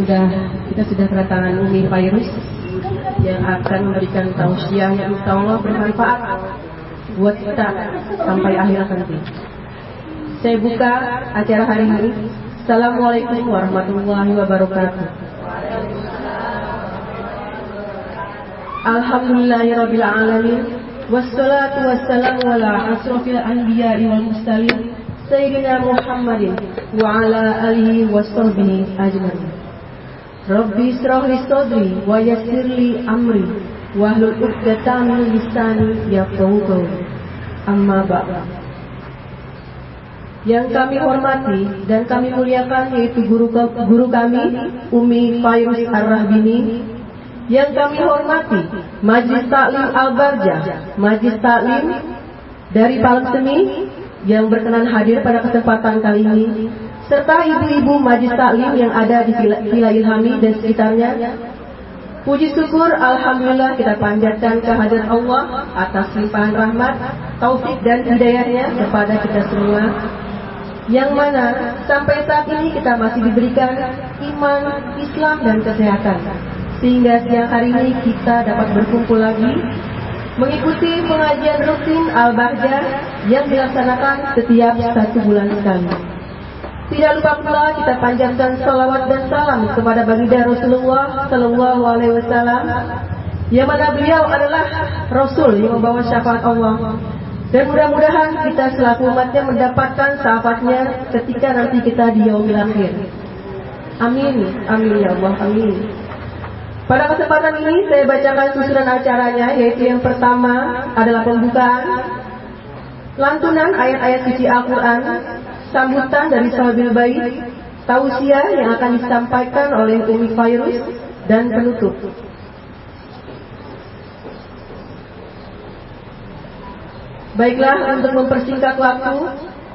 sudah kita sudah kedatangan Umi Fairus yang akan memberikan tausiah yang insya Allah bermanfaat buat kita sampai akhir nanti. Saya buka acara hari ini. Assalamualaikum warahmatullahi wabarakatuh. Alhamdulillahirabbil alamin wassalatu wassalamu ala asrofil anbiya'i wal mursalin sayyidina Muhammadin wa ala alihi washabbihi ajmain. Rabbi israh li sadri wa yassir li amri wa hlul 'uqdatam min lisani yafqahu qawli. Amma ba'd. Yang kami hormati dan kami muliakan yaitu guru guru kami Umi Fairuz Ar-Rahbini yang kami hormati Majlis Taklim Al-Barja Majlis Taklim dari Palang Seni yang berkenan hadir pada kesempatan kali ini serta ibu-ibu majlis taklim yang ada di Villa Ilhami dan sekitarnya. Puji syukur Alhamdulillah kita panjatkan kehadiran Allah atas limpahan rahmat, taufik dan hidayahnya kepada kita semua. Yang mana sampai saat ini kita masih diberikan iman, Islam dan kesehatan. Sehingga siang hari ini kita dapat berkumpul lagi mengikuti pengajian rutin Al-Bahjah yang dilaksanakan setiap satu bulan sekali. Tidak lupa pula kita panjatkan salawat dan salam kepada baginda Rasulullah Sallallahu Alaihi Wasallam yang mana beliau adalah Rasul yang membawa syafaat Allah dan mudah-mudahan kita selaku umatnya mendapatkan syafaatnya ketika nanti kita di yaumil akhir. Amin, amin ya Allah, amin. Pada kesempatan ini saya bacakan susunan acaranya yaitu yang pertama adalah pembukaan lantunan ayat-ayat suci Al-Quran sambutan dari sahabat baik, tausiah yang akan disampaikan oleh Umi Fairuz dan penutup. Baiklah untuk mempersingkat waktu,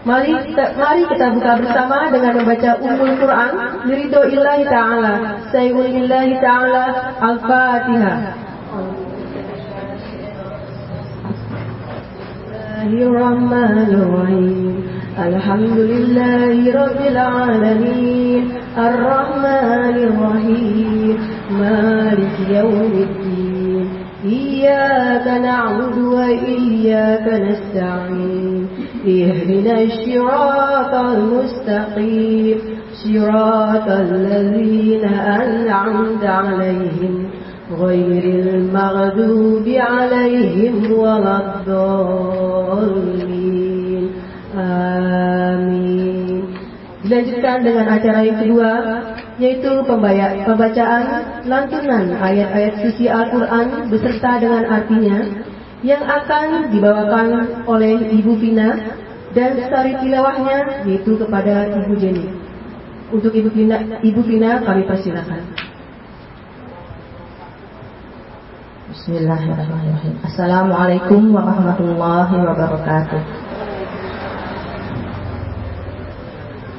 mari kita, mari kita buka bersama dengan membaca Ummul Quran Liridho Illahi Ta'ala. Sayyulillahi Ta'ala Al-Fatihah Bismillahirrahmanirrahim الحمد لله رب العالمين الرحمن الرحيم مالك يوم الدين إياك نعبد وإياك نستعين اهدنا الشراط المستقيم صراط الذين أنعمت عليهم غير المغضوب عليهم ولا الضالين. Amin. Dilanjutkan dengan acara yang kedua, yaitu pembacaan lantunan ayat-ayat suci Al-Quran beserta dengan artinya yang akan dibawakan oleh Ibu Vina dan sari tilawahnya yaitu kepada Ibu Jenny. Untuk Ibu Vina, Ibu Vina kami persilakan. Bismillahirrahmanirrahim. Assalamualaikum warahmatullahi wabarakatuh.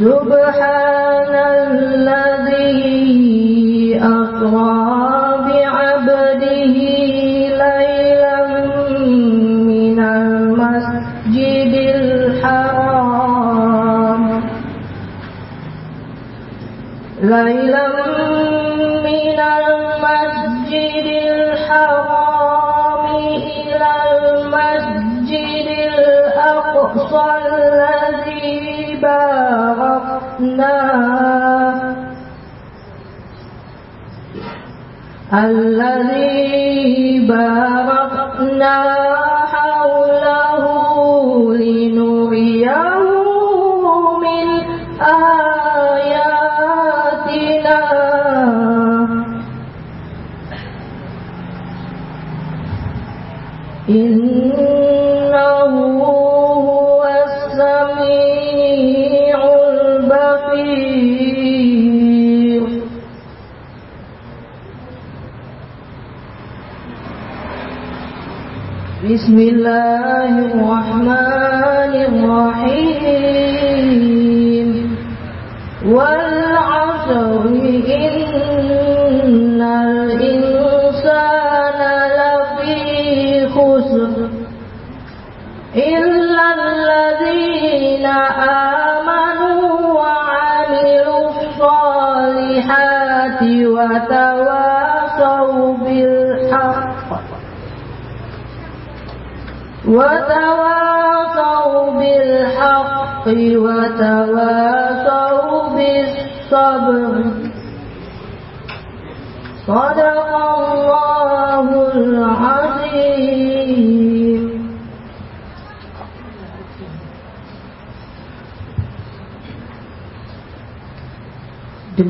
سبحان الذي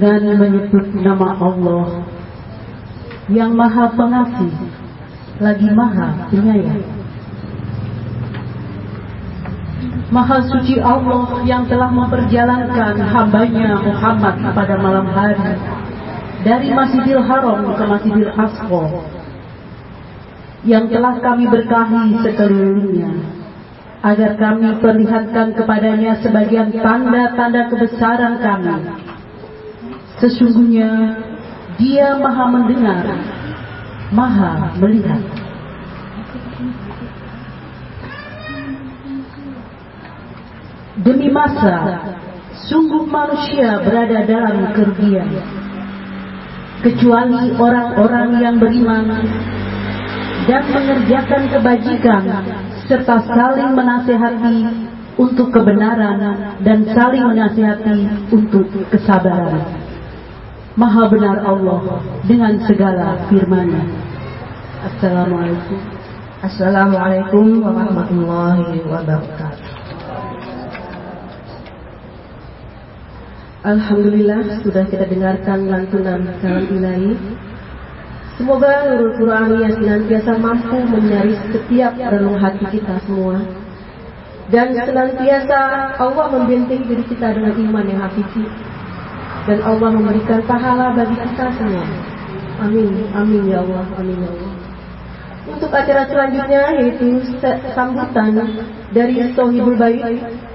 dengan menyebut nama Allah yang maha pengasih lagi maha penyayang. Maha suci Allah yang telah memperjalankan hambanya Muhammad pada malam hari dari Masjidil Haram ke Masjidil Aqsa yang telah kami berkahi sekelilingnya agar kami perlihatkan kepadanya sebagian tanda-tanda kebesaran kami Sesungguhnya dia maha mendengar, maha melihat. Demi masa, sungguh manusia berada dalam kerugian. Kecuali orang-orang yang beriman dan mengerjakan kebajikan serta saling menasehati untuk kebenaran dan saling menasehati untuk kesabaran. Maha benar Allah dengan segala firman-Nya. Assalamualaikum. Assalamualaikum warahmatullahi wabarakatuh. Alhamdulillah sudah kita dengarkan lantunan salam ilahi. Semoga Nurul Quran yang senantiasa mampu menyinari setiap relung hati kita semua. Dan senantiasa Allah membentengi diri kita dengan iman yang hakiki dan Allah memberikan pahala bagi kita semua. Amin, amin ya Allah, amin ya Allah. Untuk acara selanjutnya yaitu sambutan dari Sohibul Bait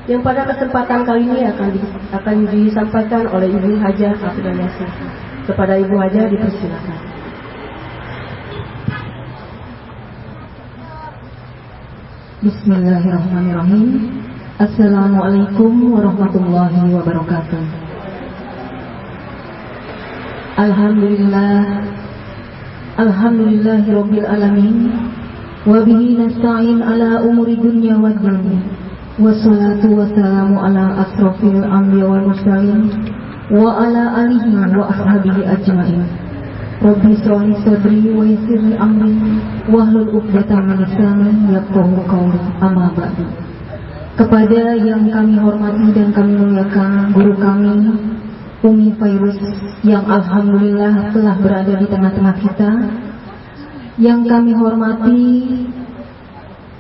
yang pada kesempatan kali ini akan di, akan disampaikan oleh Ibu Haja Abdul Yasir. Kepada Ibu Haja dipersilakan. Bismillahirrahmanirrahim. Assalamualaikum warahmatullahi wabarakatuh. Alhamdulillah. Alhamdulillahi Rabbil Alamin. Wabihi nasta'in ala umuri dunya wa din Wassalatu wassalamu ala asrafil anbiya wal mursalin. Wa ala alihi wa ashabihi ajma'in. Rabbi srali sadri wa yasirli amri. Wahlul uqdatan min lisani yafqahu qawli. Amma ba'du. Kepada yang kami hormati dan kami muliakan guru kami Umi Fairuz yang Alhamdulillah telah berada di tengah-tengah kita yang kami hormati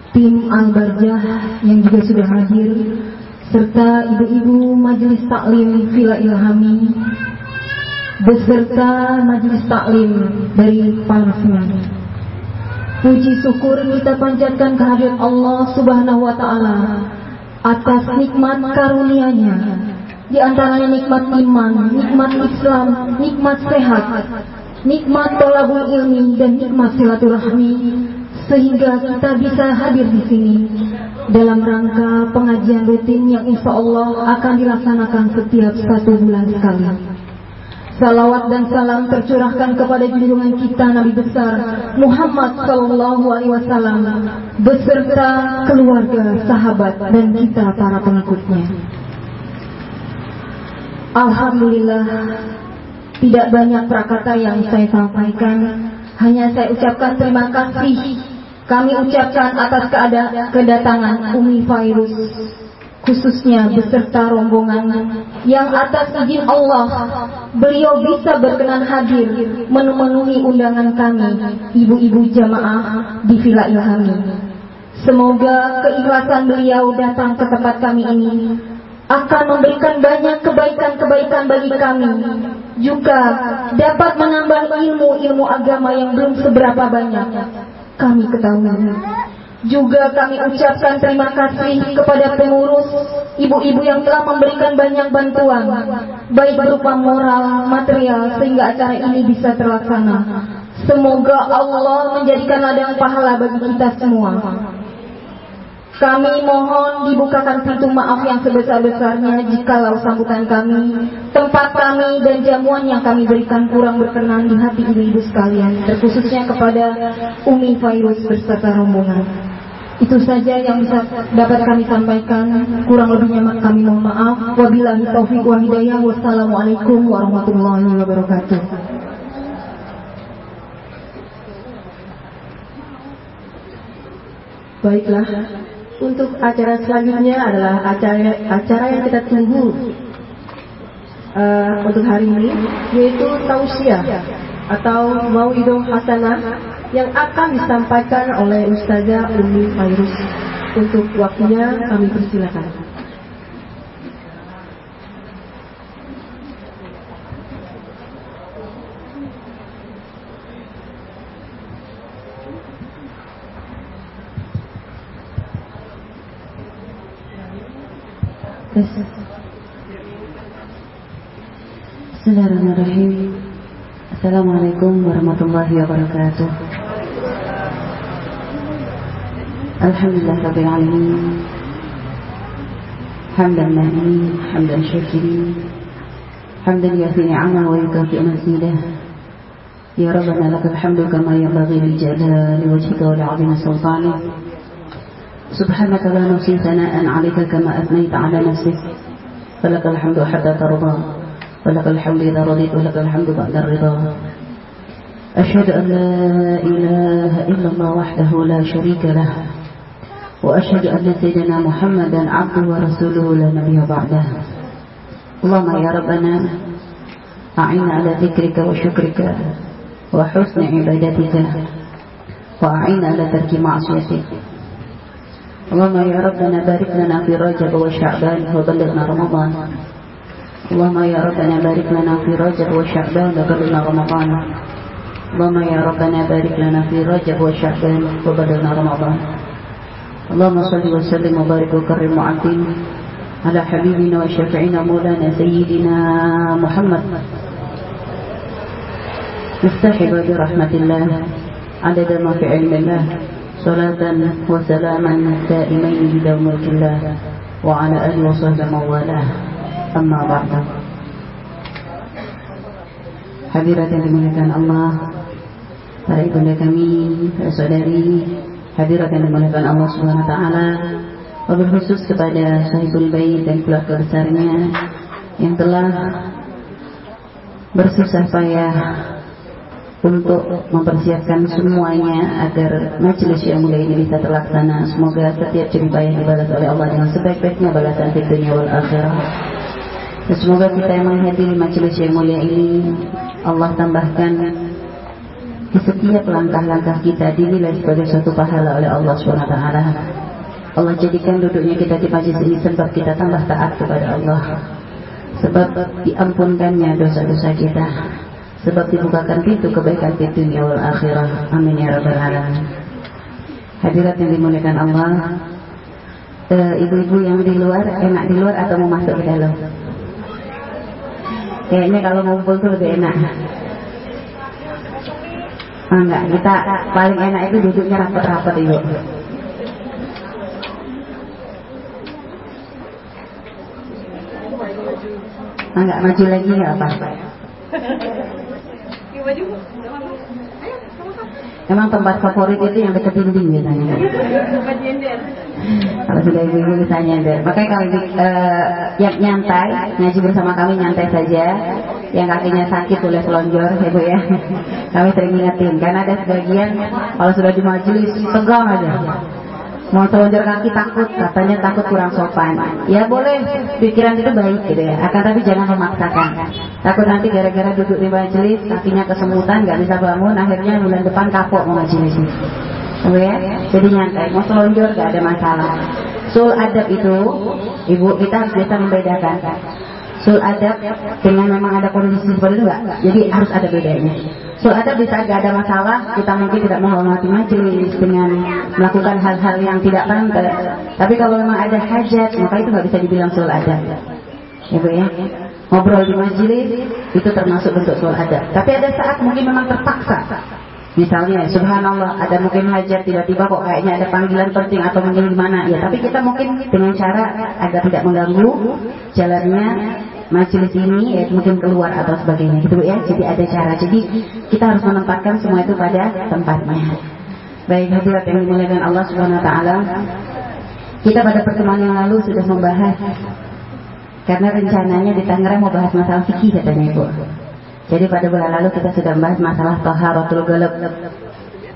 tim Al-Barjah yang juga sudah hadir serta ibu-ibu majelis taklim Villa Ilhami beserta majelis taklim dari Palestina. Puji syukur kita panjatkan kehadirat Allah Subhanahu wa taala atas nikmat karunia-Nya di antaranya nikmat iman, nikmat Islam, nikmat sehat, nikmat tolabul ilmi dan nikmat silaturahmi sehingga kita bisa hadir di sini dalam rangka pengajian rutin yang insya Allah akan dilaksanakan setiap satu bulan sekali. Salawat dan salam tercurahkan kepada junjungan kita Nabi besar Muhammad Sallallahu Alaihi Wasallam beserta keluarga, sahabat dan kita para pengikutnya. Alhamdulillah. Tidak banyak prakata yang saya sampaikan. Hanya saya ucapkan terima kasih. Kami ucapkan atas kedatangan Umi Fairuz khususnya beserta rombongan yang atas izin Allah beliau bisa berkenan hadir memenuhi undangan kami ibu-ibu jamaah di Villa Ilhami. Semoga keikhlasan beliau datang ke tempat kami ini akan memberikan banyak kebaikan-kebaikan bagi kami juga dapat menambah ilmu-ilmu agama yang belum seberapa banyak kami ketahui Juga kami ucapkan terima kasih kepada pengurus ibu-ibu yang telah memberikan banyak bantuan, baik berupa moral, material, sehingga acara ini bisa terlaksana. Semoga Allah menjadikan ladang pahala bagi kita semua. Kami mohon dibukakan pintu maaf yang sebesar-besarnya jikalau sambutan kami, tempat kami dan jamuan yang kami berikan kurang berkenan di hati ibu-ibu sekalian, terkhususnya kepada Umi Fairuz beserta rombongan. Itu saja yang bisa dapat kami sampaikan. Kurang lebihnya kami mohon maaf. Wabillahi taufiq wa hidayah. Wassalamualaikum warahmatullahi wabarakatuh. Baiklah, untuk acara selanjutnya adalah acara acara yang kita tunggu uh, untuk hari ini yaitu tausiah atau mauidul hasanah yang akan disampaikan oleh Ustazah Umi Fairuz. Untuk waktunya kami persilakan. بس بسم الله الرحمن الرحيم السلام عليكم ورحمة الله وبركاته الحمد لله رب العالمين حمدا نائمين حمدا شاكرين حمدا يثني عما ويكافئ مزيده يا ربنا لك الحمد كما ينبغي للجلال وجهك والعظيم سلطانك Subhanaka la nusi thana'an 'alaika kama athnayta 'ala nafsik فلك الحمد حتى ترضى ولك الحمد إذا رضيت ولك الحمد بعد الرضا. أشهد أن لا إله إلا الله وحده لا شريك له وأشهد أن سيدنا محمدا عبده ورسوله لا نبي بعده. اللهم يا ربنا أعنا على ذكرك وشكرك وحسن عبادتك وأعنا على ترك معصيتك. اللهم يا ربنا بارك لنا في رجب وشعبان وبلغنا رمضان. اللهم يا ربنا بارك لنا في رجب وشعبان وبلغنا رمضان. اللهم يا ربنا بارك لنا في رجب وشعبان وبلغنا رمضان. اللهم صل وسلم وبارك وكرم وعظم على حبيبنا وشفيعنا مولانا سيدنا محمد. مفتاح باب رحمة الله. عدد ما في علم الله. صلاة وسلاما دائمين بدوم ملك الله وعلى آله وصحبه من والاه أما بعد Hadirat yang dimuliakan Allah Para ibunda kami, para saudari Hadirat yang dimuliakan Allah Subhanahu Wa Taala Wabil khusus kepada sahibul bait dan keluarga besarnya Yang telah bersusah payah untuk mempersiapkan semuanya agar majelis yang mulia ini bisa terlaksana. Semoga setiap cerita yang dibalas oleh Allah dengan sebaik-baiknya balasan di dunia wal akhirah. Dan semoga kita yang menghadiri majelis yang mulia ini Allah tambahkan di setiap langkah-langkah kita dinilai sebagai suatu pahala oleh Allah SWT. Allah jadikan duduknya kita di majelis ini sebab kita tambah taat kepada Allah. Sebab diampunkannya dosa-dosa kita sebab dibukakan pintu kebaikan di dunia wal akhirah. Amin ya rabbal alamin. Hadirat yang dimuliakan Allah, eh, ibu-ibu yang di luar enak di luar atau mau masuk ke dalam? Kayaknya kalau ngumpul tuh lebih enak. Ah, enggak, kita paling enak itu duduknya rapat-rapat ibu. Ah, enggak maju lagi enggak Emang tempat favorit itu yang dekat dinding biasanya. kalau sudah ibu-ibu bisa nyender. Makanya kalau uh, yang nyantai, ngaji bersama kami nyantai saja. Yang kakinya sakit boleh selonjor ya bu ya. kami sering ingetin. Karena ada sebagian kalau sudah di majelis tegang aja. Mau selonjor kaki takut, katanya takut kurang sopan. Ya boleh, pikiran itu baik gitu ya. Akan tapi jangan memaksakan. Takut nanti gara-gara duduk di majelis, kakinya kesemutan, nggak bisa bangun, akhirnya bulan depan kapok mau majelis. Oke ya? Jadi nyantai, mau selonjor gak ada masalah. Sul adab itu, ibu kita harus bisa membedakan. Sul adab dengan memang ada kondisi seperti itu enggak? Jadi harus ada bedanya. Sul adab bisa gak ada masalah, kita mungkin tidak menghormati majelis dengan melakukan hal-hal yang tidak pantas. Tapi kalau memang ada hajat, maka itu nggak bisa dibilang sul adab. Ya Bu ya. Ngobrol di majelis itu termasuk bentuk sul adab. Tapi ada saat mungkin memang terpaksa Misalnya, subhanallah, ada mungkin hajat tiba-tiba kok kayaknya ada panggilan penting atau mungkin gimana. Ya, tapi kita mungkin dengan cara agar tidak mengganggu jalannya majelis ini, ya mungkin keluar atau sebagainya gitu ya. Jadi ada cara. Jadi kita harus menempatkan semua itu pada tempatnya. Baik hadirat yang dimuliakan Allah Subhanahu wa taala. Kita pada pertemuan yang lalu sudah membahas karena rencananya di Tangerang mau bahas masalah fikih katanya Ibu. Jadi pada bulan lalu kita sudah membahas masalah taharatul galab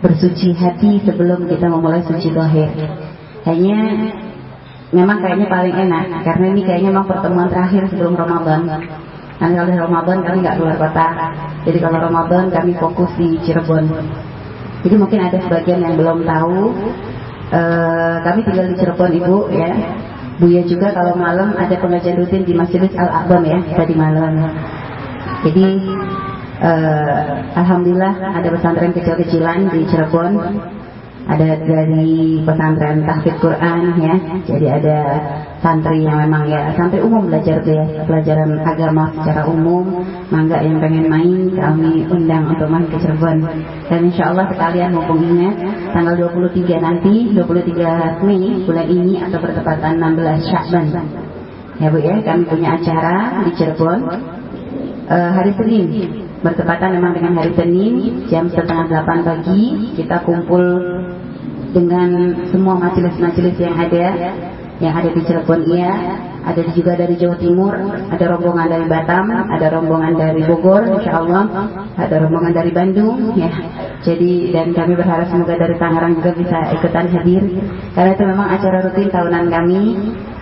bersuci hati sebelum kita memulai suci dohir. Hanya memang kayaknya paling enak karena ini kayaknya memang pertemuan terakhir sebelum Ramadan. Nanti kalau Ramadan kami nggak keluar kota. Jadi kalau Ramadan kami fokus di Cirebon. Jadi mungkin ada sebagian yang belum tahu. Uh, kami tinggal di Cirebon ibu ya. Buya juga kalau malam ada pengajian rutin di Masjid Al Aqbam ya tadi malam. Jadi uh, alhamdulillah ada pesantren kecil-kecilan di Cirebon. Ada dari pesantren tahfidz Quran ya. Jadi ada santri yang memang ya santri umum belajar deh pelajaran agama secara umum. Mangga yang pengen main kami undang untuk main ke Cirebon. Dan insya Allah sekalian mumpung ingat tanggal 23 nanti 23 Mei bulan ini atau bertepatan 16 Syakban. Ya Bu ya, kami punya acara di Cirebon uh, hari Senin bertepatan memang dengan hari Senin jam setengah delapan pagi kita kumpul dengan semua majelis-majelis yang ada yang ada di Cirebon iya ada juga dari Jawa Timur ada rombongan dari Batam ada rombongan dari Bogor Insya Allah ada rombongan dari Bandung ya jadi dan kami berharap semoga dari Tangerang juga bisa ikutan hadir karena itu memang acara rutin tahunan kami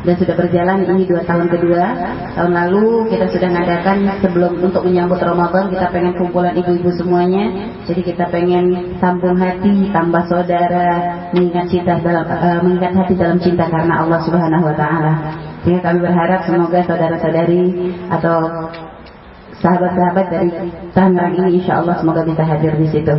dan sudah berjalan ini dua tahun kedua. Tahun lalu kita sudah mengadakan sebelum untuk menyambut Ramadan kita pengen kumpulan ibu-ibu semuanya. Jadi kita pengen sambung hati, tambah saudara, mengingat cinta dalam uh, mengingat hati dalam cinta karena Allah Subhanahu Wa Taala. Sehingga kami berharap semoga saudara-saudari atau sahabat-sahabat dari Tangerang ini insya Allah semoga bisa hadir di situ.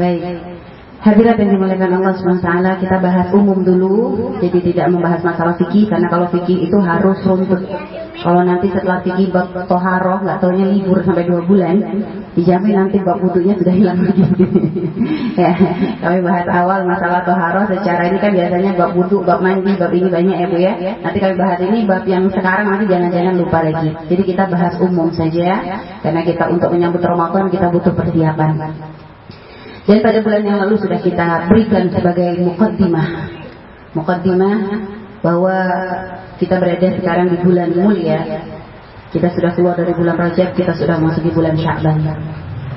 Baik. Hadirat yang dimuliakan Allah SWT kita bahas umum dulu. Jadi tidak membahas masalah fikih karena kalau fikih itu harus runtut. Kalau nanti setelah fikih bab toharoh nggak taunya libur sampai dua bulan dijamin nanti bab wudhunya sudah hilang ya kami bahas awal masalah toharoh secara ini kan biasanya bab wudhu bab mandi bab ini banyak ya bu ya. Nanti kami bahas ini bab yang sekarang nanti jangan-jangan lupa lagi. Jadi kita bahas umum saja karena kita untuk menyambut Ramadan kita butuh persiapan dan pada bulan yang lalu sudah kita berikan sebagai mukaddimah. Mukaddimah bahwa kita berada sekarang di bulan mulia. Kita sudah keluar dari bulan Rajab, kita sudah masuk di bulan Sya'ban.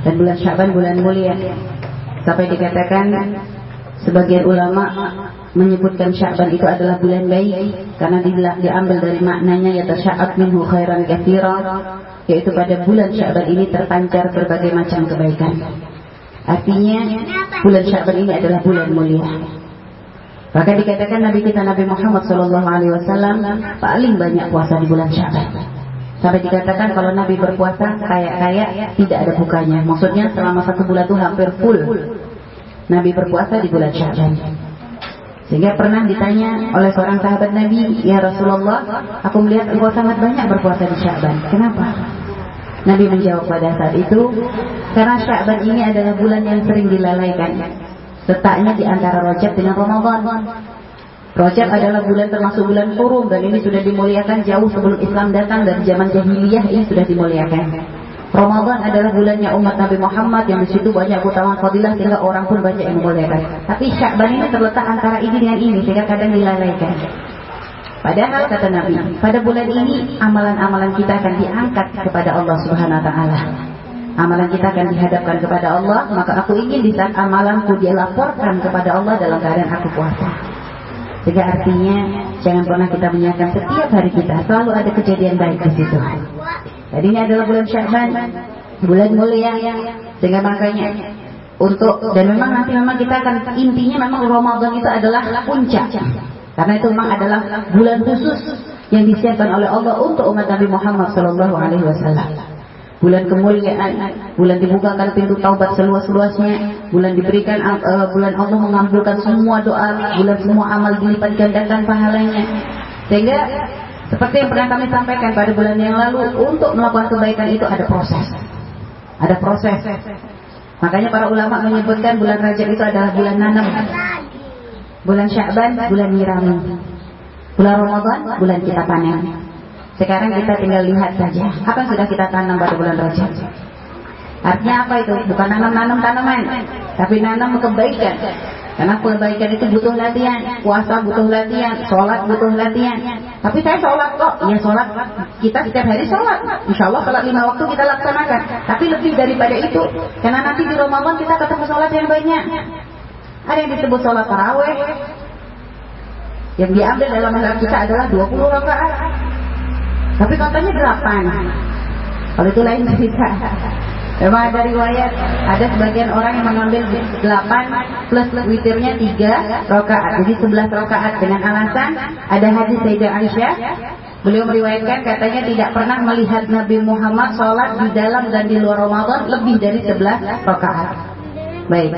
Dan bulan Sya'ban bulan mulia. Sampai dikatakan sebagian ulama menyebutkan Sya'ban itu adalah bulan baik karena diambil dari maknanya ya tasya'ab minhu khairan katsira yaitu pada bulan Sya'ban ini terpancar berbagai macam kebaikan. Artinya bulan Syaban ini adalah bulan mulia. Maka dikatakan Nabi kita Nabi Muhammad Shallallahu Alaihi Wasallam paling banyak puasa di bulan Syaban. Sampai dikatakan kalau Nabi berpuasa kayak-kayak tidak ada bukanya. Maksudnya selama satu bulan itu hampir full. Nabi berpuasa di bulan Syaban. Sehingga pernah ditanya oleh seorang sahabat Nabi, Ya Rasulullah, aku melihat engkau sangat banyak berpuasa di Syaban. Kenapa? Nabi menjawab pada saat itu, karena Sya'ban ini adalah bulan yang sering dilalaikan. Letaknya di antara Rajab dengan Ramadan. Rajab adalah bulan termasuk bulan kurung dan ini sudah dimuliakan jauh sebelum Islam datang dari zaman jahiliyah ini sudah dimuliakan. Ramadan adalah bulannya umat Nabi Muhammad yang di situ banyak keutamaan fadilah sehingga orang pun banyak yang memuliakan. Tapi Sya'ban ini terletak antara ini dengan ini sehingga kadang dilalaikan. Padahal kata Nabi, pada bulan ini amalan-amalan kita akan diangkat kepada Allah Subhanahu wa taala. Amalan kita akan dihadapkan kepada Allah, maka aku ingin di saat amalanku dia laporkan kepada Allah dalam keadaan aku puasa. Sehingga artinya jangan pernah kita menyiapkan setiap hari kita selalu ada kejadian baik di situ. Jadi ini adalah bulan Sya'ban, bulan mulia sehingga makanya untuk dan memang nanti memang kita akan intinya memang Ramadan itu adalah puncak karena itu memang adalah bulan khusus yang disiapkan oleh Allah untuk umat Nabi Muhammad Shallallahu Alaihi Wasallam. Bulan kemuliaan, bulan dibukakan pintu taubat seluas-luasnya, bulan diberikan uh, bulan Allah mengabulkan semua doa, bulan semua amal dilipat gandakan pahalanya. Sehingga seperti yang pernah kami sampaikan pada bulan yang lalu, untuk melakukan kebaikan itu ada proses. Ada proses. Makanya para ulama menyebutkan bulan Rajab itu adalah bulan nanam. Bulan Sya'ban, bulan nyirami. Bulan Ramadan, bulan kita panen. Sekarang kita tinggal lihat saja apa yang sudah kita tanam pada bulan Rajab. Artinya apa itu? Bukan nanam-nanam tanaman, tapi nanam kebaikan. Karena kebaikan itu butuh latihan, puasa butuh latihan, sholat butuh latihan. Tapi saya sholat kok, ya sholat kita setiap hari sholat. Insya Allah sholat lima waktu kita laksanakan. Tapi lebih daripada itu, karena nanti di Ramadan kita ketemu sholat yang banyak. Ada yang disebut sholat taraweh, yang diambil dalam mazhab kita adalah 20 rakaat. Tapi katanya 8. Kalau itu lain cerita. Memang ada riwayat, ada sebagian orang yang mengambil 8 plus witirnya 3 rakaat. Jadi 11 rakaat dengan alasan ada hadis Sayyidah Aisyah Beliau meriwayatkan katanya tidak pernah melihat Nabi Muhammad sholat di dalam dan di luar Ramadan lebih dari 11 rakaat. Baik.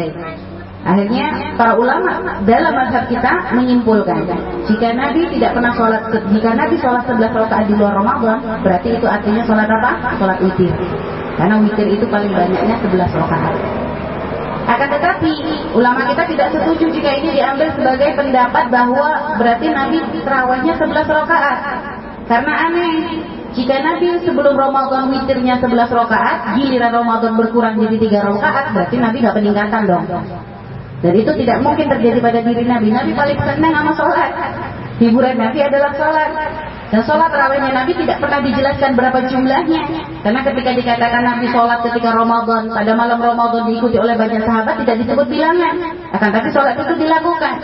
Akhirnya para ulama dalam mazhab kita menyimpulkan jika Nabi tidak pernah sholat jika Nabi sholat 11 rakaat di luar Ramadan berarti itu artinya sholat apa? Sholat witir. Karena witir itu paling banyaknya 11 rakaat. Akan tetapi ulama kita tidak setuju jika ini diambil sebagai pendapat bahwa berarti Nabi terawihnya 11 rakaat. Karena aneh, jika Nabi sebelum Ramadan witirnya 11 rakaat, giliran Ramadan berkurang jadi 3 rakaat, berarti Nabi nggak peningkatan dong. Dan itu tidak mungkin terjadi pada diri Nabi. Nabi paling senang sama sholat. Hiburan Nabi adalah sholat. Dan sholat rawehnya Nabi tidak pernah dijelaskan berapa jumlahnya. Karena ketika dikatakan Nabi sholat ketika Ramadan, pada malam Ramadan diikuti oleh banyak sahabat, tidak disebut bilangan. Akan tapi sholat itu dilakukan.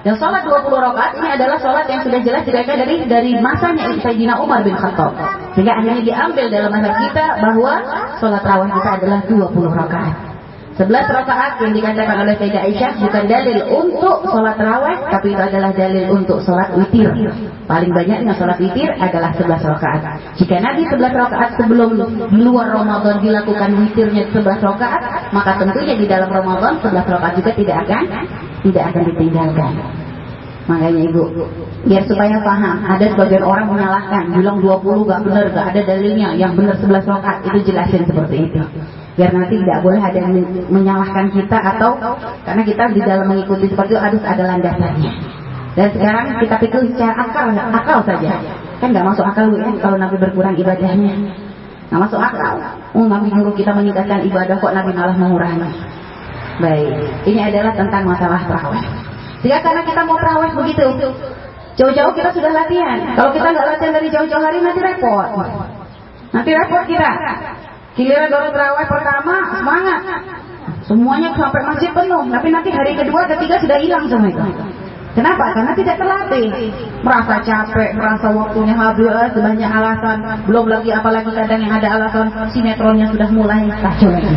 Dan sholat 20 rakaat ini adalah sholat yang sudah jelas diriwayatkan dari dari masanya Sayyidina Umar bin Khattab. Sehingga akhirnya diambil dalam masa kita bahwa sholat raweh kita adalah 20 rakaat. 11 rakaat yang dikatakan oleh Sayyidah Aisyah bukan dalil untuk sholat raweh, tapi itu adalah dalil untuk sholat witir. Paling banyaknya sholat witir adalah 11 rakaat. Jika Nabi 11 rakaat sebelum di luar Ramadan dilakukan witirnya 11 rakaat, maka tentunya di dalam Ramadan 11 rakaat juga tidak akan tidak akan ditinggalkan. Makanya ibu, biar supaya paham, ada sebagian orang menyalahkan, bilang 20 gak benar, gak ada dalilnya, yang benar 11 rakaat, itu jelasin seperti itu biar nanti tidak boleh ada yang menyalahkan kita atau karena kita di dalam mengikuti seperti itu harus ada landasannya. Dan sekarang kita pikir secara akal, akal saja. Kan nggak masuk akal ya kalau Nabi berkurang ibadahnya. Nggak masuk akal. Oh, Nabi nyuruh kita meningkatkan ibadah kok Nabi malah mengurangi. Baik, ini adalah tentang masalah terawih. Jika karena kita mau terawih begitu, jauh-jauh kita sudah latihan. Kalau kita nggak latihan dari jauh-jauh hari nanti repot. Nanti repot kita. Giliran baru terawih pertama semangat. Semuanya sampai masjid penuh, tapi nanti hari kedua, ketiga sudah hilang semua itu. Kenapa? Karena tidak terlatih. Merasa capek, merasa waktunya habis, banyak alasan. Belum lagi apalagi kadang yang ada alasan sinetronnya sudah mulai kacau lagi.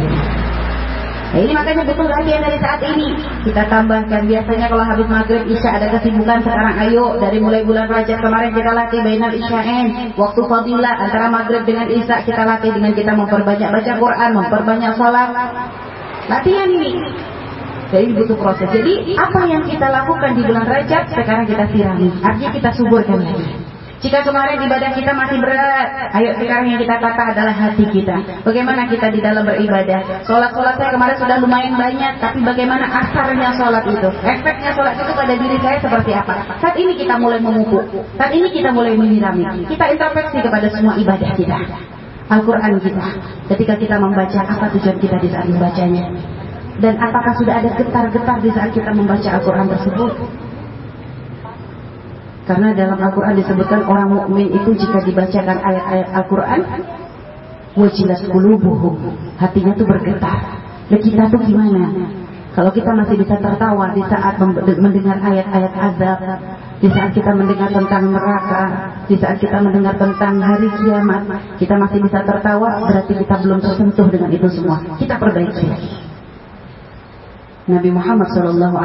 Nah ini makanya butuh latihan dari saat ini. Kita tambahkan biasanya kalau habis maghrib isya ada kesibukan sekarang ayo dari mulai bulan Rajab kemarin kita latih bainal isya'in waktu fadilah antara maghrib dengan isya kita latih dengan kita memperbanyak baca Quran, memperbanyak sholat. Latihan ini. Jadi butuh proses. Jadi apa yang kita lakukan di bulan Rajab sekarang kita sirami. Artinya kita suburkan lagi. Jika kemarin ibadah kita masih berat, ayo sekarang yang kita tata adalah hati kita. Bagaimana kita di dalam beribadah? Sholat-sholat saya kemarin sudah lumayan banyak, tapi bagaimana asarnya sholat itu? Efeknya sholat itu pada diri saya seperti apa? Saat ini kita mulai memupuk, saat ini kita mulai menyirami. Kita introspeksi kepada semua ibadah kita. Al-Quran kita. Ketika kita membaca, apa tujuan kita di saat membacanya? Dan apakah sudah ada getar-getar di saat kita membaca Al-Quran tersebut? Karena dalam Al-Quran disebutkan orang mukmin itu jika dibacakan ayat-ayat Al-Quran, wajilat kulubuhum, hatinya tuh bergetar. Dan kita tuh gimana? Kalau kita masih bisa tertawa di saat mendengar ayat-ayat azab, di saat kita mendengar tentang neraka, di saat kita mendengar tentang hari kiamat, kita masih bisa tertawa, berarti kita belum tersentuh dengan itu semua. Kita perbaiki. Nabi Muhammad SAW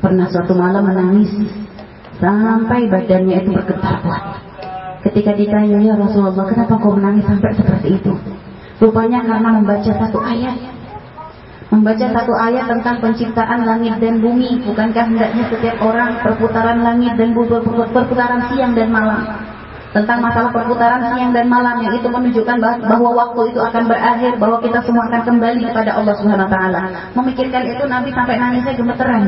pernah suatu malam menangis sampai badannya itu bergetar kuat. Ketika ditanya ya Rasulullah, kenapa kau menangis sampai seperti itu? Rupanya karena membaca satu ayat. Membaca satu ayat tentang penciptaan langit dan bumi. Bukankah hendaknya setiap orang perputaran langit dan bumi, perputaran siang dan malam tentang masalah perputaran siang dan malam yang itu menunjukkan bahwa waktu itu akan berakhir bahwa kita semua akan kembali kepada Allah Subhanahu wa taala. Memikirkan itu Nabi sampai nangisnya gemeteran.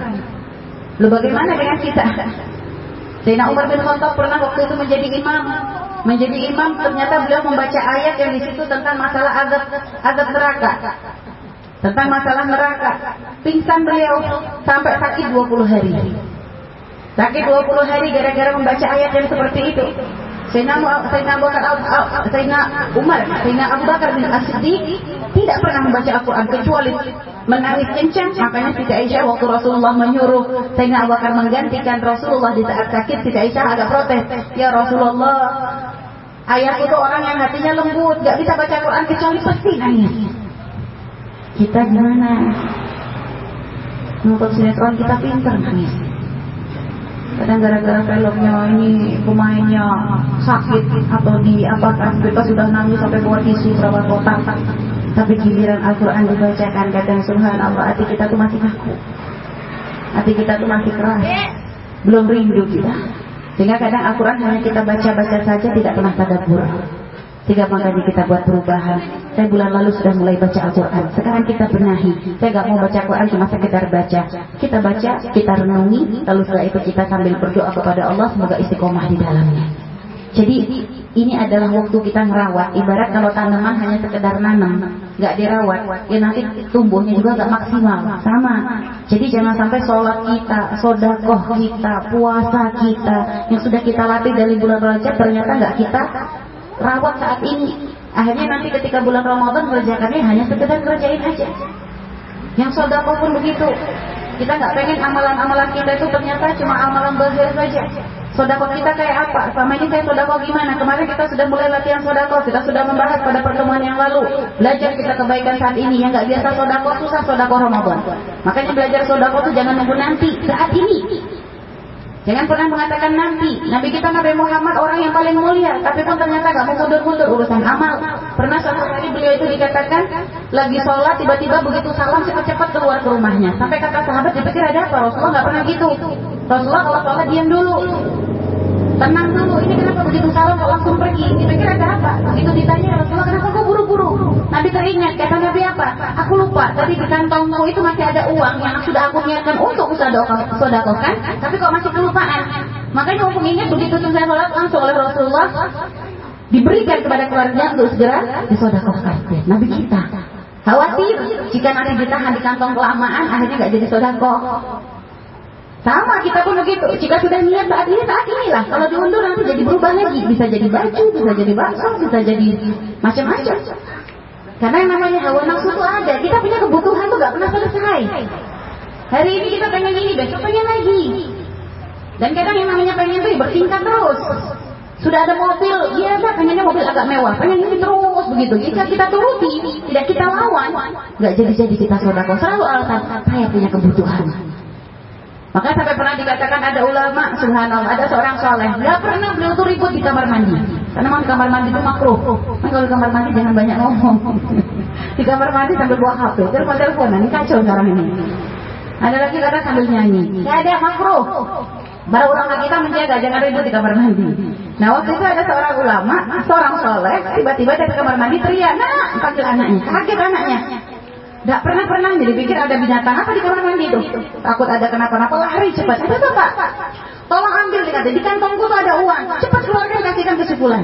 Lu bagaimana dengan kita? Sayyidina Umar bin Khattab pernah waktu itu menjadi imam. Menjadi imam ternyata beliau membaca ayat yang di situ tentang masalah azab azab neraka. Tentang masalah neraka. Pingsan beliau sampai sakit 20 hari. Sakit 20 hari gara-gara membaca ayat yang seperti itu. Sayyidina Abu Sayyidina Umar, Sayyidina Abu Bakar bin As-Siddiq tidak pernah membaca Al-Qur'an kecuali menangis kencang. Makanya Siti Aisyah waktu Rasulullah menyuruh Sayyidina Abu Bakar menggantikan Rasulullah di saat sakit, Siti Aisyah agak protes. Ya Rasulullah, ayah itu orang yang hatinya lembut, gak bisa baca Al-Quran kecuali pasti nangis. Kita gimana? Menurut sinetron kita pintar nangis kadang gara-gara filmnya ini pemainnya sakit atau di apa kan kita sudah nangis sampai buat tisu berapa kotak tapi giliran Al-Quran dibacakan kadang subhanallah hati kita tuh masih kaku hati kita tuh masih keras. Belum rindu kita. Sehingga kadang Al-Quran hanya kita baca-baca saja tidak pernah tadabur sehingga makanya kita buat perubahan. Saya bulan lalu sudah mulai baca Al-Quran. Sekarang kita benahi. Saya nggak mau baca Al-Quran cuma sekedar baca. Kita baca, kita renungi, lalu setelah itu kita sambil berdoa kepada Allah semoga istiqomah di dalamnya. Jadi ini adalah waktu kita merawat. Ibarat kalau tanaman hanya sekedar nanam, nggak dirawat, ya nanti tumbuhnya juga nggak maksimal. Sama. Jadi jangan sampai sholat kita, sodakoh kita, puasa kita, yang sudah kita latih dari bulan Rajab ternyata nggak kita rawat saat ini. Akhirnya nanti ketika bulan Ramadan kerjakannya hanya sekedar kerjain aja. Yang sodako pun begitu. Kita nggak pengen amalan-amalan kita itu ternyata cuma amalan bazir saja. Sodako kita kayak apa? Sama ini saya sodako gimana? Kemarin kita sudah mulai latihan sodako. Kita sudah membahas pada pertemuan yang lalu. Belajar kita kebaikan saat ini. Yang nggak biasa sodako susah sodako Ramadan. Makanya belajar sodako itu jangan nunggu nanti. Saat ini. Jangan pernah mengatakan nanti. Nabi kita Nabi Muhammad orang yang paling mulia, tapi pun ternyata gak mau mundur-mundur urusan amal. Pernah suatu kali beliau itu dikatakan lagi sholat tiba-tiba begitu salam cepat-cepat keluar ke rumahnya. Sampai kata sahabat dipikir ada apa? Rasulullah nggak pernah gitu. Rasulullah kalau sholat diam dulu. Tenang dulu, ini kenapa begitu salam kok langsung pergi? Dipikir ada apa? Begitu ditanya Rasulullah kenapa kok buru-buru? Nabi teringat, kata Nabi apa? Aku lupa, tadi di kantongku itu masih ada uang yang sudah aku niatkan untuk kan? tapi kok masih kelupaan. Makanya aku ingat begitu selesai sholat langsung oleh Rasulullah diberikan kepada keluarga untuk segera disodakohkan. Nabi kita khawatir jika nanti ditahan di kantong kelamaan akhirnya nggak jadi sodakoh. Sama kita pun begitu. Jika sudah niat saat ini, saat inilah. Kalau diundur nanti jadi berubah lagi. Bisa jadi baju, bisa jadi bakso, bisa jadi macam-macam. Karena yang namanya hawa nafsu itu ada. Kita punya kebutuhan tuh gak pernah selesai. Hari ini kita pengen ini, besok pengen lagi. Dan kadang yang namanya pengen itu bertingkat terus. Sudah ada mobil, iya ada pengennya mobil agak mewah, pengen ini terus begitu. Jika kita turuti, tidak kita lawan, nggak jadi-jadi kita sodako. Selalu alasan saya punya kebutuhan. Maka sampai pernah dikatakan ada ulama, subhanallah, ada seorang soleh, nggak pernah beliau tuh ribut di kamar mandi. Karena memang kamar mandi itu makruh. Kan kalau di kamar mandi jangan banyak ngomong. di kamar mandi sambil bawa HP, telepon teleponan, ini kacau sekarang ini. Ada lagi kata sambil nyanyi. Nggak ada makruh. Para ulama kita menjaga jangan ribut di kamar mandi. Nah waktu itu ada seorang ulama, seorang soleh, tiba-tiba dari kamar mandi teriak, nah panggil anaknya, kaget anaknya. Tidak pernah-pernah jadi pikir ada binatang apa di kamar mandi itu. Takut ada kenapa-napa lari cepat. Itu pak. Tolong ambil dikata di kantongku tuh ada uang. Cepat keluarkan kasihkan ke sepulan.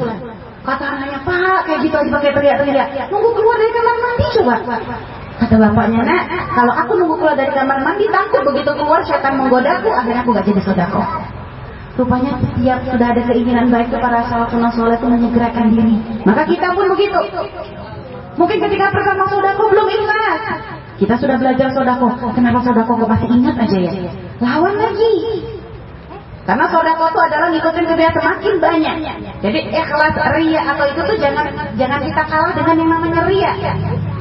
Kata anaknya pak kayak gitu aja pakai teriak-teriak. Nunggu keluar dari kamar mandi coba. Kata bapaknya, nak, kalau aku nunggu keluar dari kamar mandi, takut begitu keluar setan menggodaku, akhirnya aku gak jadi sodako. Rupanya setiap sudah ada keinginan baik kepada salafun soleh itu menyegerakan diri. Maka kita pun begitu. Mungkin ketika pertama sodako belum ingat. Kita sudah belajar sodako. Kenapa sodako kok masih ingat aja ya? Lawan lagi. Karena sodako itu adalah ngikutin kebiasaan makin banyak. Jadi ikhlas ria atau itu tuh jangan jangan kita kalah dengan yang namanya ria.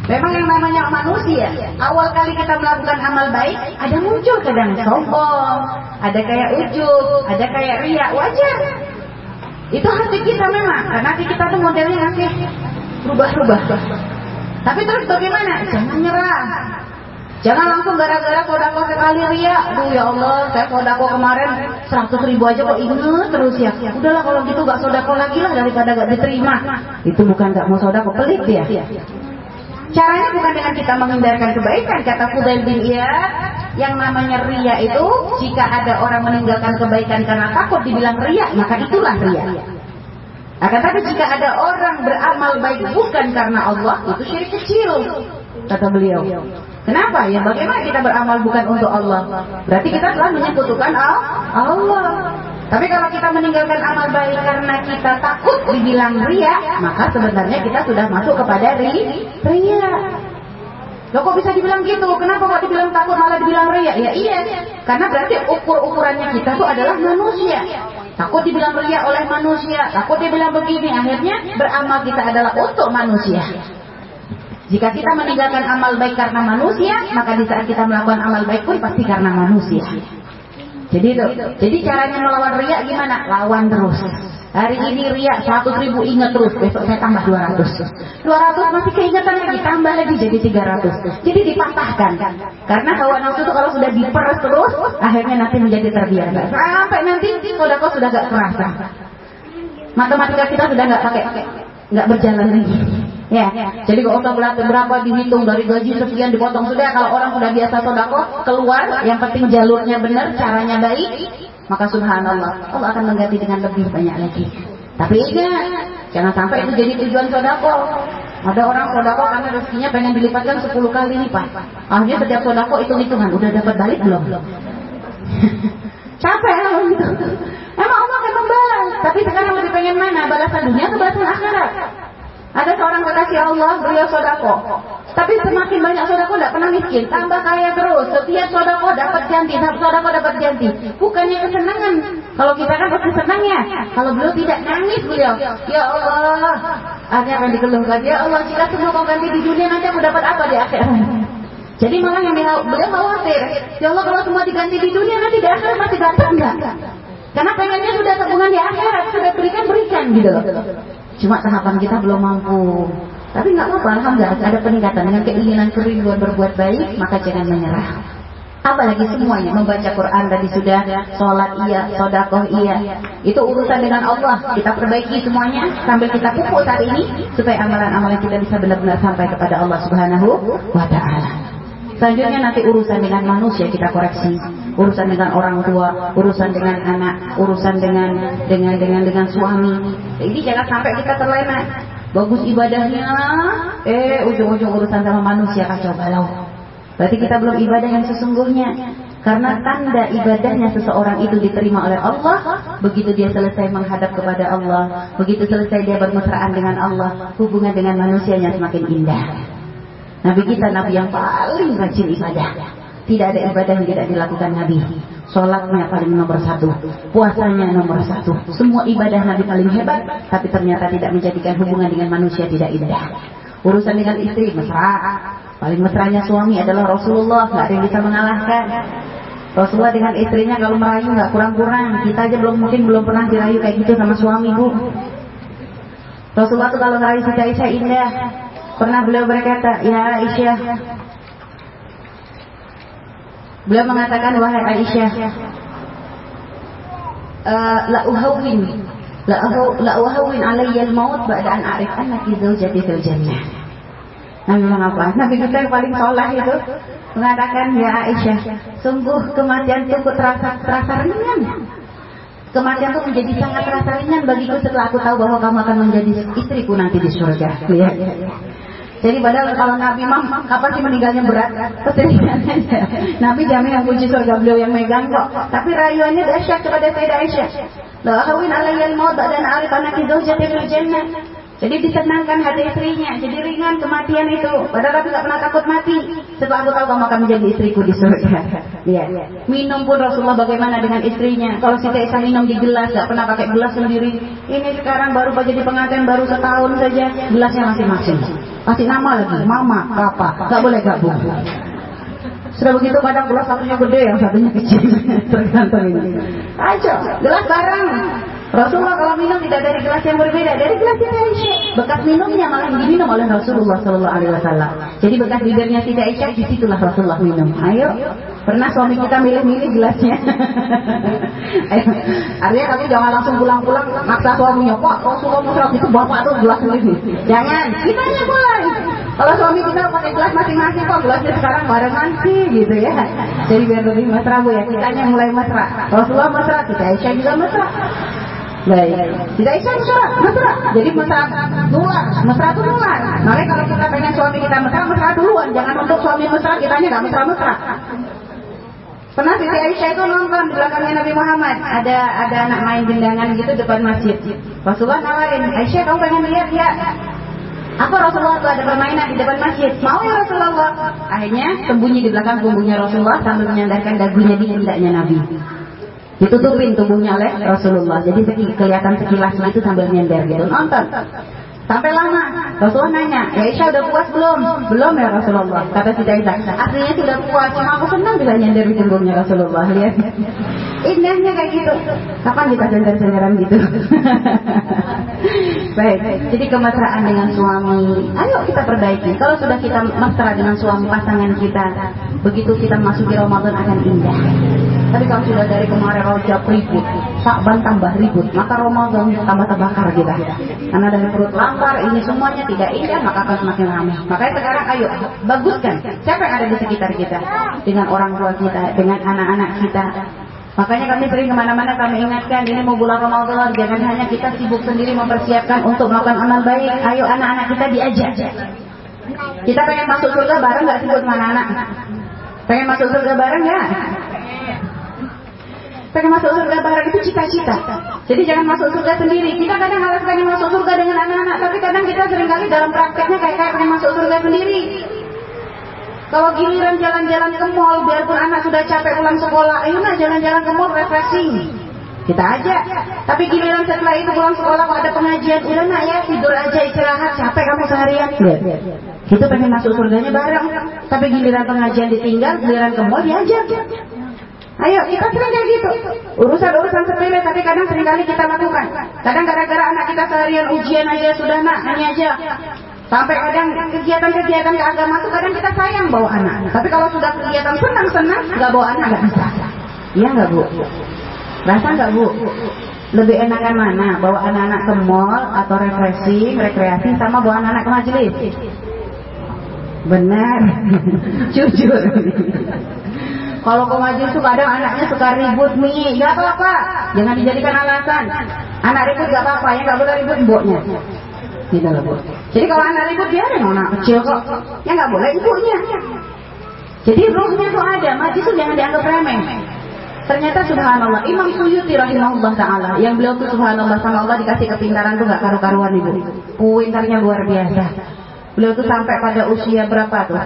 Memang yang namanya manusia, awal kali kita melakukan amal baik, ada muncul kadang sombong, ada kayak ujub, ada kayak riak, wajar. Itu hati kita memang, karena hati kita tuh modelnya masih rubah-rubah. Tapi terus bagaimana? Jangan nyerah. Jangan langsung gara-gara sodako sekali ria. Duh ya Allah, saya sodako kemarin 100 ribu aja kok inget terus ya. Udahlah kalau gitu gak sodako lagi lah daripada gak diterima. Itu bukan gak mau sodako, pelit ya. Caranya bukan dengan kita menghindarkan kebaikan, kata Fudail bin Iyad, yang namanya ria itu jika ada orang meninggalkan kebaikan karena takut dibilang ria, maka itulah ria. Akan tapi jika ada orang beramal baik bukan karena Allah, itu syirik kecil, kata beliau. Kenapa? Ya bagaimana kita beramal bukan untuk Allah? Berarti kita telah menyekutukan Allah. Tapi kalau kita meninggalkan amal baik karena kita takut dibilang ria, maka sebenarnya kita sudah masuk kepada ri, ria. Loh kok bisa dibilang gitu? Kenapa kok dibilang takut malah dibilang ria? Ya iya, karena berarti ukur-ukurannya kita itu adalah manusia. Takut dibilang ria oleh manusia, takut dibilang begini, akhirnya beramal kita adalah untuk manusia. Jika kita meninggalkan amal baik karena manusia, maka di saat kita melakukan amal baik pun pasti karena manusia. Jadi itu. Jadi caranya melawan riak gimana? Lawan terus. Hari ini riak 100 ribu ingat terus. Besok saya tambah 200. 200 masih keingetan lagi. Tambah lagi jadi 300. Jadi dipatahkan. Karena hawa nafsu itu kalau sudah diperes terus. Akhirnya nanti menjadi terbiasa. Sampai nanti kok sudah gak kerasa. Matematika kita sudah gak pakai nggak berjalan lagi. Ya, jadi kalau usah berapa dihitung dari gaji sekian dipotong sudah. Kalau orang sudah biasa sodako keluar, yang penting jalurnya benar, caranya baik, maka subhanallah Allah akan mengganti dengan lebih banyak lagi. Tapi ingat, jangan sampai itu jadi tujuan sodako. Ada orang sodako karena rezekinya pengen dilipatkan 10 kali lipat. Akhirnya setiap sodako itu hitungan, udah dapat balik belum? Capek gitu. Emang Allah akan membalas, tapi sekarang lebih pengen mana? Balasan dunia atau balasan akhirat? Ada seorang kekasih Allah, beliau sodako. Tapi semakin banyak sodako tidak pernah miskin, tambah kaya terus. Setiap sodako dapat janti, sodako dapat janti. Bukannya kesenangan. Kalau kita kan pasti senang ya. Kalau beliau tidak nangis beliau. Ya Allah. Akhirnya akan dikeluhkan. Ya Allah, jika semua kau ganti di dunia nanti aku dapat apa di akhirat? Jadi malah yang beliau khawatir. Ya Allah kalau semua diganti di dunia nanti di akhirat masih dapat enggak? Karena pengennya sudah tabungan di akhirat, sudah berikan berikan gitu loh. Cuma tahapan kita belum mampu. Tapi nggak apa-apa, alhamdulillah ada peningkatan dengan keinginan kerinduan berbuat baik, maka jangan menyerah. Apalagi semuanya membaca Quran tadi sudah, sholat iya, sodakoh iya. Itu urusan dengan Allah. Kita perbaiki semuanya sambil kita pupuk saat ini supaya amalan-amalan kita bisa benar-benar sampai kepada Allah Subhanahu wa taala. Selanjutnya nanti urusan dengan manusia kita koreksi, urusan dengan orang tua, urusan dengan anak, urusan dengan dengan dengan dengan suami. Jadi jangan sampai kita terlena. Bagus ibadahnya, eh ujung-ujung urusan sama manusia kacau balau. Berarti kita belum ibadah yang sesungguhnya. Karena tanda ibadahnya seseorang itu diterima oleh Allah, begitu dia selesai menghadap kepada Allah, begitu selesai dia bermesraan dengan Allah, hubungan dengan manusianya semakin indah. Nabi kita Nabi yang paling rajin ibadah. Tidak ada ibadah yang tidak dilakukan Nabi. Sholatnya paling nomor satu. Puasanya nomor satu. Semua ibadah Nabi paling hebat. Tapi ternyata tidak menjadikan hubungan dengan manusia tidak indah. Urusan dengan istri mesra. Paling mesranya suami adalah Rasulullah. Gak ada yang bisa mengalahkan. Rasulullah dengan istrinya kalau merayu nggak kurang-kurang. Kita aja belum mungkin belum pernah dirayu kayak gitu sama suami bu. Rasulullah tuh kalau merayu Siti Aisyah indah. Pernah beliau berkata, Ya Aisyah, beliau mengatakan, Wahai Aisyah, uh, la uhawin, la, la uhawin alayya al-maut ba'da a'rif annaki zawjati fil jannah. Nabi bilang apa? Nabi kita yang paling sholah itu mengatakan, Ya Aisyah, sungguh kematian itu terasa, terasa ringan. Kematian itu menjadi sangat terasa ringan bagiku setelah aku tahu bahwa kamu akan menjadi istriku nanti di surga. Ya, ya, ya. Jadi padahal kalau Nabi mah kapan sih meninggalnya berat? Keseringan aja. Nabi jamin yang kunci surga beliau yang megang kok. Tapi rayuannya dahsyat kepada Sayyidah Aisyah. La ahwin alayyal maut dan arif anaki zawjati fil jannah. Jadi disenangkan hati istrinya, jadi ringan kematian itu. Padahal Nabi gak pernah takut mati. Setelah aku tahu kamu akan menjadi istriku di surga. Iya. Minum pun Rasulullah bagaimana dengan istrinya. Kalau si Aisyah minum di gelas, gak pernah pakai gelas sendiri. Ini sekarang baru jadi pengantin baru setahun saja, gelasnya masing-masing. Kasih nama lagi, mama, papa, nggak boleh gabung. Sudah begitu kadang gelas satunya gede, yang satunya kecil, tergantung ini. Ayo, gelas bareng. Rasulullah kalau minum tidak dari gelas yang berbeda, dari gelas yang Aisyah. Bekas minumnya malah diminum oleh Rasulullah Shallallahu Alaihi Wasallam. Jadi bekas bibirnya tidak Aisyah, di situlah Rasulullah minum. Ayo, pernah suami kita milih-milih gelasnya. Artinya kamu jangan langsung pulang-pulang maksa suaminya, Pak Rasulullah Muhammad itu bapak tuh gelas ini. Jangan, kita yang mulai. Kalau suami kita pakai gelas masing-masing kok gelasnya sekarang barengan sih gitu ya. Jadi biar lebih mesra bu ya, kitanya mulai mesra. Rasulullah mesra, kita Aisyah juga mesra. Baik. Tidak bisa mesra, mesra. Jadi mesra nular, mesra itu nular. Makanya kalau kita pengen suami kita mesra, mesra duluan. Jangan untuk suami mesra, kitanya nggak mesra-mesra. Pernah Siti Aisyah itu nonton di belakangnya Nabi Muhammad ada ada anak main gendangan gitu depan masjid. Rasulullah nawarin, Aisyah kamu pengen lihat ya? Apa Rasulullah tuh ada permainan di depan masjid? Mau ya Rasulullah? Akhirnya sembunyi di belakang punggungnya Rasulullah sambil menyandarkan dagunya di pundaknya Nabi ditutupin tubuhnya oleh Rasulullah. Jadi kelihatan sekilas itu sambil nyender gitu. Nonton sampai lama. Rasulullah nanya ya Aisyah udah puas belum? Belum ya Rasulullah kata si Aisyah aslinya sudah puas cuma aku senang bisa nyender di punggungnya Rasulullah. Lihat. Indahnya kayak gitu. Kapan kita sender-senderan gitu? Baik jadi kemesraan dengan suami. Ayo kita perbaiki. Kalau sudah kita mesra dengan suami pasangan kita begitu kita masuki Ramadan akan indah. Tapi kalau sudah dari kemarin Rojab ribut, Sakban tambah ribut, maka Ramadan tambah terbakar kita. Karena dari perut lapar, ini semuanya tidak indah, maka akan semakin ramai. Makanya sekarang ayo, baguskan. Siapa yang ada di sekitar kita? Dengan orang tua kita, dengan anak-anak kita. Makanya kami sering ke mana-mana kami ingatkan ini mau bulan Ramadan jangan hanya kita sibuk sendiri mempersiapkan untuk melakukan amal baik. Ayo anak-anak kita diajak. Kita pengen masuk surga bareng nggak sih buat anak-anak? Pengen masuk surga bareng ya? Pengen masuk surga bareng itu cita-cita. Jadi jangan masuk surga sendiri. Kita kadang harus pengen masuk surga dengan anak-anak, tapi kadang kita sering kali dalam prakteknya kayak kayak pengen masuk surga sendiri. Kalau giliran jalan-jalan ke mall, biarpun anak sudah capek pulang sekolah, ayo nah jalan-jalan ke mall refreshing. Kita aja. Tapi giliran setelah itu pulang sekolah kok ada pengajian, udah nak ya tidur aja istirahat, capek kamu seharian. Lihat. Pengen masuk surganya bareng. Tapi giliran pengajian ditinggal, giliran ke mall diajak. Ayo kita sering kayak gitu. Urusan-urusan sepele tapi kadang sering kali kita lakukan. Kadang gara-gara anak kita seharian ujian aja sudah nak, hanya aja. Sampai kadang kegiatan-kegiatan ke agama tuh kadang kita sayang bawa anak. Tapi kalau sudah kegiatan senang-senang, nggak bawa anak nggak bisa. Iya nggak bu? Rasa nggak bu? Lebih enakan mana? Bawa anak-anak ke mall atau refreshing, rekreasi sama bawa anak-anak ke majelis? Benar, jujur. Kalau ke majelis tuh kadang anaknya suka ribut nih, gak apa-apa, jangan dijadikan alasan. Anak ribut gak apa-apa, ya gak boleh ribut mboknya. Gitu loh bu. Jadi kalau anak ribut biarin anak kecil kok, ya gak boleh ibunya. Jadi rohnya tuh ada, majlis tuh jangan dianggap remeh. Ternyata subhanallah, Imam Suyuti rahimahullah ta'ala, yang beliau tuh subhanallah sama Allah dikasih kepintaran tuh gak karu-karuan ibu. Pintarnya luar biasa. Beliau tuh sampai pada usia berapa tuh?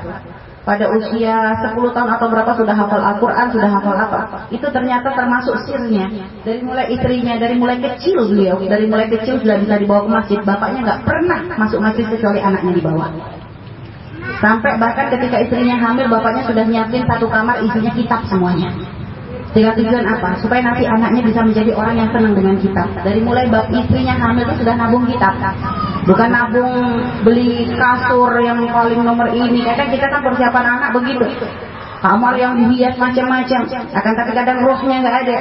Pada usia 10 tahun atau berapa sudah hafal Al-Quran, sudah hafal apa. Itu ternyata termasuk sirnya. Dari mulai istrinya, dari mulai kecil beliau, dari mulai kecil sudah bisa dibawa ke masjid. Bapaknya nggak pernah masuk masjid kecuali anaknya dibawa. Sampai bahkan ketika istrinya hamil, bapaknya sudah nyiapin satu kamar isinya kitab semuanya. Dengan tujuan apa? Supaya nanti anaknya bisa menjadi orang yang senang dengan kitab. Dari mulai bab istrinya hamil itu sudah nabung kitab. Bukan nabung beli kasur yang paling nomor ini. Kadang kita kan persiapan anak begitu. Kamar yang dihias macam-macam. Akan tapi kadang rohnya nggak ada.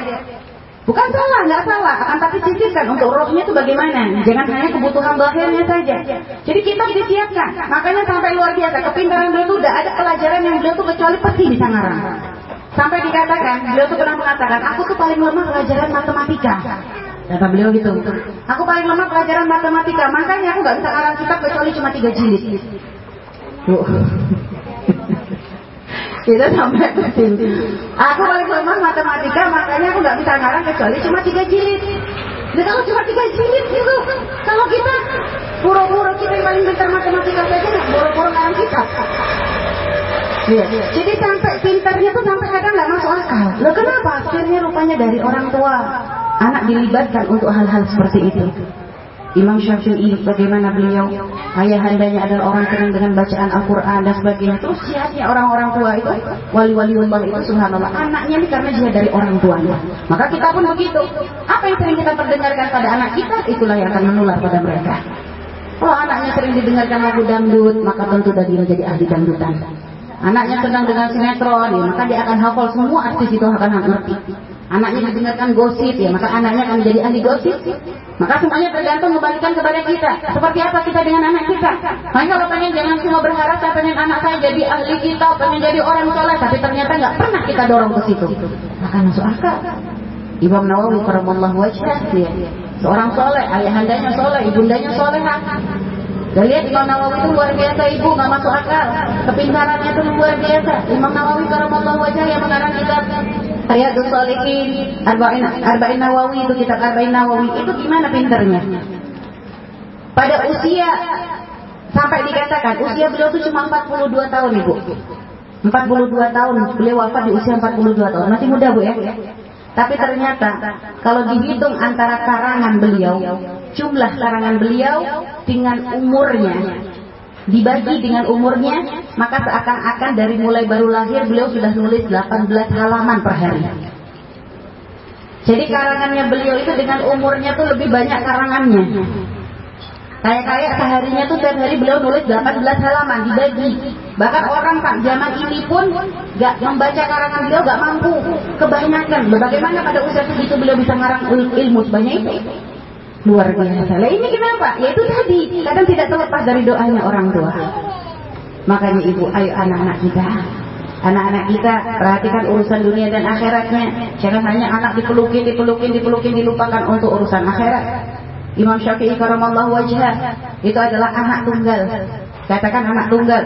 Bukan salah, nggak salah. Akan tapi sisihkan untuk rohnya itu bagaimana. Jangan hanya kebutuhan lahirnya saja. Jadi kita disiapkan. Makanya sampai luar biasa. Kepintaran beliau itu udah ada pelajaran yang beliau tuh kecuali peti bisa ngarang. Sampai dikatakan, beliau tuh pernah mengatakan, aku tuh paling lemah pelajaran matematika. Kata beliau gitu. Aku paling lemah pelajaran matematika, makanya aku nggak bisa ngarang kitab kecuali cuma tiga jilid. Tuh. Kita sampai ke sini. Aku paling lemah matematika, makanya aku nggak bisa ngarang kecuali cuma tiga jilid. Dan kalau cuma tiga jilid gitu, kalau kita pura-pura kita yang paling pintar matematika saja, pura-pura ngarang kitab. Ya. Jadi sampai pintarnya tuh sampai kadang nggak masuk akal. Loh kenapa? Akhirnya rupanya dari orang tua. Anak dilibatkan untuk hal-hal seperti itu. Imam Syafi'i bagaimana beliau? Ayahandanya adalah orang senang dengan bacaan Al-Quran dan sebagainya. Terus jihadnya orang-orang tua itu? Wali-wali Allah itu subhanallah. Anaknya ini karena jihad dari orang tuanya. Maka kita pun begitu. Apa yang sering kita perdengarkan pada anak kita itulah yang akan menular pada mereka. Kalau anaknya sering didengarkan lagu dangdut maka tentu dia menjadi ahli dangdutan anaknya senang dengan sinetron ya, maka dia akan hafal semua artis itu akan ngerti anaknya didengarkan gosip ya maka anaknya akan menjadi ahli gosip. Maka semuanya tergantung kembalikan kepada kita. Seperti apa kita dengan anak kita? Makanya kalau pengen jangan cuma berharap saya pengen anak saya jadi ahli kita pengen jadi orang soleh tapi ternyata nggak pernah kita dorong ke situ. Maka masuk akal. Imam Nawawi karamallahu ya. seorang soleh ayahandanya soleh ibundanya soleh dan lihat Imam Nawawi itu luar biasa ibu nggak masuk akal kepintarannya itu luar biasa Imam Nawawi karamallahu wajah yang mengarang kitab Riyadus Salihin, Arba'in, Arba'in Nawawi itu kitab Arba'in Nawawi itu gimana pinternya? Pada usia sampai dikatakan usia beliau itu cuma 42 tahun Ibu. 42 tahun beliau wafat di usia 42 tahun. Masih muda Bu ya. Tapi ternyata kalau dihitung antara karangan beliau, jumlah karangan beliau dengan umurnya dibagi dengan umurnya, maka seakan-akan dari mulai baru lahir beliau sudah nulis 18 halaman per hari. Jadi karangannya beliau itu dengan umurnya tuh lebih banyak karangannya. Kayak kayak seharinya tuh setiap hari beliau nulis 18 halaman dibagi. Bahkan orang tak zaman ini pun gak membaca karangan beliau gak mampu. Kebanyakan. Bagaimana pada usia segitu beliau bisa ngarang ilmu sebanyak itu? Luar biasa. Lah ini kenapa? Ya itu tadi, kadang tidak terlepas dari doanya orang tua. Makanya ibu, ayo anak-anak kita. Anak-anak kita perhatikan urusan dunia dan akhiratnya. Jangan hanya anak dipelukin, dipelukin, dipelukin, dilupakan untuk urusan akhirat. Imam Syafi'i karamallahu wajah itu adalah anak tunggal. Katakan anak tunggal.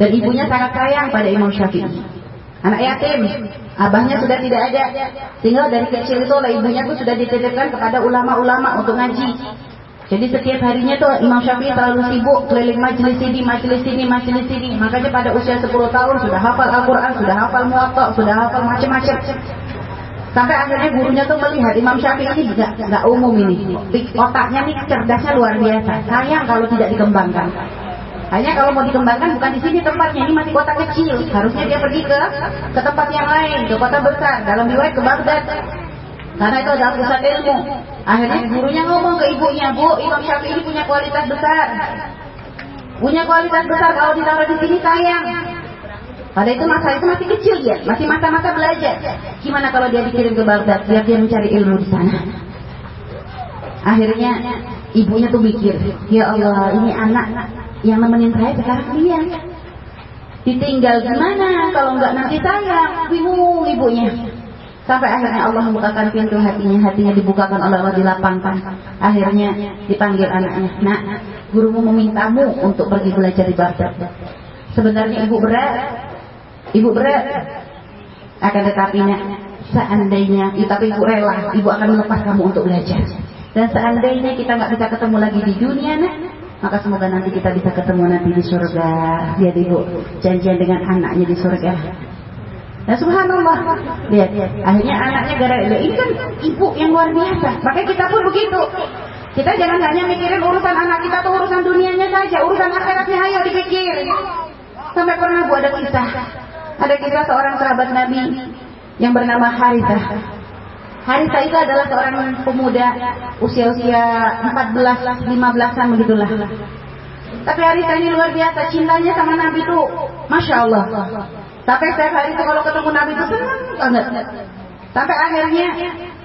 Dan ibunya sangat sayang pada Imam Syafi'i. Anak yatim, Abahnya sudah tidak ada. Tinggal dari kecil itu oleh ibunya tuh sudah dititipkan kepada ulama-ulama untuk ngaji. Jadi setiap harinya tuh Imam Syafi'i terlalu sibuk keliling majelis ini, majelis ini, majelis ini. Makanya pada usia 10 tahun sudah hafal Al-Quran, sudah hafal Muwatta, sudah hafal macam-macam. Sampai akhirnya gurunya tuh melihat Imam Syafi'i ini juga nggak umum ini. Otaknya nih cerdasnya luar biasa. Sayang kalau tidak dikembangkan. Hanya kalau mau dikembangkan bukan di sini tempatnya, ini masih kota kecil. Harusnya dia pergi ke ke tempat yang lain, ke kota besar. Dalam riwayat ke Baghdad. Karena itu adalah pusat ilmu. Akhirnya gurunya ngomong ke ibunya, Bu, Imam Syafi'i ini punya kualitas besar. Punya kualitas besar kalau ditaruh di sini sayang. Pada itu masa itu masih kecil ya, masih masa-masa belajar. Gimana kalau dia dikirim ke Baghdad biar dia mencari ilmu di sana? Akhirnya ibunya tuh mikir, ya Allah ini anak yang nemenin saya sekarang dia. Ditinggal gimana kalau nggak nanti saya bingung ibunya. Sampai akhirnya Allah membukakan pintu hatinya, hatinya dibukakan oleh Allah dilapangkan. Akhirnya dipanggil anaknya, nak, gurumu memintamu untuk pergi belajar di Baghdad. Sebenarnya ibu berat, ibu berat. Akan tetapi seandainya, tapi ibu rela, ibu akan melepas kamu untuk belajar. Dan seandainya kita nggak bisa ketemu lagi di dunia, nak, maka semoga nanti kita bisa ketemu nanti di surga. Lihat ibu, janjian dengan anaknya di surga. Nah subhanallah, lihat, akhirnya anaknya gara ini kan ibu yang luar biasa. Makanya kita pun begitu. Kita jangan hanya mikirin urusan anak kita atau urusan dunianya saja, urusan akhiratnya ayo dipikir. Sampai pernah bu ada kisah, ada kisah seorang sahabat Nabi yang bernama Harithah. Harisa itu adalah seorang pemuda usia-usia 14, 15-an begitulah. Tapi Harisa ini luar biasa, cintanya sama Nabi itu, Masya Allah. Sampai setiap hari itu kalau ketemu Nabi itu senang banget. Sampai akhirnya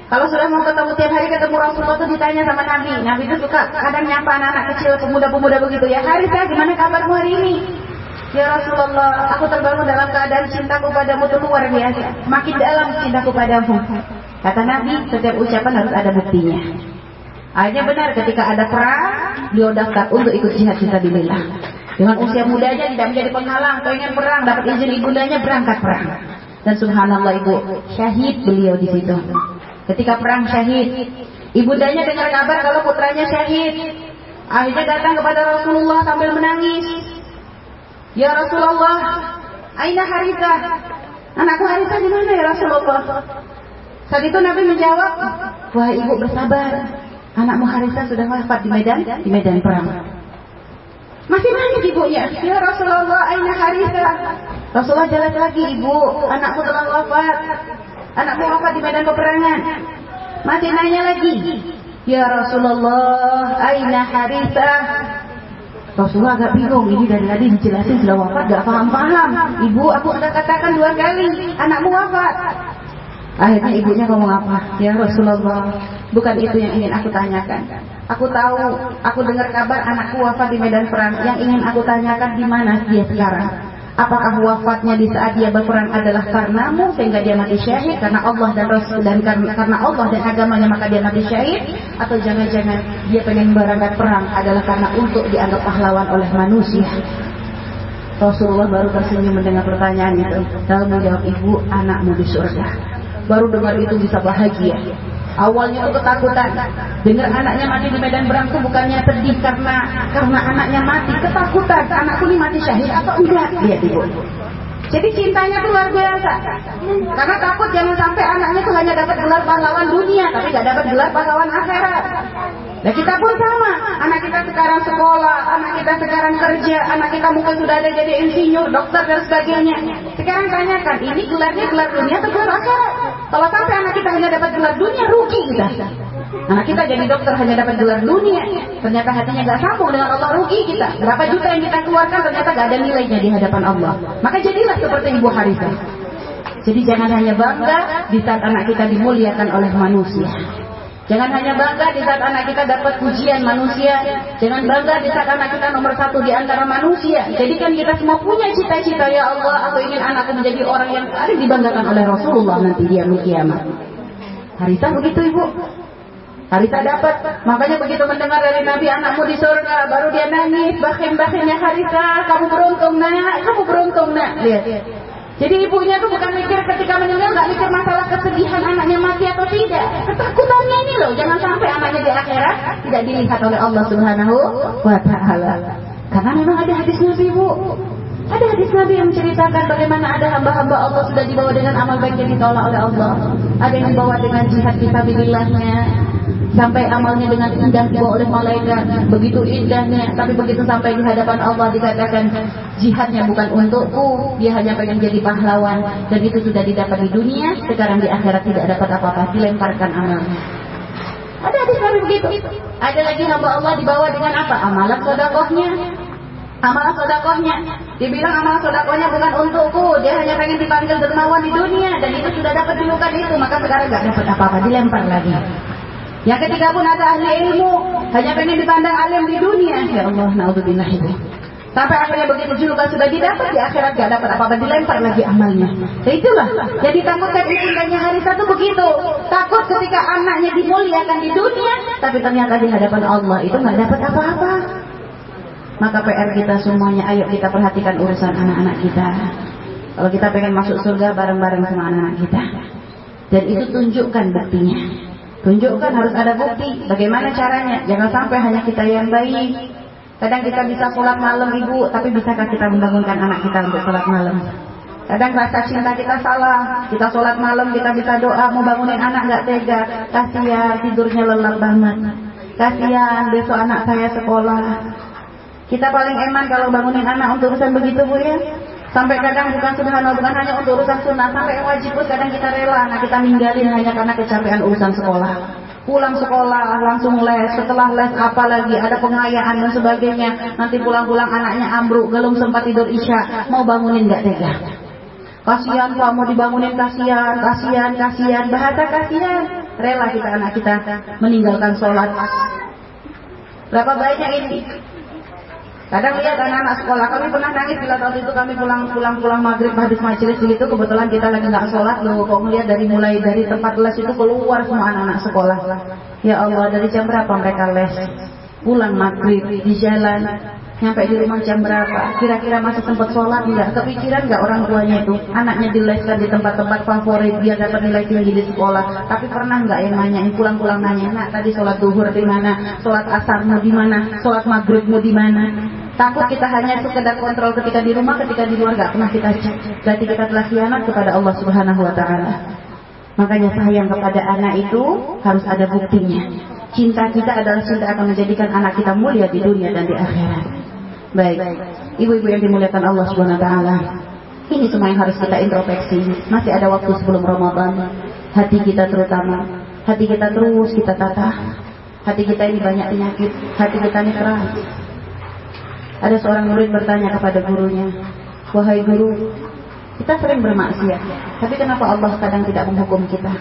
kalau sudah mau ketemu tiap hari ketemu Rasulullah itu ditanya sama Nabi. Nabi itu suka kadang nyapa anak-anak kecil, pemuda-pemuda begitu ya. Harisa gimana kabarmu hari ini? Ya Rasulullah, aku terbangun dalam keadaan cintaku padamu itu luar biasa. Makin dalam cintaku padamu. Kata Nabi, setiap ucapan harus ada buktinya. Akhirnya benar ketika ada perang, beliau daftar untuk ikut jihad fisabilillah. Dengan usia mudanya tidak menjadi penghalang, pengen perang, dapat izin ibundanya berangkat perang. Dan subhanallah ibu, syahid beliau di situ. Ketika perang syahid, ibundanya dengar kabar kalau putranya syahid. Akhirnya datang kepada Rasulullah sambil menangis. Ya Rasulullah, Aina Harithah? Anakku Harithah di mana ya Rasulullah? Saat itu Nabi menjawab, wah ibu bersabar. Anakmu Harisa sudah wafat di medan di medan perang. Masih nanya ibunya, ya Rasulullah, aina Harisa? Rasulullah jelas lagi, ibu, anakmu telah wafat. Anakmu wafat di medan peperangan. Masih nanya lagi, ya Rasulullah, aina Harisa? Rasulullah agak bingung, ini dari tadi dijelasin sudah wafat, gak paham-paham. Ibu, aku sudah katakan dua kali, anakmu wafat. Akhirnya ibunya ngomong apa? Ya Rasulullah, bukan itu yang ingin aku tanyakan. Aku tahu, aku dengar kabar anakku wafat di medan perang. Yang ingin aku tanyakan di mana dia sekarang? Apakah wafatnya di saat dia berperang adalah karenamu sehingga dia mati syahid karena Allah dan Rasul dan karena Allah dan agamanya maka dia mati syahid atau jangan-jangan dia pengen berangkat perang adalah karena untuk dianggap pahlawan oleh manusia. Rasulullah baru tersenyum mendengar pertanyaan itu. Lalu menjawab ibu anakmu di surga. Baru dengar itu bisa bahagia. Awalnya itu ketakutan. Dengar anaknya mati di medan perang itu bukannya sedih karena karena anaknya mati, ketakutan. Anakku ini mati syahid atau enggak? Lihat ibu. Jadi cintanya itu luar biasa. Karena takut jangan sampai anaknya itu hanya dapat gelar pahlawan dunia, tapi gak dapat gelar pahlawan akhirat. Nah kita pun sama, anak kita sekarang sekolah, anak kita sekarang kerja, anak kita mungkin sudah ada jadi insinyur, dokter dan sebagainya. Sekarang tanyakan, ini gelarnya gelar dunia atau gelar akhirat? Kalau sampai anak kita hanya dapat gelar dunia, rugi kita. Anak kita jadi dokter hanya dapat gelar dunia, ternyata hatinya gak sambung dengan Allah rugi kita. Berapa juta yang kita keluarkan ternyata gak ada nilainya di hadapan Allah. Maka jadilah seperti Ibu Harisa. Jadi jangan hanya bangga di saat anak kita dimuliakan oleh manusia. Jangan hanya bangga di saat anak kita dapat pujian manusia. Jangan bangga di saat anak kita nomor satu di antara manusia. Jadi kan kita semua punya cita-cita ya Allah. Aku ingin anakku menjadi orang yang ada dibanggakan oleh Rasulullah nanti di hari kiamat. Harita begitu ibu. Harita dapat. Makanya begitu mendengar dari Nabi anakmu di surga. Baru dia nangis. Bakhim-bakhimnya Harita. Kamu beruntung nak. Kamu beruntung nak. Lihat. Jadi ibunya tuh bukan mikir ketika meninggal nggak mikir masalah kesedihan anaknya mati atau tidak. Ketakutannya ini loh, jangan sampai anaknya di akhirat tidak dilihat oleh Allah Subhanahu wa taala. Karena memang ada hadis Nabi Bu. Ada hadis Nabi yang menceritakan bagaimana ada hamba-hamba Allah sudah dibawa dengan amal baik yang ditolak oleh Allah. Ada yang dibawa dengan jihad fisabilillahnya, sampai amalnya dengan indah dibawa oleh malaikat. Begitu indahnya tapi begitu sampai di hadapan Allah dikatakan jihadnya bukan untukku dia hanya pengen jadi pahlawan. Dan itu sudah didapat di dunia sekarang di akhirat tidak dapat apa-apa dilemparkan amalnya. Ada hadis Nabi begitu. Ada lagi hamba Allah dibawa dengan apa? Amalan sodakohnya. Amalan sodakohnya. Dibilang amalan sodakohnya bukan untukku Dia hanya pengen dipanggil dermawan di dunia Dan itu sudah dapat dilukan itu Maka sekarang gak dapat apa-apa Dilempar lagi yang ketiga pun ada ahli ilmu, hanya pengen dipandang alim di dunia. Ya Allah, naudzubillah itu. Sampai akhirnya begitu juga sudah didapat di akhirat gak dapat apa-apa dilempar lagi amalnya. Ya itulah. Jadi takutkan ibundanya hari satu begitu. Takut ketika anaknya dimuliakan di dunia, tapi ternyata di hadapan Allah itu nggak dapat apa-apa. Maka PR kita semuanya, ayo kita perhatikan urusan anak-anak kita. Kalau kita pengen masuk surga bareng-bareng sama anak-anak kita. Dan itu tunjukkan buktinya. Tunjukkan harus ada bukti. Bagaimana caranya? Jangan sampai hanya kita yang baik. Kadang kita bisa sholat malam ibu, tapi bisakah kita membangunkan anak kita untuk sholat malam? Kadang rasa cinta kita salah. Kita sholat malam, kita bisa doa, mau bangunin anak nggak tega. Kasihan, tidurnya lelap banget. Kasihan, besok anak saya sekolah. Kita paling eman kalau bangunin anak untuk urusan begitu bu ya. Sampai kadang bukan subhanallah, bukan hanya untuk urusan sunnah, sampai yang wajib pun kadang kita rela, nah kita ninggalin hanya karena kecapean urusan sekolah. Pulang sekolah, langsung les, setelah les apalagi ada pengayaan dan sebagainya. Nanti pulang-pulang anaknya ambruk, belum sempat tidur isya, mau bangunin nggak tega. Kasihan pak, mau dibangunin kasihan, kasihan, kasihan, bahasa kasihan. Rela kita anak kita meninggalkan sholat. Berapa banyak ini Kadang lihat anak-anak sekolah, kami pernah nangis bila waktu itu kami pulang-pulang pulang maghrib habis majelis begitu, kebetulan kita lagi nggak sholat loh, kok melihat dari mulai dari tempat les itu keluar semua anak-anak sekolah. Ya Allah, dari jam berapa mereka les? Pulang maghrib di jalan, nyampe di rumah jam berapa? Kira-kira masih sempat sholat nggak? Kepikiran nggak orang tuanya itu? Anaknya dileskan di tempat-tempat favorit biar dapat nilai tinggi di sekolah. Tapi pernah nggak yang nanyain pulang-pulang nanya, nak tadi sholat duhur di mana? Sholat asar mau di mana? Sholat maghrib mau di mana? Takut kita hanya sekedar kontrol ketika di rumah, ketika di luar nggak pernah kita cek. Berarti kita telah kepada Allah Subhanahu Wa Taala. Makanya sayang kepada anak itu harus ada buktinya. cinta kita adalah cinta akan menjadikan anak kita mulia di dunia dan di akhirat. Baik, ibu-ibu yang dimuliakan Allah Subhanahu wa taala. Ini semua yang harus kita introspeksi. Masih ada waktu sebelum Ramadan. Hati kita terutama, hati kita terus kita tata. Hati kita ini banyak penyakit, hati kita ini keras. Ada seorang murid bertanya kepada gurunya, "Wahai guru, kita sering bermaksiat, tapi kenapa Allah kadang tidak menghukum kita?"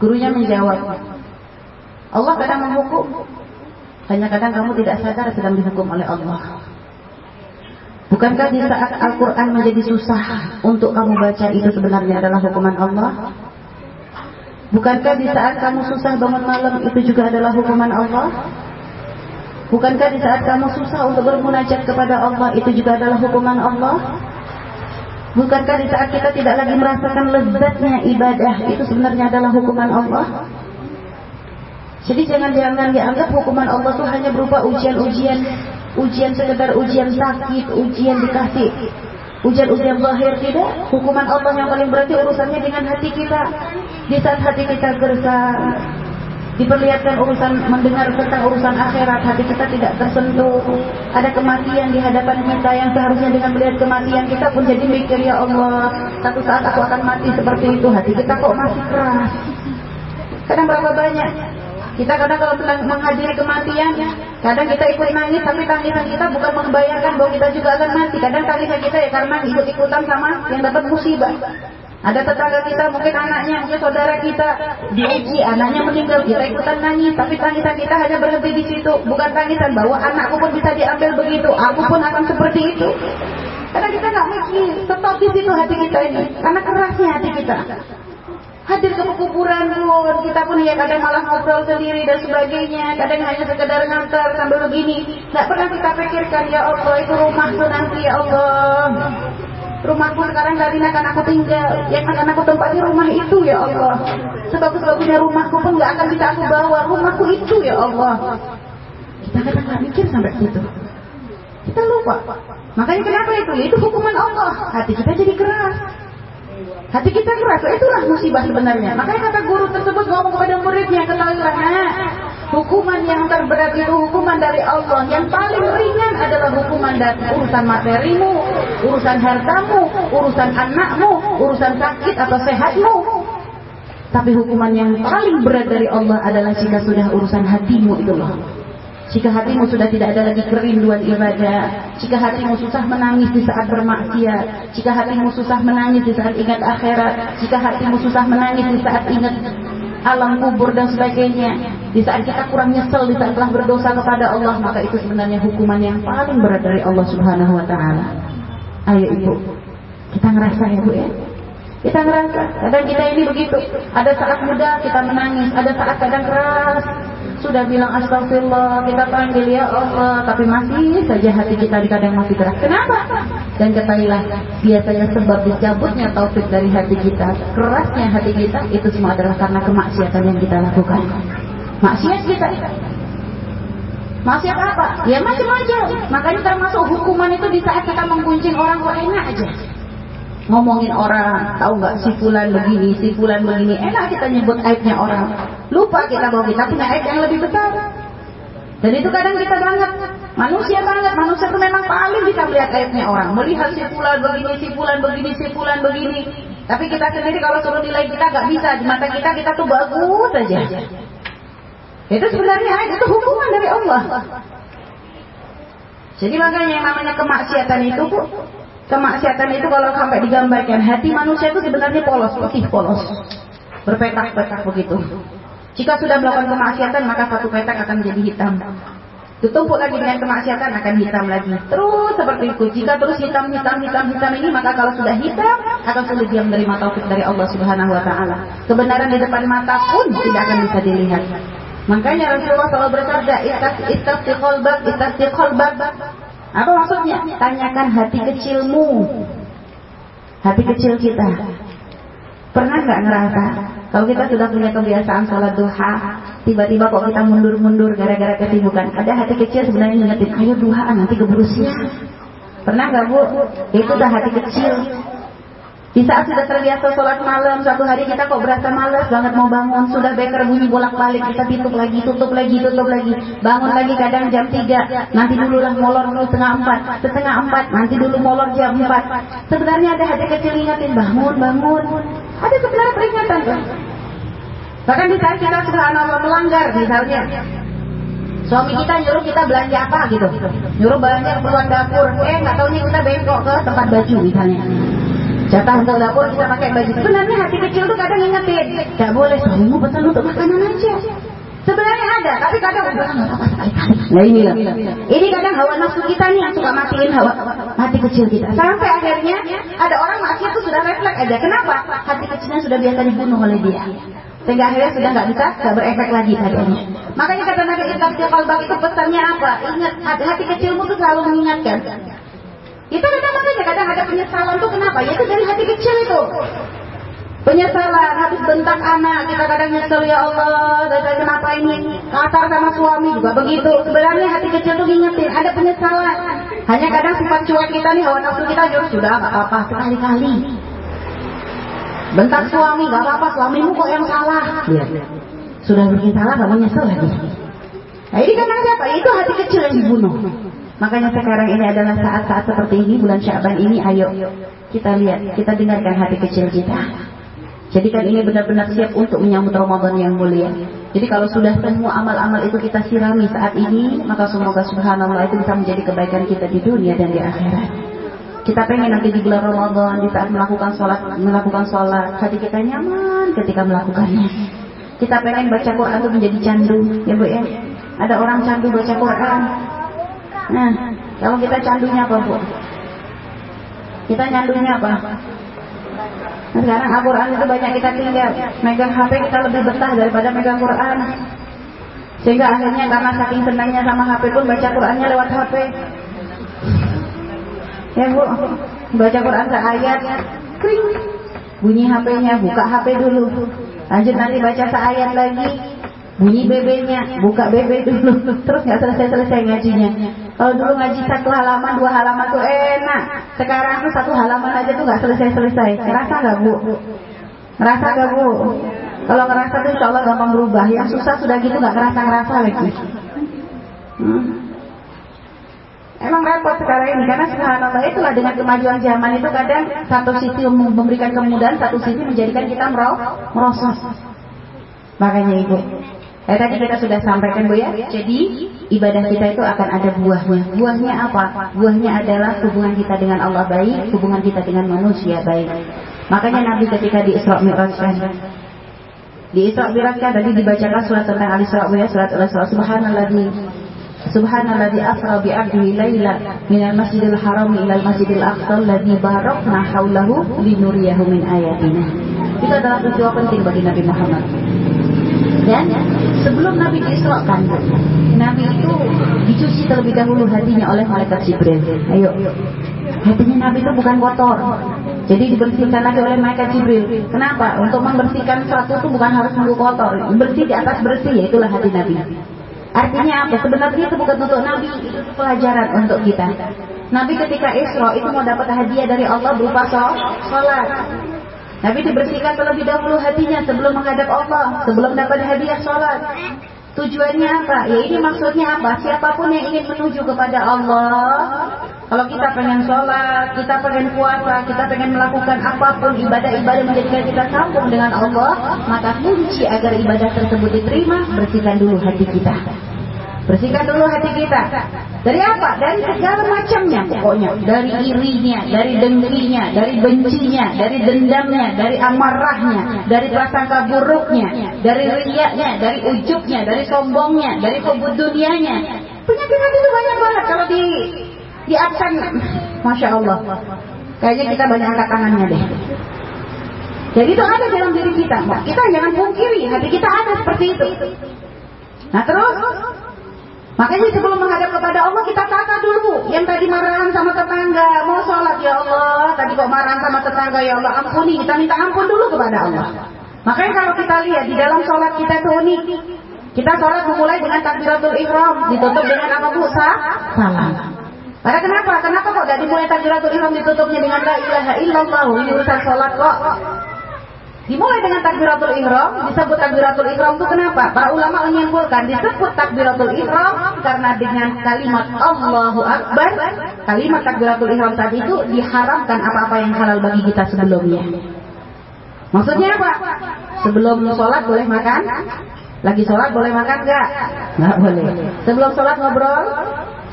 Gurunya menjawab, Allah kadang menghukum, hanya kadang kamu tidak sadar sedang dihukum oleh Allah. Bukankah di saat Al-Quran menjadi susah untuk kamu baca itu sebenarnya adalah hukuman Allah? Bukankah di saat kamu susah bangun malam itu juga adalah hukuman Allah? Bukankah di saat kamu susah untuk bermunajat kepada Allah itu juga adalah hukuman Allah? Bukankah di saat kita tidak lagi merasakan lezatnya ibadah itu sebenarnya adalah hukuman Allah? Jadi jangan jangan dianggap hukuman Allah itu hanya berupa ujian-ujian, ujian sekedar ujian sakit, ujian dikasih, ujian-ujian zahir tidak. Hukuman Allah yang paling berarti urusannya dengan hati kita. Di saat hati kita gersang, diperlihatkan urusan mendengar tentang urusan akhirat hati kita tidak tersentuh. Ada kematian di hadapan kita yang seharusnya dengan melihat kematian kita pun jadi mikir ya Allah satu saat aku akan mati seperti itu. Hati kita kok masih keras. Kadang berapa banyak? Kita kadang kalau menghadiri kematian kadang kita ikut nangis tapi tangisan kita bukan membayangkan bahwa kita juga akan mati. Kadang tangisan kita ya karena ikut-ikutan sama yang dapat musibah ada tetangga kita, mungkin anaknya, mungkin saudara kita diuji, anaknya meninggal, kita ikutan nangis, tapi tangisan kita hanya berhenti di situ. Bukan tangisan bahwa anakku pun bisa diambil begitu, aku pun akan seperti itu. Karena kita nggak mikir, stop di situ hati kita ini, karena kerasnya hati kita. Hadir ke kuburan pun, kita pun ya kadang malah ngobrol sendiri dan sebagainya, kadang hanya sekedar ngantar sambil begini. Nggak pernah kita pikirkan, ya Allah itu rumahku nanti ya Allah. Rumahku sekarang dari akan aku tinggal. Yang akan aku tempati rumah itu ya Allah. Sebagus-bagusnya rumahku pun gak akan bisa aku bawa. Rumahku itu ya Allah. Kita kadang gak mikir sampai situ. Kita lupa. Makanya kenapa itu? Itu hukuman Allah. Hati kita jadi keras. Hati kita keras, itulah musibah sebenarnya. Makanya kata guru tersebut ngomong kepada muridnya, ketahuilah, hukuman yang terberat itu hukuman dari Allah. Yang paling ringan adalah hukuman dari urusan materimu, urusan hartamu, urusan anakmu, urusan sakit atau sehatmu. Tapi hukuman yang paling berat dari Allah adalah jika sudah urusan hatimu itu loh. Jika hatimu sudah tidak ada lagi kerinduan ibadah, jika hatimu susah menangis di saat bermaksiat, jika hatimu susah menangis di saat ingat akhirat, jika hatimu susah menangis di saat ingat alam kubur dan sebagainya, di saat kita kurang nyesel di saat telah berdosa kepada Allah, maka itu sebenarnya hukuman yang paling berat dari Allah Subhanahu wa taala. Ayo Ibu, kita ngerasa ya Bu ya. Kita ngerasa, kadang kita ini begitu. Ada saat muda kita menangis, ada saat kadang keras, sudah bilang astagfirullah, kita panggil ya Allah, tapi masih saja hati kita kadang masih keras. Kenapa? Dan ketahuilah, biasanya sebab dicabutnya taufik dari hati kita, kerasnya hati kita, itu semua adalah karena kemaksiatan yang kita lakukan. Maksiat kita. Maksiat apa? Ya macam-macam. Makanya termasuk hukuman itu di saat kita mengguncing orang kok enak aja ngomongin orang, tahu nggak si fulan begini, si fulan begini, enak kita nyebut aibnya orang. Lupa kita bahwa kita punya aib yang lebih besar. Dan itu kadang kita banget, manusia banget, manusia itu memang paling bisa melihat aibnya orang. Melihat si fulan begini, si fulan begini, si fulan begini. Tapi kita sendiri kalau suruh nilai kita nggak bisa, di mata kita kita tuh bagus saja. Itu sebenarnya aib itu hukuman dari Allah. Jadi makanya yang namanya kemaksiatan itu Kemaksiatan itu kalau sampai digambarkan hati manusia itu sebenarnya polos, putih polos, berpetak-petak begitu. Jika sudah melakukan kemaksiatan maka satu petak akan menjadi hitam. Ditumpuk lagi dengan kemaksiatan akan hitam lagi. Terus seperti itu. Jika terus hitam, hitam, hitam, hitam ini maka kalau sudah hitam akan sulit dia menerima taufik dari Allah Subhanahu Wa Taala. Kebenaran di depan mata pun tidak akan bisa dilihat. Makanya Rasulullah selalu bersabda, "Istafti qalbak, istafti qalbak." Apa maksudnya? Tanyakan hati kecilmu. Hati kecil kita. Pernah nggak ngerasa kalau kita sudah punya kebiasaan sholat duha, tiba-tiba kok kita mundur-mundur gara-gara kesibukan. Ada hati kecil sebenarnya ngingetin, ayo duhaan nanti keburu siang. Pernah nggak bu? Itu udah hati kecil. Di saat sudah terbiasa sholat malam, satu hari kita kok berasa malas banget mau bangun, sudah beker bunyi bolak-balik, kita tutup lagi, tutup lagi, tutup lagi, bangun lagi kadang jam 3, nanti dulu lah molor setengah 4, setengah 4, nanti dulu molor jam 4. Sebenarnya ada hati kecil ingatin, bangun, bangun. Ada sebenarnya peringatan tuh. Bahkan di saat kita subhanallah melanggar misalnya, Suami kita nyuruh kita belanja apa gitu, nyuruh belanja keperluan dapur, eh nggak taunya kita bengkok ke tempat baju misalnya. Jatah untuk dapur kita pakai baju. Sebenarnya hati kecil tuh kadang ingetin, nggak boleh suamimu pesan untuk makanan aja. Sebenarnya ada, tapi kadang. Nah ini loh, ini kadang hawa nafsu kita nih yang suka matiin hawa hati kecil kita. Sampai akhirnya ada orang maksiat tuh sudah refleks aja. Kenapa? Hati kecilnya sudah biasa dibunuh oleh dia. Sehingga akhirnya sudah nggak bisa, nggak berefek lagi tadinya. Makanya kata Nabi Ibrahim Qalbak itu pesannya apa? Ingat, hati, hati kecilmu tuh selalu mengingatkan. Itu kadang makanya kadang ada penyesalan tuh kenapa? Ya itu dari hati kecil itu. Penyesalan, habis bentak anak, kita kadang nyesel ya Allah, dan kenapa ini kasar sama suami juga begitu. Sebenarnya hati kecil tuh ngingetin, ada penyesalan. Hanya kadang sifat cuek kita nih, hawa nafsu kita juga sudah nggak apa-apa sekali-kali. Bentak suami, nggak apa-apa, suamimu kok yang salah. Ya. Sudah bikin salah, kamu nyesel lagi. Nah ini karena siapa? Itu hati kecil yang dibunuh. Makanya sekarang ini adalah saat-saat seperti ini, bulan Syaban ini, ayo kita lihat, kita dengarkan hati kecil kita. Jadikan ini benar-benar siap untuk menyambut Ramadan yang mulia. Jadi kalau sudah semua amal-amal itu kita sirami saat ini, maka semoga subhanallah itu bisa menjadi kebaikan kita di dunia dan di akhirat. Kita pengen nanti di bulan Ramadan di saat melakukan sholat, melakukan sholat, hati kita nyaman ketika melakukannya. Kita pengen baca Quran itu menjadi candu, ya bu ya. Ada orang candu baca Quran, Nah, kalau kita candunya apa bu? Kita nyandunya apa? Nah, sekarang Al-Quran itu banyak kita tinggal. Megang HP kita lebih betah daripada megang Quran. Sehingga akhirnya karena saking senangnya sama HP pun baca Qurannya lewat HP Ya bu, baca Quran seayat. Kring. Bunyi HP-nya, buka HP dulu. Lanjut nanti baca seayat lagi. Bunyi bebeknya, buka bebek dulu, terus nggak selesai-selesai ngajinya. Kalau dulu ngaji satu halaman, dua halaman tuh enak. Sekarang tuh satu halaman aja tuh nggak selesai-selesai. Ngerasa nggak bu? Ngerasa nggak bu? Kalau ngerasa tuh insya Allah gampang berubah. Yang susah sudah gitu nggak ngerasa-ngerasa lagi. Hmm. Emang repot sekarang ini karena subhanallah itulah dengan kemajuan zaman itu kadang satu sisi memberikan kemudahan, satu sisi menjadikan kita merosot. Makanya ibu, Eh, tadi kita sudah sampaikan Bu ya. Jadi ibadah kita itu akan ada buahnya. Buahnya apa? Buahnya adalah hubungan kita dengan Allah baik, hubungan kita dengan manusia baik. Makanya Nabi ketika di Isra Mi'rajkan di Isra Mi'rajkan tadi dibacakan surat tentang Al-Isra ya, surat Al-Isra Subhanalladzi Subhanalladzi asra bi 'abdihi laila minal masjidil haram ila al-masjidil aqsa alladzi barakna haulahu linuriyahu min ayatina. Itu adalah peristiwa penting bagi Nabi Muhammad. Dan sebelum Nabi diisrakan, Nabi itu dicuci terlebih dahulu hatinya oleh malaikat Jibril. Ayo, hatinya Nabi itu bukan kotor. Jadi dibersihkan lagi oleh malaikat Jibril. Kenapa? Untuk membersihkan sesuatu itu bukan harus nunggu kotor. Bersih di atas bersih, ya itulah hati Nabi. Artinya apa? Sebenarnya itu bukan untuk Nabi, itu pelajaran untuk kita. Nabi ketika Isra itu mau dapat hadiah dari Allah berupa sholat. Nabi dibersihkan terlebih dahulu hatinya sebelum menghadap Allah, sebelum dapat hadiah sholat. Tujuannya apa? Ya ini maksudnya apa? Siapa pun yang ingin menuju kepada Allah, kalau kita pengen sholat, kita pengen puasa, kita pengen melakukan apa pun ibadah-ibadah menjadikan kita sambung dengan Allah, maka kunci agar ibadah tersebut diterima, bersihkan dulu hati kita. Bersihkan dulu hati kita. Dari apa? Dari segala macamnya pokoknya. Dari irinya, dari dengkinya, dari bencinya, dari dendamnya, dari amarahnya, dari prasangka buruknya, dari riaknya, dari ujubnya, dari sombongnya, dari kebut dunianya. Penyakit hati itu banyak banget kalau di di absen. Masya Allah. Kayaknya kita banyak angkat tangannya deh. Jadi itu ada dalam diri kita. Kita jangan pungkiri, hati kita ada seperti itu. Nah terus Makanya sebelum menghadap kepada Allah kita tata dulu. Yang tadi marahan sama tetangga, mau sholat ya Allah. Tadi kok marahan sama tetangga ya Allah, ampuni. Kita minta ampun dulu kepada Allah. Makanya kalau kita lihat di dalam sholat kita itu unik. Kita sholat memulai dengan takbiratul ihram, ditutup dengan apa bu? Salam. Padahal kenapa? Kenapa kok tidak dimulai takbiratul ihram ditutupnya dengan la ilaha illallah? Ini urusan sholat kok. Dimulai dengan takbiratul ihram, disebut takbiratul ihram itu kenapa? Para ulama menyimpulkan disebut takbiratul ihram karena dengan kalimat Allahu Akbar, kalimat takbiratul ihram tadi itu diharamkan apa-apa yang halal bagi kita sebelumnya. Maksudnya apa? Sebelum sholat boleh makan? Lagi sholat boleh makan nggak? Nggak boleh. Sebelum sholat ngobrol?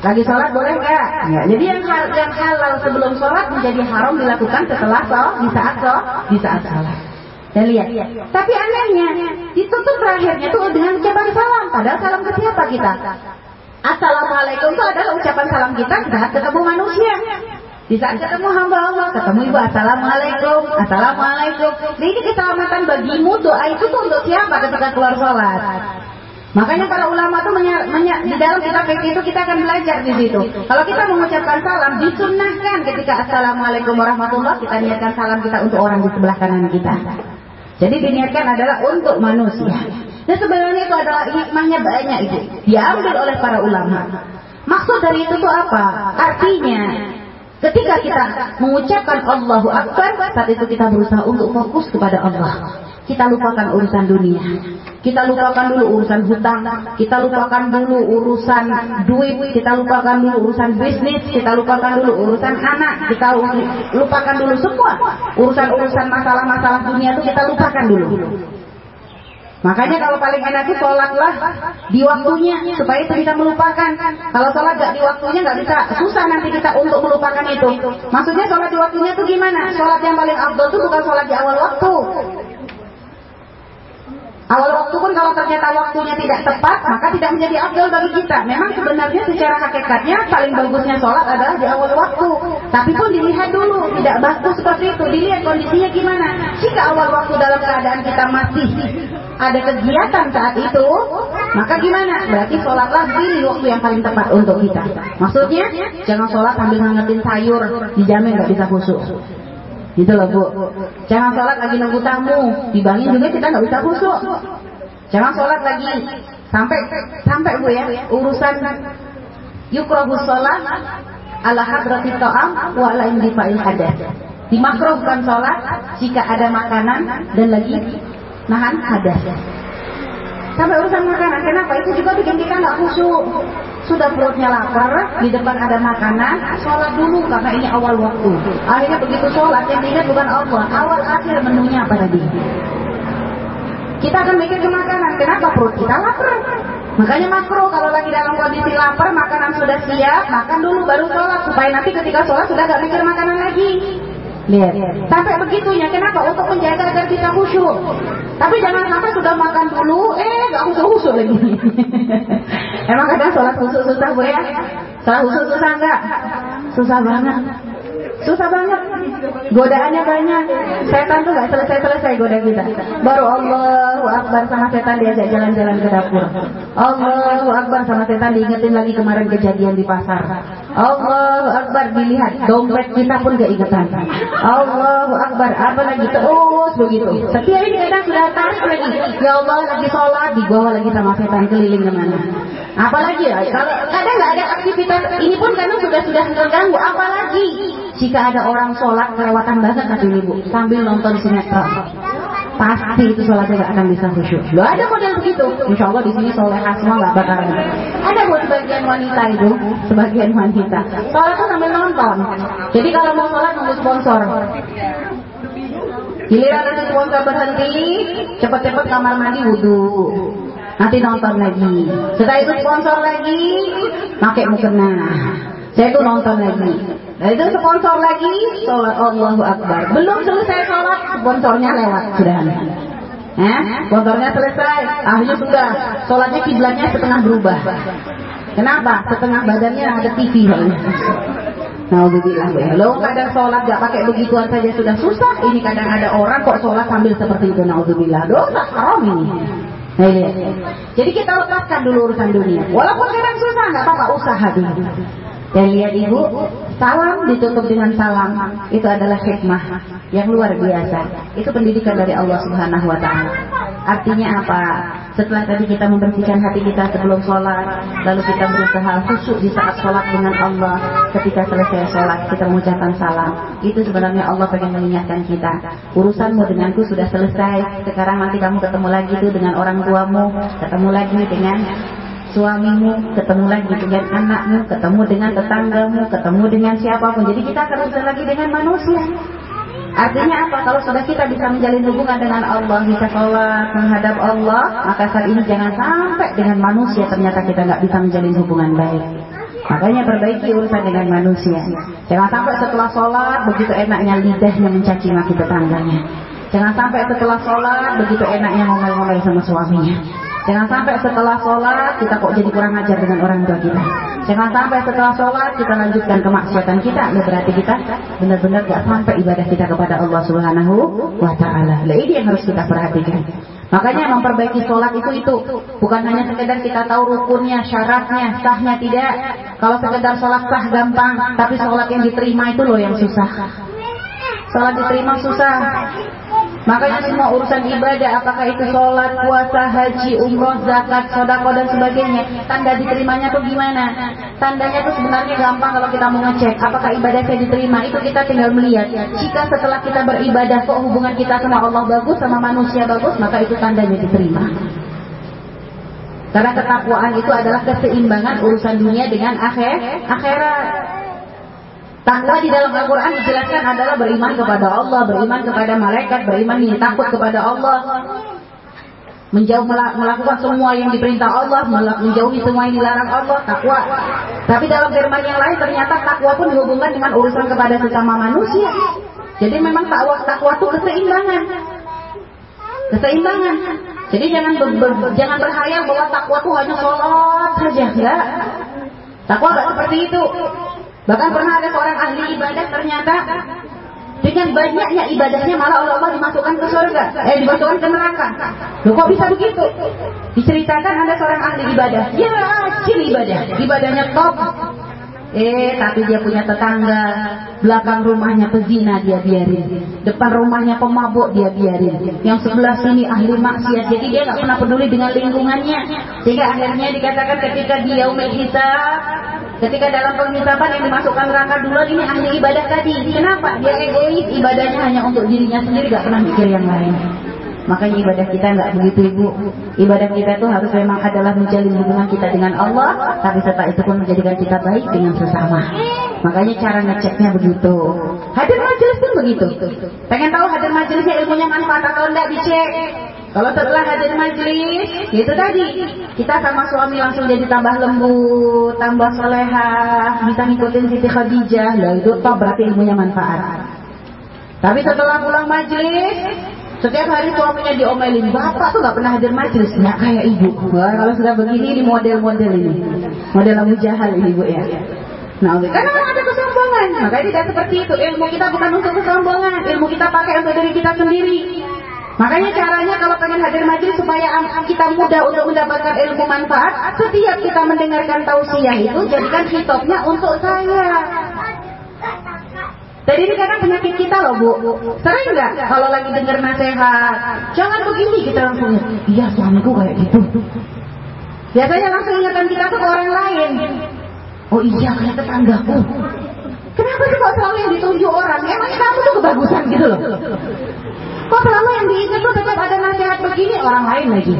Lagi sholat boleh nggak? Nggak. Jadi yang, hal, yang halal sebelum sholat menjadi haram dilakukan setelah sholat, di saat sholat, di saat sholat. Dan lihat. Tapi anehnya, ditutup terakhirnya tuh dengan ucapan salam. Padahal salam ke siapa kita? Assalamualaikum itu adalah ucapan salam kita saat ketemu manusia. Di saat ketemu hamba Allah, ketemu ibu Assalamualaikum, Assalamualaikum. Nah, ini keselamatan bagimu doa itu tuh untuk siapa ketika keluar sholat? Makanya para ulama tuh menya, menya, di dalam kitab fikih itu kita akan belajar di situ. Kalau kita mengucapkan salam, disunnahkan ketika Assalamualaikum warahmatullah kita niatkan salam kita untuk orang di sebelah kanan kita. Jadi diniatkan adalah untuk manusia. Dan sebenarnya itu adalah hikmahnya banyak itu. Diambil oleh para ulama. Maksud dari itu tuh apa? Artinya Ketika kita mengucapkan Allahu Akbar, saat itu kita berusaha untuk fokus kepada Allah. Kita lupakan urusan dunia. Kita lupakan dulu urusan hutang. Kita lupakan dulu urusan duit. Kita lupakan dulu urusan bisnis. Kita lupakan dulu urusan anak. Kita lupakan dulu semua. Urusan-urusan masalah-masalah dunia itu kita lupakan dulu. Makanya kalau paling enak itu sholatlah di waktunya supaya itu bisa melupakan. Kalau sholat gak di waktunya gak bisa susah nanti kita untuk melupakan itu. Maksudnya sholat di waktunya itu gimana? Sholat yang paling abdul itu bukan sholat di awal waktu. Awal waktu pun kalau ternyata waktunya tidak tepat, maka tidak menjadi abdul bagi kita. Memang sebenarnya secara hakikatnya paling bagusnya sholat adalah di awal waktu. Tapi pun dilihat dulu, tidak bagus seperti itu. Dilihat kondisinya gimana. Jika awal waktu dalam keadaan kita masih ada kegiatan saat itu, maka gimana? Berarti sholatlah di waktu yang paling tepat untuk kita. Maksudnya, jangan sholat sambil ngangetin sayur, dijamin nggak bisa khusyuk. Gitu loh Bu. Jangan sholat lagi nunggu tamu, dibangin juga kita nggak bisa khusyuk. Jangan sholat lagi sampai sampai Bu ya urusan yukrohu sholat ala hadrati ta'am wa ala indifa'il hadas. Dimakruhkan sholat jika ada makanan dan lagi nahan hadas. Sampai urusan makanan, kenapa? Itu juga bikin kita nggak khusyuk sudah perutnya lapar, di depan ada makanan, sholat dulu karena ini awal waktu. Akhirnya begitu sholat, yang diingat bukan Allah, awal akhir menunya apa tadi? Kita akan mikir ke makanan, kenapa perut kita lapar? Makanya makro kalau lagi dalam kondisi lapar, makanan sudah siap, makan dulu baru sholat supaya nanti ketika sholat sudah gak mikir makanan lagi. Lihat. Sampai begitunya. Kenapa? Untuk menjaga agar kita khusyuk. Tapi jangan sampai sudah makan dulu, eh gak khusyuk-khusyuk lagi. Emang kadang sholat khusyuk susah bu ya? Sholat khusyuk susah enggak? Susah banget. Susah banget. Godaannya banyak. Setan tuh gak selesai-selesai goda kita. Baru Allahu Akbar sama setan diajak jalan-jalan ke dapur. Allahu Akbar sama setan diingetin lagi kemarin kejadian di pasar. Allahu Akbar dilihat dompet kita pun gak ingetan. Allahu Akbar apa lagi terus begitu. Setiap ini kadang sudah tarik lagi. Ya Allah lagi sholat dibawa lagi sama setan keliling ke mana. Apalagi ya, kalau kadang nggak ada aktivitas ini pun kadang sudah sudah terganggu. Apalagi jika ada orang sholat kelewatan banget nanti ibu sambil nonton sinetron pasti itu sholatnya nggak akan bisa khusyuk. Lo ada model begitu. Insya Allah di sini soleh semua nggak bakalan. Ada buat sebagian wanita itu, sebagian wanita. Sholat tuh sambil nonton. Jadi kalau mau sholat nunggu sponsor. Giliran nanti sponsor berhenti, cepet-cepet kamar mandi wudhu. Nanti nonton lagi. Setelah itu sponsor lagi, pakai mukena. Saya tuh nonton lagi. Nah itu sponsor lagi, sholat Allahu Akbar. Belum selesai sholat, sponsornya lewat sudah. Eh, sponsornya selesai, akhirnya sudah. Sholatnya kiblatnya setengah berubah. Kenapa? Setengah badannya ada TV. Nauzubillah ya. Lo kadang sholat gak pakai begituan saja sudah susah. Ini kadang ada orang kok sholat sambil seperti itu. Nauzubillah. Dosa haram ini. Nah. Jadi kita lepaskan dulu urusan dunia. Walaupun kadang susah, nggak apa-apa usaha dulu. Dan lihat ibu, salam ditutup dengan salam. Itu adalah hikmah. Yang luar biasa. Itu pendidikan dari Allah Subhanahu wa taala. Artinya apa? Setelah tadi kita membersihkan hati kita sebelum sholat, lalu kita berusaha khusyuk di saat sholat dengan Allah. Ketika selesai sholat, kita mengucapkan salam. Itu sebenarnya Allah pengen mengingatkan kita. Urusanmu denganku sudah selesai. Sekarang nanti kamu ketemu lagi tuh dengan orang tuamu, ketemu lagi dengan suamimu, ketemu lagi dengan anakmu, ketemu dengan tetanggamu, ketemu dengan siapa pun. Jadi kita akan lagi dengan manusia. Artinya apa? Kalau sudah kita bisa menjalin hubungan dengan Allah, bisa sholat, menghadap Allah, maka saat ini jangan sampai dengan manusia ternyata kita nggak bisa menjalin hubungan baik. Makanya perbaiki urusan dengan manusia. Jangan sampai setelah sholat begitu enaknya lidahnya mencaci maki tetangganya. Jangan sampai setelah sholat begitu enaknya ngomel-ngomel sama suaminya. Jangan sampai setelah sholat kita kok jadi kurang ajar dengan orang tua kita. Jangan sampai setelah sholat kita lanjutkan kemaksiatan kita. Ya berarti kita benar-benar gak sampai ibadah kita kepada Allah Subhanahu wa Ta'ala. Ini yang harus kita perhatikan. Makanya memperbaiki sholat itu itu bukan hanya sekedar kita tahu rukunnya, syaratnya, sahnya tidak. Kalau sekedar sholat sah gampang, tapi sholat yang diterima itu loh yang susah. Sholat diterima susah. Makanya semua urusan ibadah, apakah itu sholat, puasa, haji, umroh, zakat, sodako dan sebagainya, tanda diterimanya tuh gimana? Tandanya tuh sebenarnya gampang kalau kita mau ngecek apakah ibadah saya diterima. Itu kita tinggal melihat. Jika setelah kita beribadah kok hubungan kita sama Allah bagus, sama manusia bagus, maka itu tandanya diterima. Karena ketakwaan itu adalah keseimbangan urusan dunia dengan akhir akhirat. Takwa di dalam Al-Quran dijelaskan adalah beriman kepada Allah, beriman kepada malaikat, beriman ini takut kepada Allah. Menjauh melakukan semua yang diperintah Allah, menjauhi semua yang dilarang Allah, takwa. Tapi dalam firman yang lain ternyata takwa pun dihubungkan dengan urusan kepada sesama manusia. Jadi memang takwa takwa itu keseimbangan. Keseimbangan. Jadi jangan ber, ber, jangan berhayal bahwa takwa itu hanya sholat saja, enggak. Takwa enggak seperti itu. Bahkan pernah ada seorang ahli ibadah ternyata dengan banyaknya ibadahnya malah oleh Allah dimasukkan ke surga, eh dimasukkan ke neraka. Loh kok bisa begitu? Diceritakan ada seorang ahli ibadah, dia rajin ibadah, ibadahnya top. Eh, tapi dia punya tetangga, belakang rumahnya pezina dia biarin, depan rumahnya pemabuk dia biarin, yang sebelah sini ahli maksiat, jadi dia nggak pernah peduli dengan lingkungannya, sehingga akhirnya dikatakan ketika dia umil hisab, Ketika dalam penghisaban yang dimasukkan neraka dulu ini ahli ibadah tadi. Kenapa? Dia egois, ibadahnya hanya untuk dirinya sendiri, gak pernah mikir yang lain. Makanya ibadah kita nggak begitu ibu. Ibadah kita itu harus memang adalah menjalin hubungan kita dengan Allah, tapi setelah itu pun menjadikan kita baik dengan sesama. Makanya cara ngeceknya begitu. Hadir majelis pun begitu. Pengen tahu hadir majelisnya ilmunya manfaat atau enggak dicek. Kalau setelah hadir majelis, itu tadi kita sama suami langsung jadi tambah lembut, tambah soleha, bisa ngikutin Siti Khadijah, lah itu toh berarti ilmunya manfaat. Tapi setelah pulang majelis, setiap hari suaminya diomelin, bapak tuh gak pernah hadir majelis, nggak kayak ibu. Wah, kalau sudah begini ini model-model ini, model Abu Jahal ini bu ya. Nah, karena ada kesombongan, makanya tidak seperti itu. Ilmu kita bukan untuk kesombongan, ilmu kita pakai untuk diri kita sendiri. Makanya caranya kalau pengen hadir majelis supaya kita mudah untuk mendapatkan ilmu manfaat, setiap kita mendengarkan tausiah itu jadikan hitopnya untuk saya. Jadi ini karena penyakit kita loh bu. Sering nggak kalau lagi dengar nasihat, jangan begini kita langsung, iya suamiku kayak gitu. Biasanya langsung ingatkan kita ke orang lain. Oh iya kayak tetanggaku. Kenapa sih kok selalu yang ditunjuk orang? Emangnya kamu tuh kebagusan gitu loh. Kok selama yang diingat tuh tetap ada nasihat begini orang lain lagi.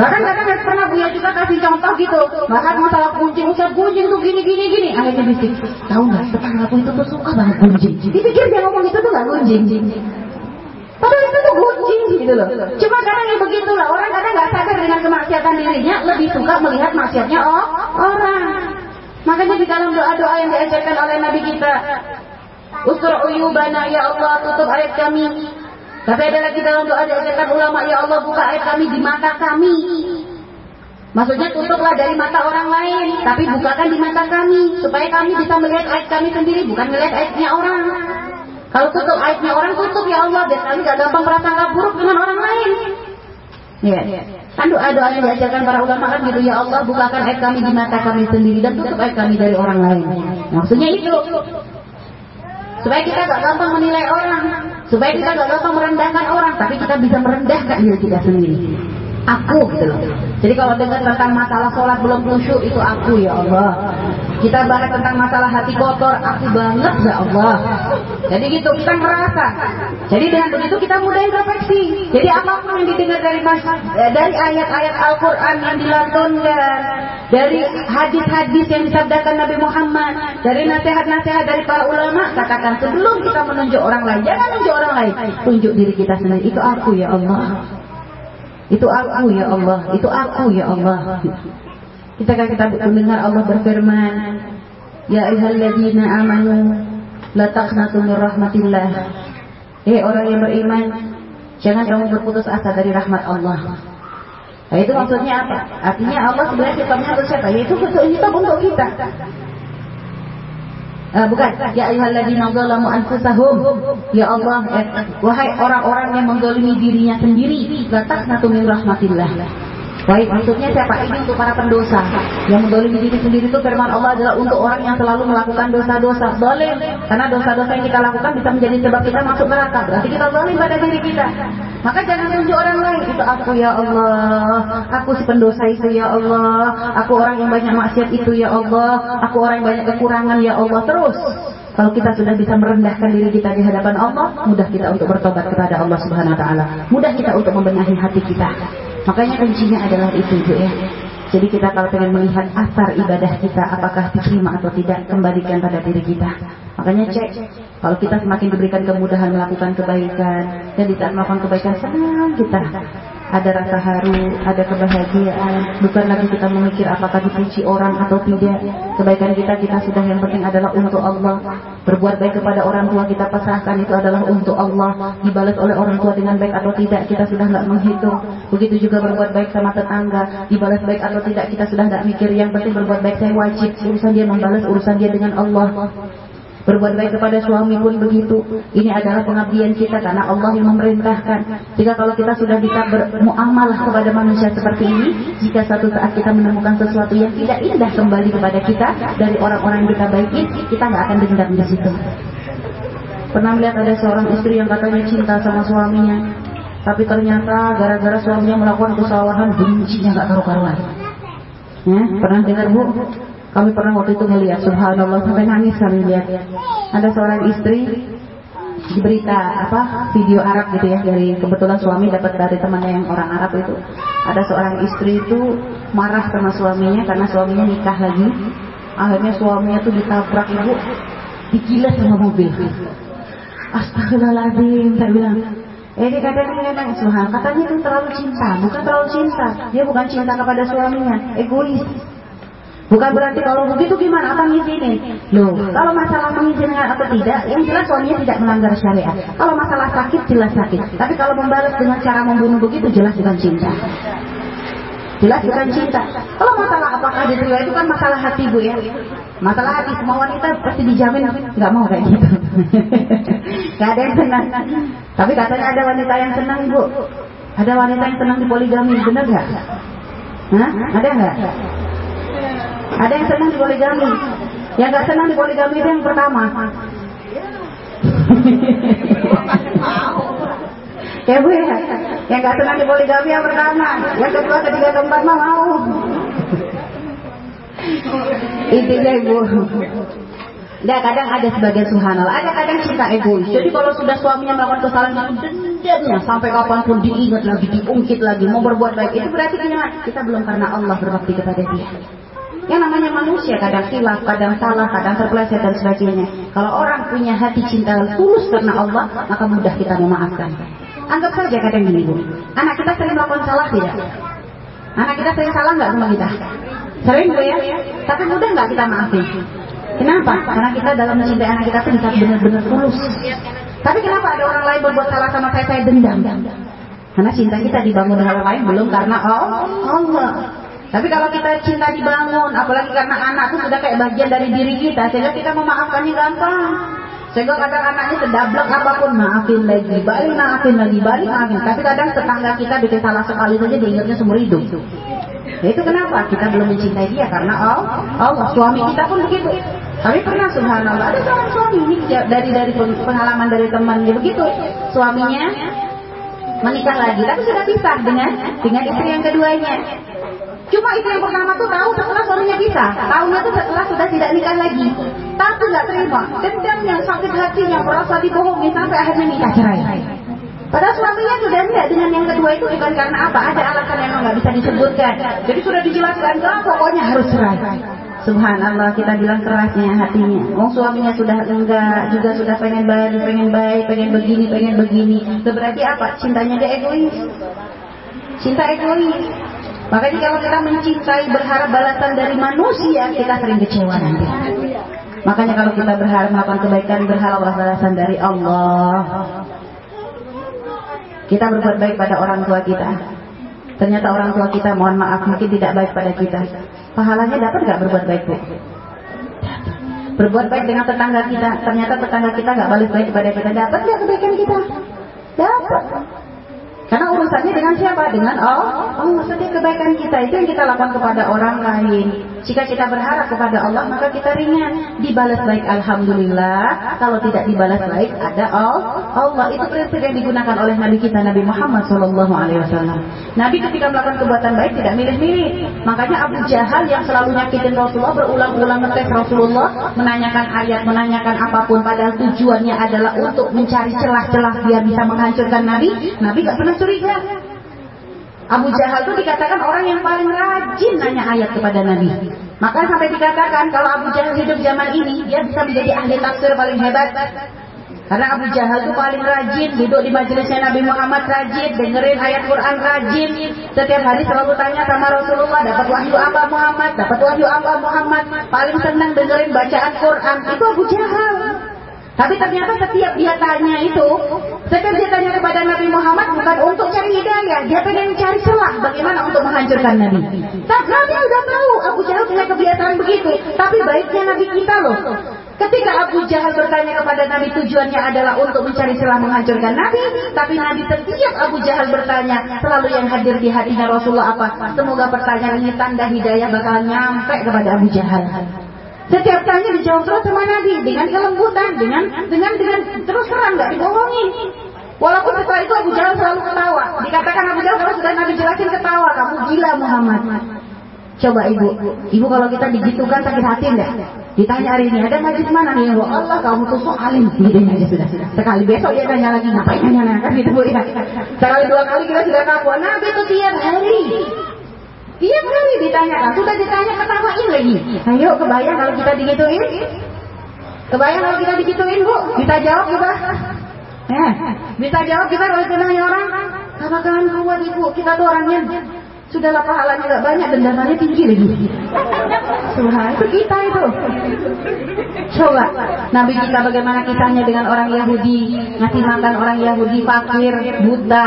Bahkan kadang pernah Buya juga kasih contoh gitu. Bahkan masalah kuncing, usah kuncing tuh gini gini gini. Akhirnya bisik, tahu nggak tetanggaku itu tuh suka banget kuncing. Dipikir dia ngomong itu tuh nggak kuncing. Padahal itu tuh kuncing gitu loh. Cuma kadang yang begitulah orang kadang nggak sadar dengan kemaksiatan dirinya lebih suka melihat maksiatnya oh orang. Makanya di dalam doa-doa yang diajarkan oleh Nabi kita, Ustur uyubana ya Allah tutup ayat kami. Tapi ada lagi dalam doa diajarkan ulama ya Allah buka ayat kami di mata kami. Maksudnya tutuplah dari mata orang lain, tapi bukakan di mata kami supaya kami bisa melihat ayat kami sendiri, bukan melihat ayatnya orang. Kalau tutup ayatnya orang tutup ya Allah biar kami gak gampang prasangka buruk dengan orang lain. Ya, kan doa-doa yang diajarkan para ulama kan gitu ya Allah bukakan ayat kami di mata kami sendiri dan tutup ayat kami dari orang lain. Maksudnya itu Supaya kita gak gampang menilai orang, supaya kita gak gampang merendahkan orang, tapi kita bisa merendahkan diri kita sendiri aku gitu loh. Jadi kalau dengar tentang masalah sholat belum khusyuk itu aku ya Allah. Kita bahas tentang masalah hati kotor, aku banget ya Allah. Jadi gitu kita merasa. Jadi dengan begitu kita mudah introspeksi. Jadi apa pun yang didengar dari eh, dari ayat-ayat Al-Quran yang dilantunkan, dari hadis-hadis yang disabdakan Nabi Muhammad, dari nasihat-nasihat dari para ulama, katakan sebelum kita menunjuk orang lain, jangan menunjuk orang lain, tunjuk diri kita sendiri. Itu aku ya Allah. Itu aku ya Allah, itu aku ya Allah. Kita kan kita mendengar Allah berfirman, Ya ayyuhalladzina amanu la taqnatu min rahmatillah. Eh orang yang beriman, jangan kamu berputus asa dari rahmat Allah. Nah, itu maksudnya apa? Artinya Allah sebenarnya kitabnya untuk siapa? Yaitu untuk kita untuk kita. Uh, bukan. Ya ayyuhalladzina zalamu anfusahum. Ya Allah eh, wahai orang-orang yang menggolimi dirinya sendiri la taqnatu min rahmatillah Baik, maksudnya siapa? Ini untuk para pendosa yang mendolimi diri sendiri itu firman Allah adalah untuk orang yang selalu melakukan dosa-dosa. Boleh, karena dosa-dosa yang kita lakukan bisa menjadi sebab kita masuk neraka. Berarti kita zalim pada diri kita. Maka jangan tunjuk orang lain itu aku ya Allah, aku si pendosa itu ya Allah, aku orang yang banyak maksiat itu ya Allah, aku orang yang banyak kekurangan ya Allah. Terus kalau kita sudah bisa merendahkan diri kita di hadapan Allah, mudah kita untuk bertobat kepada Allah Subhanahu wa taala. Mudah kita untuk membenahi hati kita. Makanya kuncinya adalah itu Bu ya. Jadi kita kalau ingin melihat asar ibadah kita apakah diterima atau tidak, kembalikan pada diri kita. Makanya cek, kalau kita semakin diberikan kemudahan melakukan kebaikan, dan di melakukan kebaikan senang kita ada rasa haru, ada kebahagiaan. Bukan lagi kita memikir apakah dipuji orang atau tidak. Kebaikan kita kita sudah yang penting adalah untuk Allah. Berbuat baik kepada orang tua kita pasrahkan itu adalah untuk Allah. Dibalas oleh orang tua dengan baik atau tidak kita sudah nggak menghitung. Begitu juga berbuat baik sama tetangga, dibalas baik atau tidak kita sudah nggak mikir. Yang penting berbuat baik saya wajib. Urusan dia membalas urusan dia dengan Allah. Berbuat baik kepada suami pun begitu. Ini adalah pengabdian kita karena Allah yang memerintahkan. Jika kalau kita sudah bisa bermuamalah kepada manusia seperti ini, jika satu saat kita menemukan sesuatu yang tidak indah kembali kepada kita dari orang-orang yang kita baiki, kita nggak akan dendam di situ. Pernah melihat ada seorang istri yang katanya cinta sama suaminya, tapi ternyata gara-gara suaminya melakukan kesalahan bencinya nggak karu-karuan. Ya, pernah dengar bu? Kami pernah waktu itu melihat subhanallah sampai nangis kami lihat ada seorang istri berita apa video Arab gitu ya dari kebetulan suami dapat dari temannya yang orang Arab itu. Ada seorang istri itu marah sama suaminya karena suaminya nikah lagi. Akhirnya suaminya tuh ditabrak ibu digilas sama mobil. Astagfirullahaladzim saya bilang. Eh dia kadang-kadang Subhan. Katanya itu terlalu cinta bukan terlalu cinta. Dia bukan cinta kepada suaminya egois Bukan berarti kalau begitu gimana apa ngizinin? Loh, kalau masalah mengizinkan atau tidak, yang jelas suaminya tidak melanggar syariat. Kalau masalah sakit jelas sakit. Tapi kalau membalas dengan cara membunuh begitu jelas bukan cinta. Jelas bukan cinta. Kalau masalah apakah diterima itu kan masalah hati bu ya. Masalah hati semua wanita pasti dijamin nggak mau kayak gitu. gak ada yang senang. Tapi katanya ada wanita yang senang ibu. Ada wanita yang senang di poligami, benar nggak? Hah? Ada nggak? Ada yang senang di poligami. Yang gak senang di poligami itu yang pertama. ya bu ya. Yang gak senang di poligami yang pertama. Yang kedua, ketiga, keempat mah mau. Intinya ibu. Ya kadang ada sebagian subhanallah, ada kadang cinta egois. Jadi kalau sudah suaminya melakukan kesalahan itu dendamnya sampai kapan pun diingat lagi, diungkit lagi, mau berbuat baik itu berarti kita belum karena Allah berbakti kepada dia. Yang namanya manusia kadang hilaf, kadang salah, kadang terpeleset dan sebagainya. Kalau orang punya hati cinta tulus karena Allah, maka mudah kita memaafkan. Anggap saja kadang gini bu, anak kita sering melakukan salah tidak? Anak kita sering salah nggak sama kita? Sering bu ya? Tapi mudah nggak kita maafin? Kenapa? Karena kita dalam mencintai anak kita itu benar-benar tulus. Tapi kenapa ada orang lain berbuat salah sama saya, saya dendam? Karena cinta kita dibangun dengan orang lain belum karena Allah. Tapi kalau kita cinta dibangun, apalagi karena anak itu sudah kayak bagian dari diri kita, sehingga kita memaafkannya gampang. Sehingga kadang anaknya sedablek apa pun, maafin lagi, balik maafin lagi, balik maafin. Tapi kadang tetangga kita bikin salah sekali saja diingatnya seumur hidup. Nah, itu kenapa? Kita belum mencintai dia karena Allah, Allah. Suami kita pun begitu. Tapi pernah subhanallah ada seorang suami ini dari dari pengalaman dari teman dia begitu suaminya menikah lagi tapi sudah pisah dengan dengan istri yang keduanya. Cuma istri yang pertama tuh tahu setelah suaminya pisah, tahunya tuh setelah sudah tidak nikah lagi. Tapi nggak terima, dendamnya sakit hatinya merasa dibohongi sampai akhirnya nikah cerai. Padahal suaminya sudah enggak dengan yang kedua itu bukan karena apa, ada alasan yang nggak bisa disebutkan. Jadi sudah dijelaskan, pokoknya harus cerai. Subhanallah kita bilang kerasnya hatinya. Oh suaminya sudah enggak, juga sudah pengen baik, pengen baik, pengen begini, pengen begini. Itu berarti apa? Cintanya dia egois. Cinta egois. Makanya kalau kita mencintai berharap balasan dari manusia, kita sering kecewa nanti. Makanya kalau kita berharap melakukan kebaikan, berharap balasan dari Allah. Kita berbuat baik pada orang tua kita. Ternyata orang tua kita mohon maaf mungkin tidak baik pada kita. Pahalanya dapat nggak berbuat baik bu? Berbuat baik dengan tetangga kita, ternyata tetangga kita nggak balas baik kepada kita. Dapat nggak kebaikan kita? Dapat. Karena urusannya dengan siapa? Dengan Allah. Allah setiap kebaikan kita itu yang kita lakukan kepada orang lain. Jika kita berharap kepada Allah maka kita ringan. Dibalas baik Alhamdulillah. Kalau tidak dibalas baik ada Allah. Itu prinsip yang digunakan oleh Nabi kita Nabi Muhammad Shallallahu Alaihi Wasallam. Nabi ketika melakukan perbuatan baik tidak milih-milih. Makanya Abu Jahal yang selalu nyakitin Rasulullah berulang-ulang ngetes Rasulullah menanyakan ayat, menanyakan apa pun padahal tujuannya adalah untuk mencari celah-celah biar bisa menghancurkan Nabi. Nabi gak pernah curiga. Abu Jahal itu dikatakan orang yang paling rajin nanya ayat kepada Nabi. Maka sampai dikatakan kalau Abu Jahal hidup zaman ini, dia bisa menjadi ahli tafsir paling hebat. Karena Abu Jahal itu paling rajin, duduk di majelisnya Nabi Muhammad rajin, dengerin ayat Quran rajin. Setiap hari selalu tanya sama Rasulullah, dapat wahyu apa Muhammad, dapat wahyu apa Muhammad. Paling senang dengerin bacaan Quran, itu Abu Jahal. Tapi ternyata setiap dia tanya itu, setiap dia tanya kepada Nabi Muhammad bukan untuk cari hidayah, dia pengen cari celah bagaimana untuk menghancurkan Nabi. Tak Nabi udah tahu Abu Jahal punya kebiasaan begitu, tapi baiknya Nabi kita loh. Ketika Abu Jahal bertanya kepada Nabi tujuannya adalah untuk mencari celah menghancurkan Nabi, tapi Nabi setiap Abu Jahal bertanya, selalu yang hadir di hatinya Rasulullah apa? Semoga pertanyaan ini tanda hidayah bakal nyampe kepada Abu Jahal. Setiap tanya dijawab terus sama Nabi dengan kelembutan, dengan dengan dengan terus terang nggak dibohongi. Walaupun setelah itu Abu Jahal selalu ketawa. Dikatakan Abu Jahal kalau sudah Nabi jelasin ketawa, kamu gila Muhammad. Coba ibu, ibu kalau kita digitukan sakit hati enggak? Ditanya hari ini, ada najis mana nih? Ya Allah, kamu tuh so alim. Gitu aja sudah. Sekali besok dia tanya lagi, ngapain nanya kan gitu bu ya. Sekali dua kali kita sudah ngaku, Nabi itu tiap hari. Tiap hari ditanyakan, sudah ditanya ketawain lagi. Ayo kebayang kalau kita digituin? Kebayang kalau kita digituin bu? Kita jawab kita. Eh, bisa jawab kita kalau ditanya orang? Katakan kuat ibu, kita tuh orangnya Sudahlah pahalanya nggak banyak, dendamannya tinggi lagi. Subhan, itu kita itu. Coba, Nabi kita bagaimana kisahnya dengan orang Yahudi, ngasih makan orang Yahudi fakir, buta.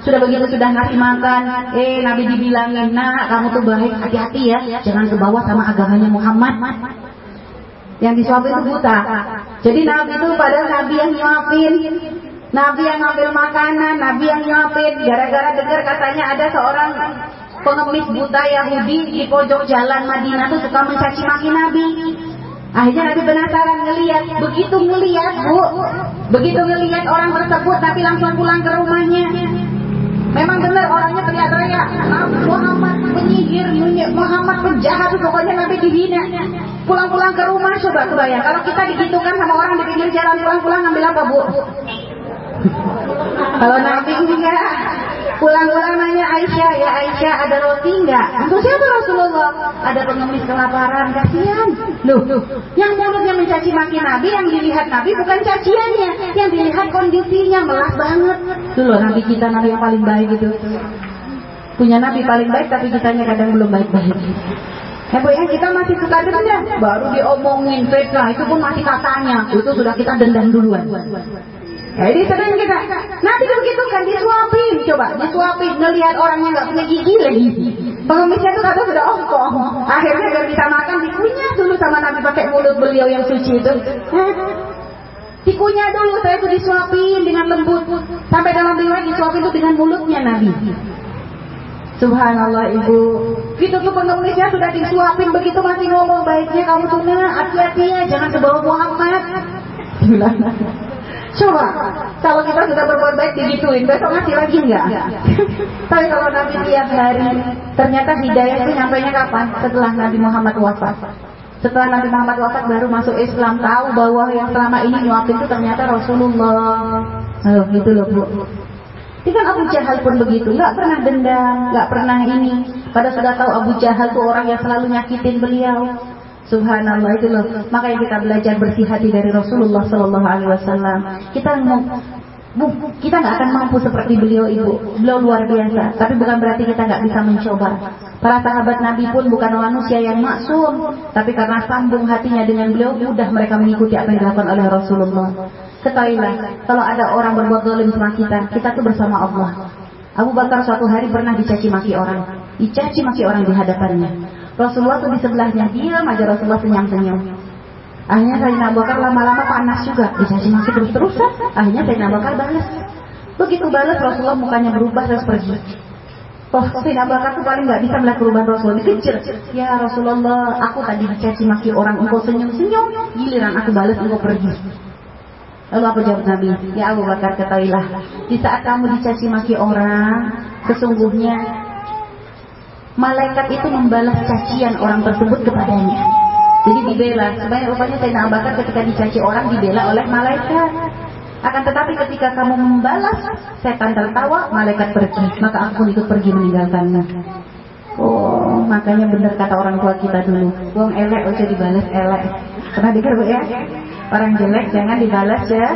Sudah begitu sudah ngasih makan, eh Nabi dibilangin, nah kamu tuh baik, hati-hati ya, jangan ke bawah sama agamanya Muhammad. Yang disuapin itu buta. Jadi Nabi itu padahal Nabi yang nyuapin, Nabi yang ngambil makanan, Nabi yang nyuapin. Gara-gara dengar katanya ada seorang pengemis buta Yahudi di pojok jalan Madinah tuh suka mencaci maki Nabi. Akhirnya Nabi penasaran ngeliat, begitu ngeliat bu, begitu ngeliat orang tersebut Nabi langsung pulang ke rumahnya. Memang benar orangnya teriak-teriak, Muhammad penyihir, Muhammad penjahat, pokoknya Nabi dihina. Pulang-pulang ke rumah coba kebayang, kalau kita digitukan sama orang di pinggir jalan pulang-pulang ngambil apa bu? Kalau Nabi enggak, pulang-pulang nanya Aisyah, ya Aisyah ada roti enggak? Untuk siapa Rasulullah? Ada pengemis kelaparan, kasihan. Loh, yang mulutnya mencaci maki Nabi, yang dilihat Nabi bukan caciannya, yang dilihat kondisinya melas banget. Itu loh Nabi kita, Nabi yang paling baik itu. Punya Nabi paling baik, tapi kitanya kadang belum baik-baik. Ya bu, yang kita masih suka dendam, baru diomongin fitnah, itu pun masih katanya, itu sudah kita dendam duluan. Jadi sering kita, nanti begitu kan disuapin, coba disuapin, ngelihat orangnya nggak punya gigi lagi. Pengemisnya itu kata sudah ongkong. Akhirnya biar bisa makan, dikunyah dulu sama Nabi pakai mulut beliau yang suci itu. Dikunyah dulu, saya itu disuapin dengan lembut. Sampai dalam riwayat disuapin itu dengan mulutnya Nabi. Subhanallah ibu Gitu tuh pengemisnya sudah disuapin begitu masih ngomong baiknya kamu tuh hati-hati ya bawah Muhammad. Bilang. Coba, kalau kita sudah berbuat baik digituin, besok ngasih lagi enggak? Tapi kalau Nabi tiap hari, ternyata hidayah itu nyampe nya kapan? Setelah Nabi Muhammad wafat. Setelah Nabi Muhammad wafat baru masuk Islam, tahu bahwa yang selama ini nyuapin itu ternyata Rasulullah. Oh, gitu loh bu. Ini kan Abu Jahal pun begitu, nggak pernah dendam, nggak pernah ini. Pada sudah tahu Abu Jahal tuh orang yang selalu nyakitin beliau. Subhanallah itu loh. Makanya kita belajar bersih hati dari Rasulullah Shallallahu Alaihi Wasallam. Kita mau Bu, kita nggak akan mampu seperti beliau ibu. Beliau luar biasa. Tapi bukan berarti kita nggak bisa mencoba. Para sahabat Nabi pun bukan manusia yang maksum. Tapi karena sambung hatinya dengan beliau, mudah mereka mengikuti apa yang dilakukan oleh Rasulullah. Ketahuilah, kalau ada orang berbuat zalim sama kita, kita tuh bersama Allah. Abu Bakar suatu hari pernah dicaci maki orang. Dicaci maki orang di hadapannya. Rasulullah tuh di sebelahnya, diam aja Rasulullah senyum-senyum. Akhirnya Sayyidina Abu Bakar lama-lama panas juga, dicaci maki terus-terusan. Akhirnya Sayyidina Abu Bakar balas. Begitu balas Rasulullah mukanya berubah terus pergi. Oh, Sayyidina Abu Bakar tuh paling nggak bisa melihat perubahan Rasulullah. Dikejar. Ya Rasulullah, aku tadi dicaci maki orang, engkau senyum-senyum. Giliran aku balas, engkau pergi. Lalu apa jawab Nabi? Ya Abu Bakar ketahuilah, di saat kamu dicaci maki orang, sesungguhnya malaikat itu membalas cacian orang tersebut kepadanya. Jadi dibela. Sebenarnya rupanya Abu Bakar ketika dicaci orang dibela oleh malaikat. Akan tetapi ketika kamu membalas, setan tertawa, malaikat pergi. Maka aku pun ikut pergi meninggalkanmu. Oh, makanya benar kata orang tua kita dulu. Buang elek, usah dibalas elek. Pernah dengar bu ya? Orang jelek jangan dibalas ya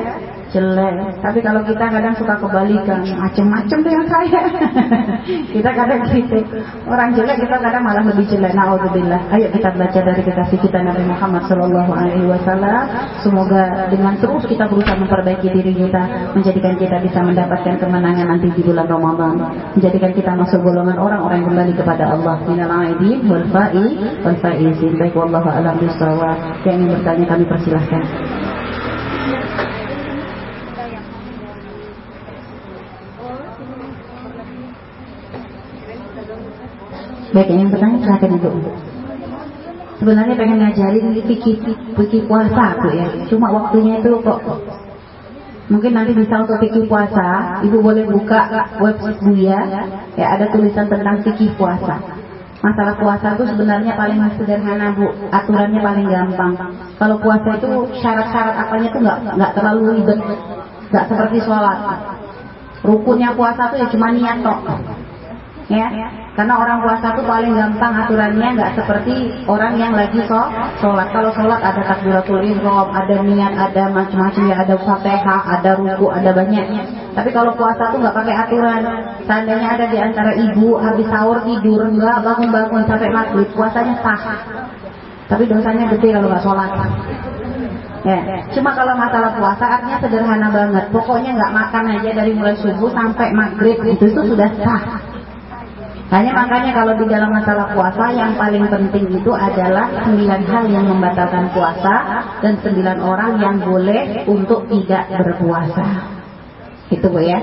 jelek. Tapi kalau kita kadang suka kebalikan, macem-macem dengan saya. kita kadang gitu. Orang jelek kita kadang malah lebih jelek. Nauzubillah. Ayo kita belajar dari kekasih kita Nabi Muhammad Shallallahu Alaihi Wasallam. Semoga dengan terus kita berusaha memperbaiki diri kita, menjadikan kita bisa mendapatkan kemenangan nanti di bulan Ramadan. Menjadikan kita masuk golongan orang-orang yang kembali kepada Allah. Minal aidin wal fa'i wal faizin. Baik wallahu a'lam bishawab. Yang ingin bertanya kami persilahkan. Baik, yang pertama silakan ibu. Sebenarnya pengen ngajarin fikih puasa tuh ya. Cuma waktunya itu kok Mungkin nanti bisa untuk fikih puasa, ibu boleh buka website Buya, ya ada tulisan tentang fikih puasa. Masalah puasa itu sebenarnya paling sederhana bu, aturannya paling gampang. Kalau puasa itu syarat-syarat apanya tuh nggak nggak terlalu ribet, nggak seperti sholat. Rukunnya puasa tuh ya cuma niat tok, ya karena orang puasa tuh paling gampang aturannya nggak seperti orang yang lagi sholat. Kalau sholat ada takbiratul ihram, ada niat, ada macam-macam ya, ada fatihah, ada ruku, ada banyaknya. Tapi kalau puasa tuh nggak pakai aturan. Seandainya ada di antara ibu habis sahur tidur nggak bangun-bangun sampai maghrib, puasanya sah. Tapi dosanya gede kalau nggak sholat. Ya, cuma kalau masalah puasa artinya sederhana banget. Pokoknya nggak makan aja dari mulai subuh sampai maghrib itu itu sudah sah. Hanya makanya kalau di dalam masalah puasa yang paling penting itu adalah sembilan hal yang membatalkan puasa dan sembilan orang yang boleh untuk tidak berpuasa. Itu bu ya.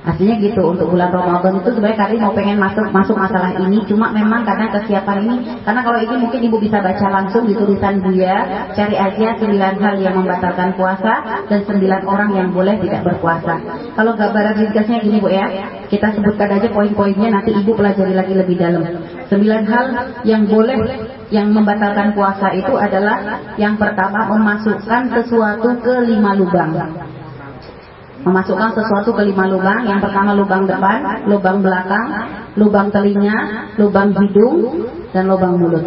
Artinya gitu untuk bulan Ramadan itu sebenarnya kali mau pengen masuk masuk masalah ini cuma memang karena kesiapan ini karena kalau ini mungkin ibu bisa baca langsung di tulisan Buya cari aja sembilan hal yang membatalkan puasa dan sembilan orang yang boleh tidak berpuasa. Kalau gambaran ringkasnya gini bu ya kita sebutkan aja poin-poinnya nanti ibu pelajari lagi lebih dalam. Sembilan hal yang boleh yang membatalkan puasa itu adalah yang pertama memasukkan sesuatu ke lima lubang memasukkan sesuatu ke lima lubang. Yang pertama lubang depan, lubang belakang, lubang telinga, lubang hidung, dan lubang mulut.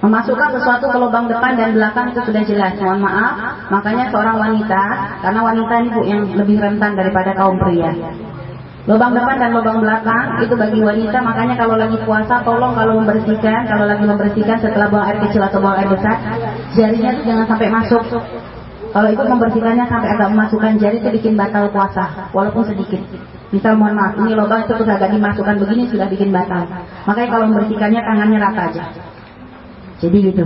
Memasukkan sesuatu ke lubang depan dan belakang itu sudah jelas. Mohon maaf, makanya seorang wanita, karena wanita ini bu yang lebih rentan daripada kaum pria. Lubang depan dan lubang belakang itu bagi wanita, makanya kalau lagi puasa tolong kalau membersihkan, kalau lagi membersihkan setelah buang air kecil atau buang air besar, jarinya jangan sampai masuk kalau ikut membersihkannya sampai agak memasukkan jari itu bikin batal puasa, walaupun sedikit. Misal mohon maaf, ini lubang terus agak dimasukkan begini sudah bikin batal. Makanya kalau membersihkannya tangannya rata aja. Jadi gitu.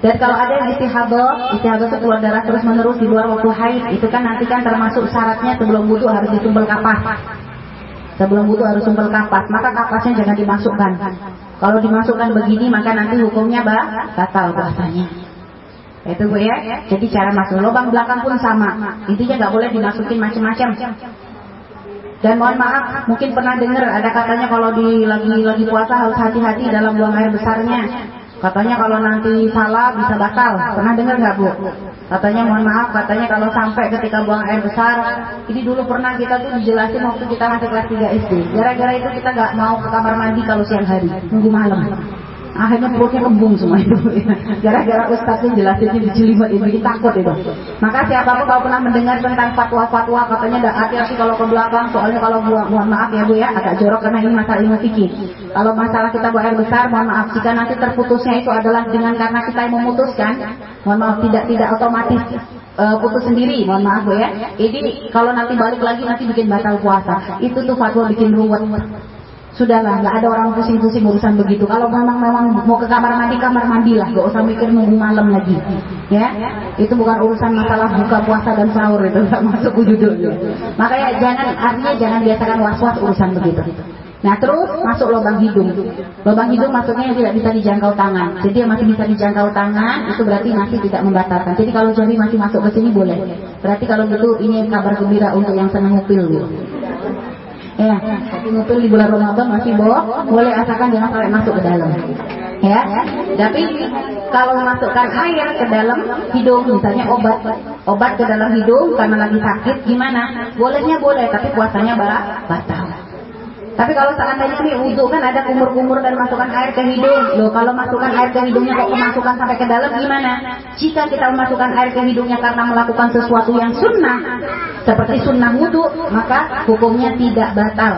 Dan kalau ada yang istihadah, istihadah itu keluar darah terus menerus di luar waktu haid, itu kan nanti kan termasuk syaratnya sebelum wudhu harus disumpel kapas. Sebelum wudhu harus sumpel kapas, maka kapasnya jangan dimasukkan. Kalau dimasukkan begini maka nanti hukumnya bah, batal puasanya. Itu Bu ya. Jadi cara masuk lubang belakang pun sama. Intinya nggak boleh dimasukin macam-macam. Dan mohon maaf, mungkin pernah dengar ada katanya kalau di lagi lagi puasa harus hati-hati dalam buang air besarnya. Katanya kalau nanti salah bisa batal. Pernah dengar nggak Bu? Katanya mohon maaf, katanya kalau sampai ketika buang air besar, ini dulu pernah kita tuh dijelasin waktu kita masih kelas 3 SD. Gara-gara itu kita nggak mau ke kamar mandi kalau siang hari, nunggu malam akhirnya perutnya kembung semua itu gara-gara ustaznya jelasinnya dijelimet itu jadi takut itu maka siapa pun kalau pernah mendengar tentang fatwa-fatwa katanya ada hati-hati kalau ke belakang soalnya kalau buat mohon maaf ya bu ya agak jorok karena ini masalah ilmu fikih kalau masalah kita buang air besar mohon maaf jika nanti terputusnya itu adalah dengan karena kita yang memutuskan mohon maaf tidak tidak otomatis uh, putus sendiri, mohon maaf bu ya. Ini kalau nanti balik lagi nanti bikin batal puasa. Itu tuh fatwa bikin ruwet. Sudahlah, nggak ada orang pusing-pusing urusan begitu. Kalau memang memang mau ke kamar mandi, kamar mandilah, nggak usah mikir nunggu malam lagi. Ya, itu bukan urusan masalah buka puasa dan sahur itu nggak masuk judulnya. Makanya jangan artinya jangan biasakan was-was urusan begitu. Nah terus masuk lubang hidung. Lubang hidung maksudnya yang tidak bisa dijangkau tangan. Jadi yang masih bisa dijangkau tangan itu berarti masih tidak membatalkan. Jadi kalau jari masih masuk ke sini boleh. Berarti kalau gitu ini kabar gembira untuk yang senang ngupil. Ya, tapi ngupil di bulan Ramadan masih boleh, boleh asalkan jangan sampai masuk ke dalam. Ya, tapi kalau memasukkan air ke dalam hidung, misalnya obat, obat ke dalam hidung karena lagi sakit, gimana? Bolehnya boleh, tapi puasanya batal. Tapi kalau seandainya nih wudhu kan ada kumur-kumur dan masukkan air ke hidung. Loh kalau masukkan air ke hidungnya kok kemasukan sampai ke dalam gimana? Jika kita memasukkan air ke hidungnya karena melakukan sesuatu yang sunnah, seperti sunnah wudhu, maka hukumnya tidak batal.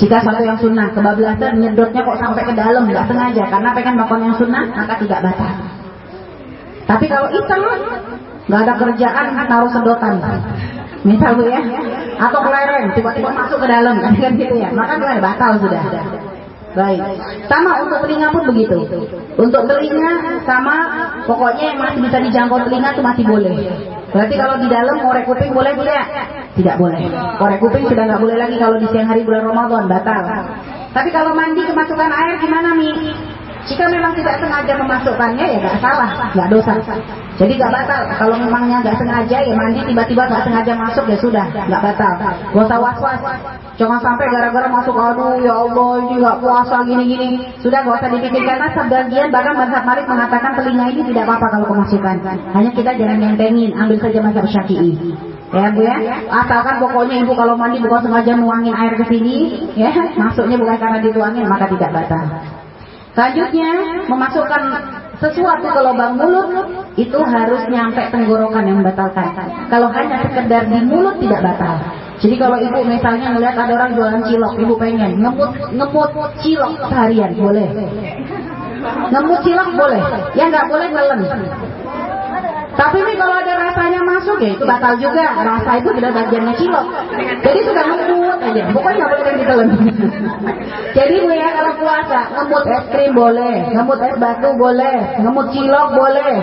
Jika sesuatu yang sunnah, kebablasan nyedotnya kok sampai ke dalam, nggak sengaja, karena pengen melakukan yang sunnah, maka tidak batal. Tapi kalau iseng, nggak ada kerjaan, taruh sedotan misal bu ya? Atau kelereng tiba-tiba masuk ke dalam kan gitu ya? Maka mulai batal sudah. Baik. Sama untuk telinga pun begitu. Untuk telinga sama pokoknya yang masih bisa dijangkau telinga itu masih boleh. Berarti kalau di dalam korek kuping boleh tidak? Tidak boleh. Korek kuping sudah nggak boleh lagi kalau di siang hari bulan Ramadan batal. Tapi kalau mandi kemasukan air gimana mi jika memang tidak sengaja memasukkannya ya nggak salah, nggak dosa. Jadi nggak batal. Kalau memangnya nggak sengaja ya mandi tiba-tiba nggak sengaja masuk ya sudah nggak batal. Gak usah was-was. Jangan sampai gara-gara masuk aduh ya Allah nggak puasa gini-gini. Sudah gak usah dipikir karena sebagian bahkan Mazhab Malik mengatakan telinga ini tidak apa-apa kalau kemasukan. Hanya kita jangan nentengin, ambil saja Mazhab Syafi'i. Ya Bu ya, asalkan pokoknya Ibu kalau mandi bukan sengaja nuangin air ke sini, ya masuknya bukan karena dituangin maka tidak batal. Selanjutnya, memasukkan sesuatu ke lubang mulut itu harus nyampe tenggorokan yang membatalkan. Kalau hanya sekedar di mulut tidak batal. Jadi kalau ibu misalnya melihat ada orang jualan cilok, ibu pengen ngemut ngemut cilok seharian boleh. Ngemut cilok boleh, ya nggak boleh nelen. Tapi ini kalau ada rasanya masuk ya itu batal juga. Rasa itu sudah bagiannya cilok. Jadi sudah ngemut aja. Pokoknya nggak boleh ditelan. Jadi bu ya kalau puasa ngemut es krim boleh, ngemut es batu boleh, ngemut cilok boleh.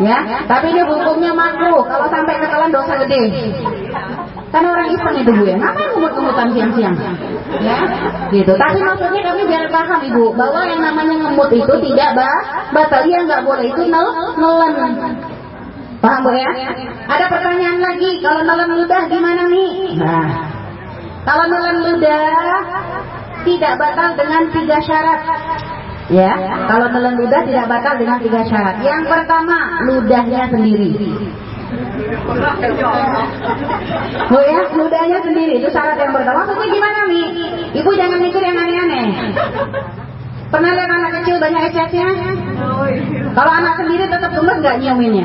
Ya, tapi ini hukumnya makruh. Kalau sampai ketelan dosa gede. Kan orang iseng itu bu ya, ngapain ngemut-ngemutan siang-siang? Ya, gitu. Tapi maksudnya kami biar paham ibu, bahwa yang namanya ngemut itu tidak bah, batal, ya nggak boleh itu nel, nelen. Paham bu ya? Ada pertanyaan lagi, kalau nelen ludah gimana nih? Nah, kalau nelen ludah tidak batal dengan tiga syarat. Ya, kalau nelen ludah tidak batal dengan tiga syarat. Yang pertama, ludahnya sendiri. Bu ya, ludahnya sendiri itu syarat yang pertama. Maksudnya gimana nih? Ibu jangan mikir yang aneh-aneh. Pernah lihat anak kecil banyak ecetnya? Kalau anak sendiri tetap gemes nggak nyiuminnya?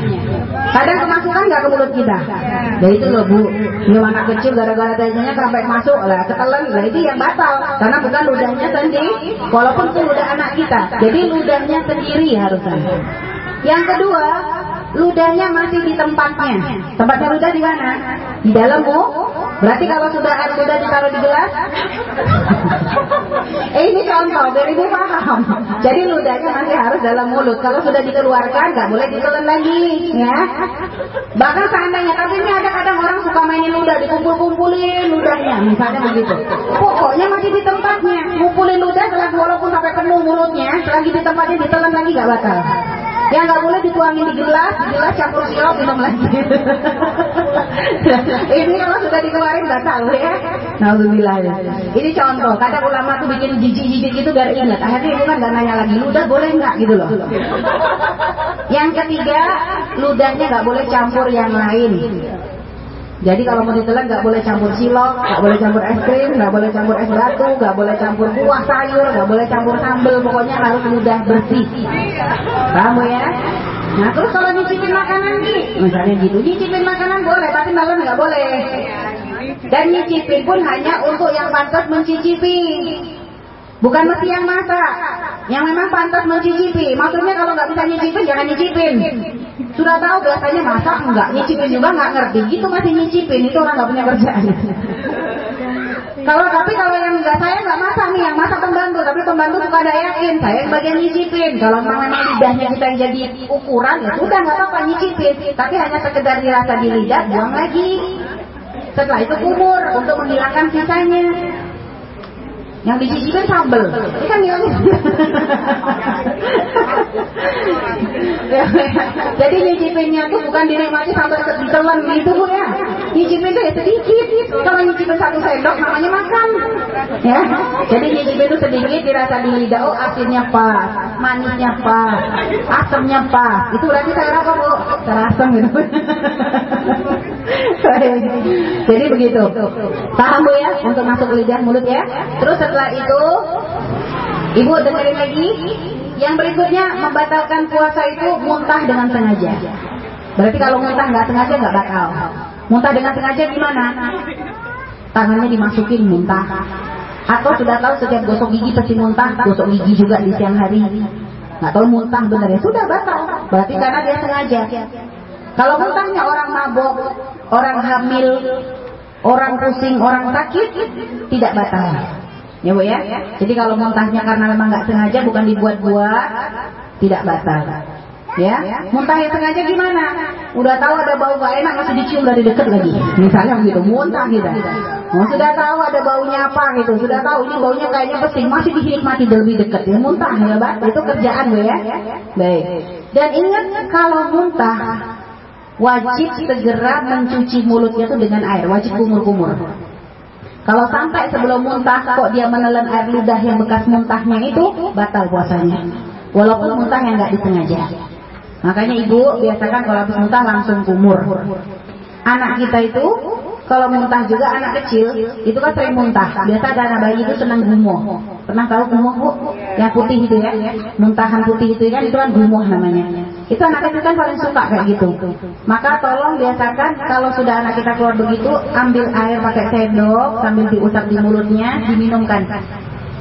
Kadang kemasukan nggak ke mulut kita? Ya itu loh bu, nyium anak kecil gara-gara tajanya sampai masuk lah, ketelan lah itu yang batal. Karena bukan ludahnya sendiri, walaupun itu ludah anak kita. Jadi ludahnya sendiri harusnya. Yang kedua, ludahnya masih di tempatnya. Tempatnya ludah di mana? Di dalam bu. Berarti kalau sudah air ludah ditaruh di gelas, eh ini contoh biar ibu paham. Jadi ludahnya masih harus dalam mulut. Kalau sudah dikeluarkan nggak boleh ditelan lagi, ya. Bahkan seandainya, tapi ini ada kadang orang suka mainin ludah, dikumpul-kumpulin ludahnya, misalnya begitu. Pokoknya masih di tempatnya. Kumpulin ludah, walaupun sampai penuh mulutnya, selagi di tempatnya ditelan lagi nggak bakal. Yang nggak boleh dituangin di gelas, gelas campur sirup minum lagi. ini kalau sudah dikeluarin nggak tahu ya. Alhamdulillah. Ini contoh. Kadang ulama tuh bikin jijik-jijik gitu biar ingat. Akhirnya ibu kan nggak nanya lagi, ludah boleh nggak gitu loh. Yang ketiga, ludahnya nggak boleh campur yang lain. Jadi kalau mau ditelan nggak boleh campur cilok, nggak boleh campur es krim, nggak boleh campur es batu, nggak boleh campur buah sayur, nggak boleh campur sambal, pokoknya harus mudah bersih. Kamu ya? Nah terus kalau nyicipin makanan nih, misalnya gitu, nyicipin makanan boleh, tapi malam nggak boleh. Dan nyicipin pun hanya untuk yang pantas mencicipi. Bukan mesti yang masak, yang memang pantas mencicipi. Maksudnya kalau nggak bisa nyicipin, jangan nyicipin. Sudah tahu biasanya masak enggak, nyicipin juga nggak ngerti. Gitu masih nyicipin, itu orang nggak punya kerjaan. kalau tapi kalau yang enggak saya nggak masak nih, yang masak pembantu, tapi pembantu suka ada yakin, saya yang bagian nyicipin. Kalau memang lidahnya kita yang jadi ukuran, ya sudah nggak apa-apa nyicipin. Tapi hanya sekedar dirasa di lidah, buang lagi. Setelah itu kumur untuk menghilangkan sisanya. Yang dicicipin sambel. Ini kan yang Jadi nyicipinnya tuh bukan dinikmati sampai ditelan gitu bu ya. Nyicipin tuh ya sedikit. Kalau nyicipin satu sendok namanya makan. Ya. Jadi nyicipin itu sedikit dirasa di lidah. Oh asinnya pas, manisnya pas, asamnya pas. Itu berarti saya rasa bu. Terasam gitu. Jadi begitu. Paham bu ya untuk masuk ke lidah mulut ya. Terus setelah itu Ibu dengerin lagi. Yang berikutnya membatalkan puasa itu muntah dengan sengaja. Berarti kalau muntah nggak sengaja nggak batal Muntah dengan sengaja gimana? Tangannya dimasukin muntah. Atau sudah tahu setiap gosok gigi pasti muntah Gosok gigi juga di siang hari. Nggak tahu muntah benar ya. Sudah batal. Berarti karena dia sengaja. Kalau muntahnya orang mabok Orang hamil Orang pusing, orang sakit Tidak batal Ya Bu ya. Jadi kalau muntahnya karena memang nggak sengaja bukan dibuat-buat, tidak batal. Ya, muntah yang sengaja gimana? Udah tahu ada bau gak enak masih dicium dari dekat lagi. Misalnya begitu, muntah gitu. Oh, sudah tahu ada baunya apa gitu, sudah tahu ini baunya kayaknya pesing, masih dinikmati lebih dekat. Ya muntah ya, Mbak. Itu kerjaan Bu ya. Baik. Dan ingat kalau muntah wajib segera mencuci mulutnya tuh dengan air, wajib kumur-kumur. Kalau sampai sebelum muntah kok dia menelan air ludah yang bekas muntahnya itu batal puasanya. Walaupun muntah yang nggak disengaja. Makanya ibu biasakan kalau habis muntah langsung kumur. Anak kita itu kalau muntah juga anak kecil itu kan sering muntah. Biasa ada anak bayi itu senang gumoh. Pernah tahu gumoh bu? Yang putih itu ya? Muntahan putih itu kan itu kan gumoh namanya. Itu anak kecil kan paling suka kayak gitu. Maka tolong biasakan kalau sudah anak kita keluar begitu, ambil air pakai sendok sambil diusap di mulutnya, diminumkan.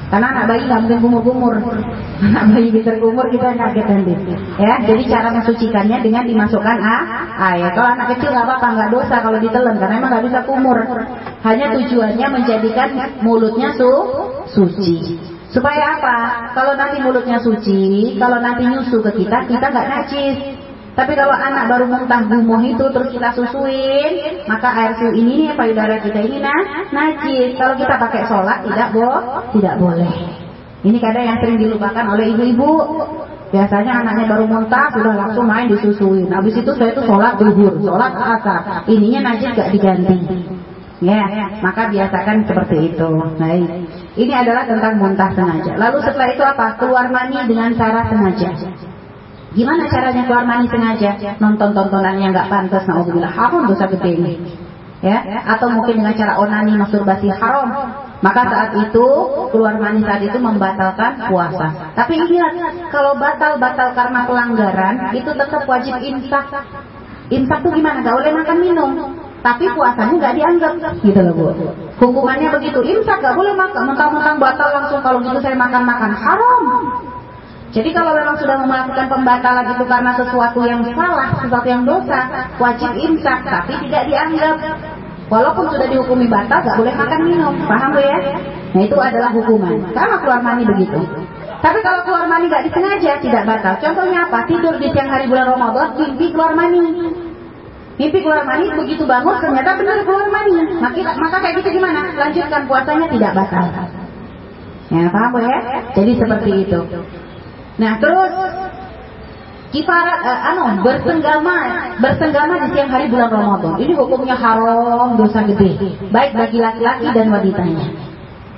Karena anak bayi nggak mungkin kumur-kumur. Anak bayi bisa kumur kita kaget nanti. Ya, jadi cara mensucikannya dengan dimasukkan ah, air. Kalau anak kecil nggak apa-apa, nggak dosa kalau ditelan karena emang nggak bisa kumur. Hanya tujuannya menjadikan mulutnya su suci. Supaya apa? Kalau nanti mulutnya suci, kalau nanti nyusu ke kita, kita nggak najis. Tapi kalau anak baru muntah gumoh itu terus kita susuin, maka air su ini nih payudara kita ini nah najis. Kalau kita pakai sholat tidak bo tidak boleh. Ini kadang yang sering dilupakan oleh ibu-ibu. Biasanya anaknya baru muntah sudah langsung main disusuin. Habis itu saya itu sholat duhur, sholat asar. Ininya najis gak diganti. Ya, maka biasakan seperti itu. Baik. Ini adalah tentang muntah sengaja. Lalu setelah itu apa? Keluar mani dengan cara sengaja. Gimana caranya keluar mani sengaja? Nonton tontonan yang nggak pantas, naudzubillah haram dosa gede ini. Ya, atau mungkin dengan cara onani masturbasi haram. Maka saat itu keluar mani saat itu membatalkan puasa. Tapi ingat, kalau batal-batal karena pelanggaran itu tetap wajib imsak. Imsak tuh gimana? Gak boleh makan minum. Tapi puasanya nggak dianggap, gitu loh bu. Hukumannya begitu, imsak gak boleh makan, mentang-mentang batal langsung kalau gitu saya makan-makan haram. Jadi kalau memang sudah melakukan pembatalan itu karena sesuatu yang salah, sesuatu yang dosa, wajib imsak, tapi tidak dianggap. Walaupun sudah dihukumi batal, gak boleh makan minum. Paham bu ya? Nah itu adalah hukuman. Sama keluar mani begitu. Tapi kalau keluar mani gak disengaja, tidak batal. Contohnya apa? Tidur di siang hari bulan Ramadan, mimpi keluar mani. Mimpi keluar mani, begitu bangun ternyata benar keluar mani. Maka, maka kayak gitu gimana? Lanjutkan puasanya tidak batal. Ya paham bu ya? Jadi seperti itu. Nah terus kifarat uh, anu bersenggama bersenggama di siang hari bulan Ramadan. Ini hukumnya haram, dosa gede, baik bagi laki-laki dan wanitanya.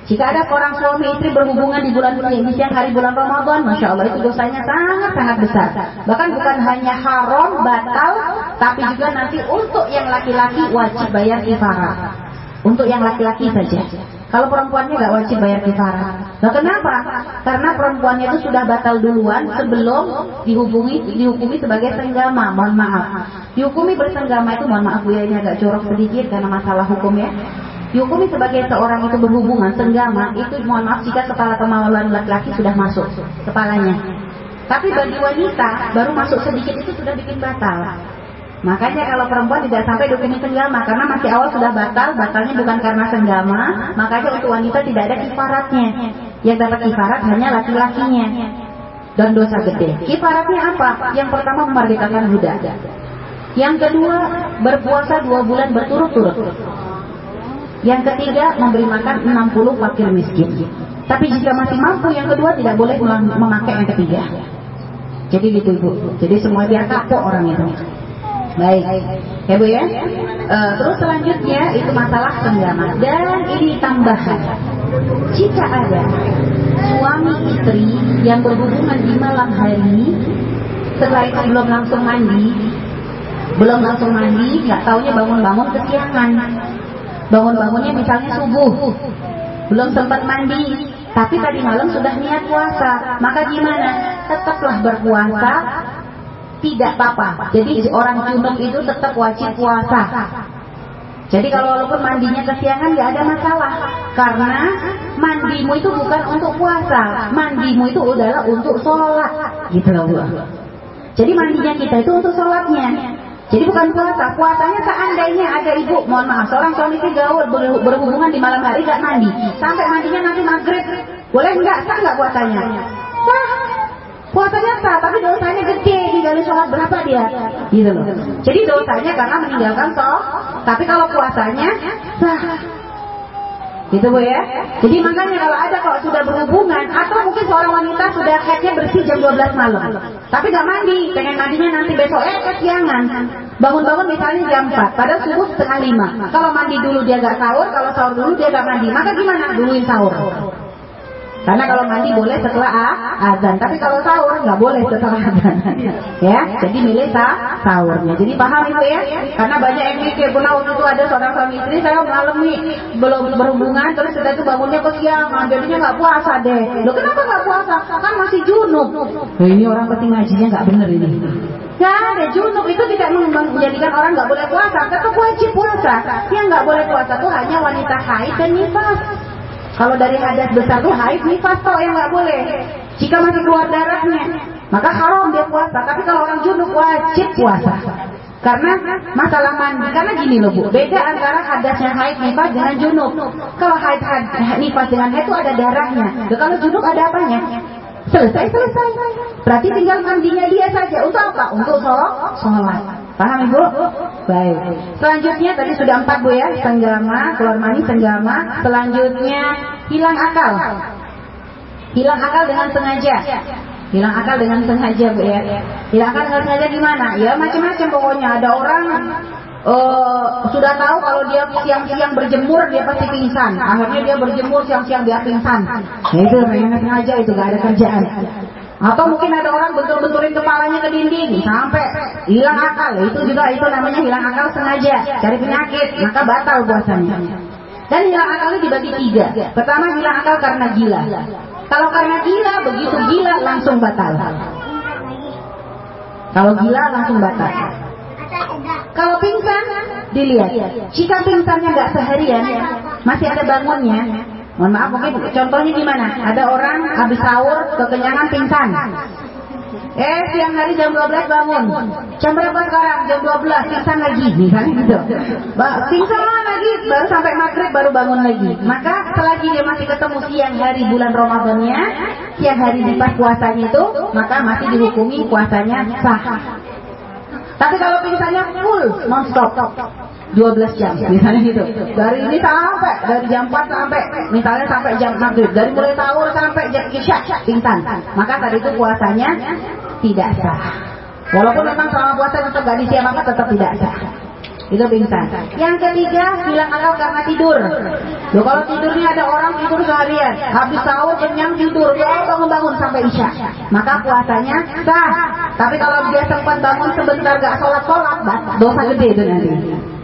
Jika ada orang suami istri berhubungan di bulan di siang hari bulan Ramadan, masya Allah itu dosanya sangat sangat besar. Bahkan bukan hanya haram, batal, tapi juga nanti untuk yang laki-laki wajib bayar kifarat. Untuk yang laki-laki saja. Kalau perempuannya nggak wajib bayar kifarah. Nah kenapa? Karena perempuannya itu sudah batal duluan sebelum dihubungi dihukumi sebagai senggama. Mohon maaf. Dihukumi bersenggama itu mohon maaf bu ya ini agak jorok sedikit karena masalah hukum ya. Dihukumi sebagai seorang itu berhubungan senggama itu mohon maaf jika kepala kemaluan laki-laki sudah masuk kepalanya. Tapi bagi wanita baru masuk sedikit itu sudah bikin batal. Makanya kalau perempuan tidak sampai dukungnya senggama karena masih awal sudah batal, batalnya bukan karena senggama, makanya untuk wanita tidak ada kifaratnya. Yang dapat kifarat hanya laki-lakinya dan dosa gede. Kifaratnya apa? Yang pertama memerdekakan budak. Yang kedua berpuasa dua bulan berturut-turut. Yang ketiga memberi makan 60 fakir miskin. Tapi jika masih mampu yang kedua tidak boleh memakai yang ketiga. Jadi gitu ibu. Jadi semua biar kapok orang itu. Baik, ya Bu ya. Uh, terus selanjutnya itu masalah senggama dan ini tambahan. Jika ada suami istri yang berhubungan di malam hari, setelah itu belum langsung mandi, belum langsung mandi, nggak taunya bangun-bangun kesiangan. Bangun-bangunnya misalnya subuh, belum sempat mandi, tapi tadi malam sudah niat puasa, maka gimana? Tetaplah berpuasa tidak apa-apa. Jadi orang junub itu tetap wajib puasa. Jadi kalau walaupun mandinya kesiangan nggak ada masalah karena mandimu itu bukan untuk puasa, mandimu itu adalah untuk sholat, gitu loh. Jadi mandinya kita itu untuk sholatnya. Jadi bukan puasa, puasanya seandainya ada ibu, mohon maaf, seorang suami itu gaul berhubungan di malam hari nggak mandi, sampai mandinya nanti maghrib, boleh nggak sah nggak puasanya? Sah, Puasanya sah, tapi dosanya gede. Tinggalin sholat berapa dia? Gitu loh. Jadi dosanya karena meninggalkan sholat. Tapi kalau puasanya sah. Gitu bu ya. Jadi makanya kalau ada kalau sudah berhubungan atau mungkin seorang wanita sudah headnya bersih jam 12 malam. Tapi gak mandi, pengen mandinya nanti besok eh kesiangan. Bangun-bangun misalnya jam 4, pada subuh setengah 5. Kalau mandi dulu dia gak sahur, kalau sahur dulu dia gak mandi. Maka gimana? Duluin sahur. Karena kalau mandi boleh setelah azan, tapi kalau sahur nggak boleh setelah azan. ya, jadi milih sah sahurnya. Jadi paham itu ya? Karena banyak yang mikir, pernah waktu itu ada seorang suami istri saya malam nih belum berhubungan, terus setelah itu bangunnya kesiangan, jadinya nggak puasa deh. Lo kenapa nggak puasa? Kan masih junub. Nah, ini orang penting ngajinya nggak bener ini. Gak ada junub itu tidak menjadikan orang nggak boleh puasa, tetap wajib puasa. Yang nggak boleh puasa tuh hanya wanita haid dan nifas. Kalau dari hadas besar tuh haid nifas toh yang nggak boleh. Jika masih keluar darahnya, maka haram dia puasa. Tapi kalau orang junub wajib puasa. Karena masalah mandi, karena gini loh bu, beda antara hadasnya haid nifas dengan junub. Kalau haid, nifas dengan haid itu ada darahnya. Dan kalau junub ada apanya? Selesai selesai. Berarti tinggal mandinya dia saja. Untuk apa? Untuk sholat. Paham Ibu? Baik. Selanjutnya tadi sudah empat Bu ya, senggama, keluar mani, senggama. Selanjutnya hilang akal. Hilang akal dengan sengaja. Hilang akal dengan sengaja Bu ya. Hilang akal dengan sengaja gimana? Ya macam-macam pokoknya. Ada orang uh, sudah tahu kalau dia siang-siang berjemur dia pasti pingsan. Akhirnya dia berjemur siang-siang dia pingsan. Nah, itu yang sengaja itu gak ada kerjaan. Atau mungkin ada orang bentur-benturin kepalanya ke dinding sampai hilang akal. Itu juga itu namanya hilang akal sengaja, cari penyakit, maka batal puasanya. Dan hilang akal ini dibagi tiga. Pertama hilang akal karena gila. Kalau karena gila, begitu gila langsung batal. Kalau gila langsung batal. Kalau pingsan, dilihat. Jika pingsannya nggak seharian, masih ada bangunnya, Mohon maaf mungkin contohnya gimana? Ada orang habis sahur kekenyangan pingsan. Eh siang hari jam 12 bangun. Jam berapa sekarang? Jam 12 pingsan lagi misalnya gitu. Pingsan lagi baru sampai maghrib baru bangun lagi. Maka selagi dia masih ketemu siang hari bulan Ramadannya, siang hari di pas puasanya itu, maka masih dihukumi puasanya sah. Tapi kalau pingsannya full non stop, 12 jam misalnya gitu. Dari ini sampai dari jam 4 sampai misalnya sampai jam maghrib. Dari mulai sahur sampai jam isya pingsan. Maka tadi itu puasanya tidak sah. Walaupun memang selama puasa tetap gak disiapkan tetap tidak sah. Itu pingsan. Yang ketiga, hilang akal karena tidur. Loh kalau tidurnya ada orang tidur seharian, habis sahur kenyang tidur, ya bangun-bangun sampai isya. Maka puasanya sah. Tapi kalau dia sempat bangun sebentar gak sholat-sholat, dosa gede itu nanti.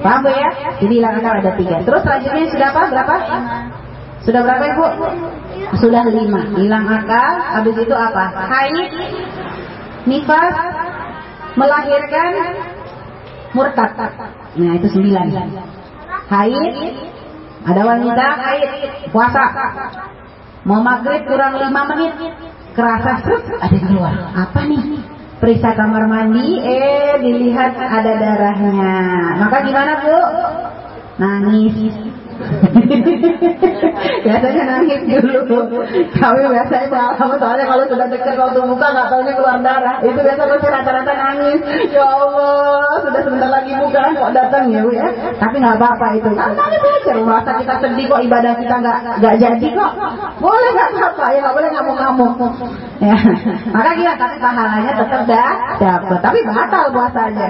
Paham Bu ya? Jadi hilang akal ada tiga. Terus selanjutnya sudah apa? Berapa? Sudah berapa Ibu? Sudah lima. Hilang akal, habis itu apa? Haid, nifas, melahirkan, murtad. Nah itu sembilan. Haid, ada wanita haid, puasa. Mau maghrib kurang lima menit, kerasa ada di luar. Apa nih? Periksa kamar mandi, eh dilihat ada darahnya. Maka gimana bu? Nangis. Biasanya nangis dulu. Kami biasanya pengalaman soalnya kalau sudah dekat waktu buka nggak tahunya keluar darah. Itu biasa pasti rata-rata nangis. Ya Allah, sudah sebentar lagi buka kok datang ya bu ya. Tapi nggak apa-apa itu. Kami belajar merasa kita sedih kok ibadah kita nggak nggak jadi kok. Boleh nggak apa-apa ya nggak boleh ngamuk-ngamuk. Ya. Maka gila tapi pahalanya tetap dah dapat. Tapi batal puasanya.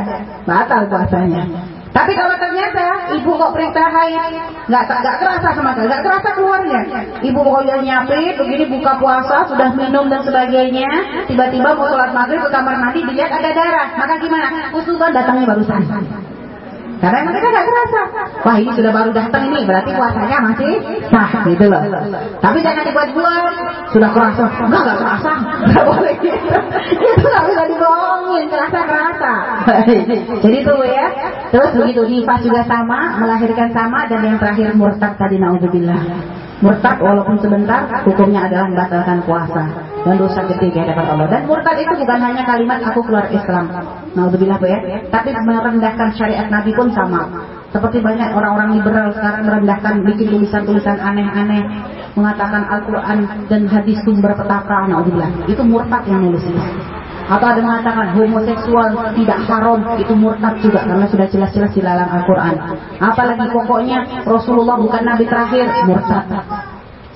Batal puasanya. Tapi kalau ternyata ibu kok perintah haid, nggak nggak kerasa sama sekali, nggak kerasa keluarnya. Ibu pokoknya nyapit, begini buka puasa, sudah minum dan sebagainya, tiba-tiba mau sholat maghrib ke kamar mandi dilihat ada darah, maka gimana? Usulkan datangnya barusan. Karena mereka nggak kerasa. Wah ini sudah baru datang ini, berarti puasanya masih sah gitu loh. Tapi jangan dibuat-buat. Sudah kerasa, enggak nggak kerasa, nggak boleh gitu. Itu nggak bisa dibohongin, kerasa kerasa. Jadi tuh ya. Terus begitu nifas juga sama, melahirkan sama, dan yang terakhir murtad tadi naudzubillah. Murtad walaupun sebentar, hukumnya adalah membatalkan puasa dan dosa gede di hadapan Allah. Dan murtad itu bukan hanya kalimat aku keluar Islam. Naudzubillah Bu ya. Tapi merendahkan syariat Nabi pun sama. Seperti banyak orang-orang liberal sekarang merendahkan bikin tulisan-tulisan aneh-aneh mengatakan Al-Qur'an dan hadis sumber petaka naudzubillah. Itu murtad yang nulis itu. Atau ada mengatakan homoseksual tidak haram itu murtad juga karena sudah jelas-jelas di dalam Al-Quran. Apalagi pokoknya Rasulullah bukan nabi terakhir murtad.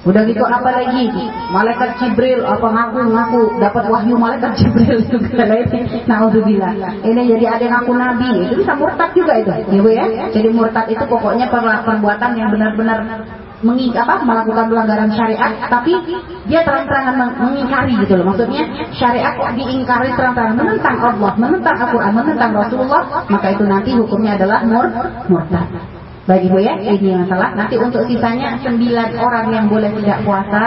Udah gitu apa lagi? Malaikat Jibril apa ngaku-ngaku dapat wahyu malaikat Jibril juga Naudzubillah. Ini jadi ada yang ngaku nabi, itu bisa murtad juga itu. Ya Bu ya. Jadi murtad itu pokoknya perbuatan yang benar-benar menging apa melakukan pelanggaran syariat tapi dia terang-terangan mengingkari gitu loh. Maksudnya syariat diingkari terang-terangan? Menentang Allah menentang Al-Quran menentang Rasulullah maka itu nanti hukumnya adalah mur murtad bagi Bu ya, ini masalah. Nanti untuk sisanya sembilan orang yang boleh tidak puasa,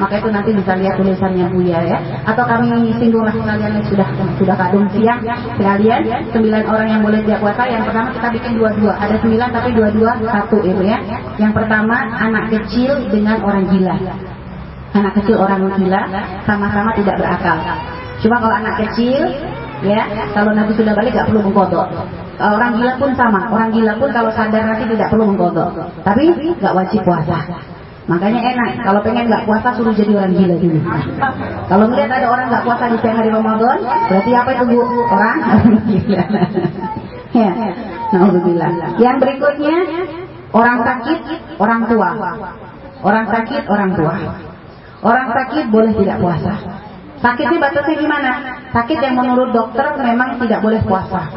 maka itu nanti bisa lihat tulisannya Bu ya ya. Atau kami singgunglah sekalian sudah sudah kadung siang sekalian sembilan orang yang boleh tidak puasa. Yang pertama kita bikin dua-dua, ada sembilan tapi dua-dua satu Ibu ya. Yang pertama anak kecil dengan orang gila. Anak kecil orang gila sama-sama tidak berakal. Cuma kalau anak kecil ya kalau nanti sudah balik gak perlu mengkodok orang gila pun sama. Orang gila pun kalau sadar nanti tidak perlu mengkodok tapi gak wajib puasa. Makanya enak. Kalau pengen gak puasa suruh jadi orang gila dulu. Kalau melihat ada orang gak puasa di siang hari Ramadan berarti apa itu bu? Orang gila. Ya. Alhamdulillah. Yang berikutnya orang sakit orang tua. Orang sakit orang tua. Orang sakit boleh tidak puasa Sakitnya batasnya gimana? Sakit yang menurut dokter memang tidak boleh puasa.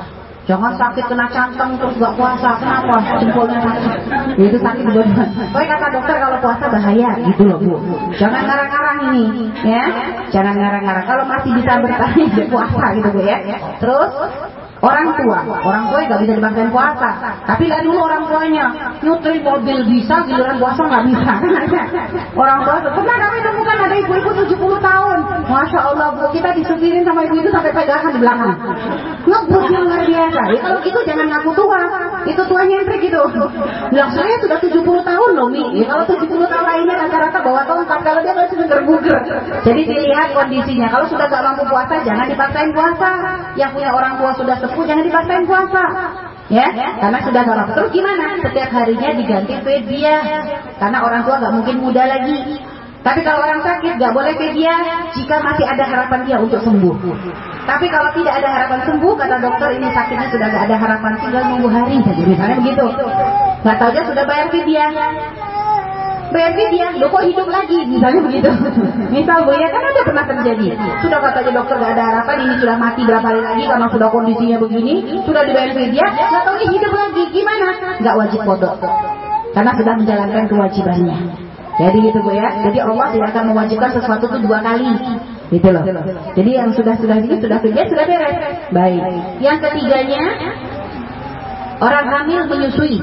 Jangan sakit kena canteng terus gak puasa. Kenapa? Jempolnya sakit. Itu sakit buat. Pokoknya kata dokter kalau puasa bahaya gitu loh bu. Jangan ngarang-ngarang ini, ya. Jangan ngarang-ngarang. Kalau masih bisa bertahan ya puasa gitu bu ya. Terus Orang tua, orang tua nggak bisa dibanggain puasa. Tapi lihat dulu orang tuanya, nyutri mobil bisa, giliran puasa nggak bisa. orang tua pernah kami temukan ada ibu-ibu 70 tahun, masya Allah bu, kita disupirin sama ibu itu sampai pegangan di belakang. Ngebut yang luar biasa. Ya, kalau gitu jangan ngaku tua, itu tua nyentrik gitu. Bilang saya sudah 70 tahun loh mi. Ya, kalau 70 tahun lainnya rata-rata bawa tongkat, kalau dia masih seger-buger. Jadi dilihat kondisinya. Kalau sudah gak mampu puasa, jangan dipaksain puasa. Yang punya orang tua sudah sepuh jangan dipaksain puasa. Ya, karena sudah gak Terus gimana? Setiap harinya diganti dia, karena orang tua gak mungkin muda lagi. Tapi kalau orang sakit gak boleh dia jika masih ada harapan dia untuk sembuh. Tapi kalau tidak ada harapan sembuh, kata dokter ini sakitnya sudah gak ada harapan, tinggal nunggu hari saja. Misalnya begitu. Gak tahu sudah bayar dia. Bayar dia, lo kok hidup lagi, misalnya begitu. Misal Bu ya kan ada pernah terjadi. Sudah katanya dokter gak ada harapan, ini sudah mati berapa hari lagi karena sudah kondisinya begini, sudah dibayar dia, nggak tahu ini hidup lagi gimana? Nggak wajib kodok, karena sudah menjalankan kewajibannya. Jadi gitu Bu ya. Jadi Allah tidak akan mewajibkan sesuatu itu dua kali. Gitu loh. Jadi yang sudah-sudah ini sudah sudah sudah beres. Baik. Yang ketiganya orang hamil menyusui.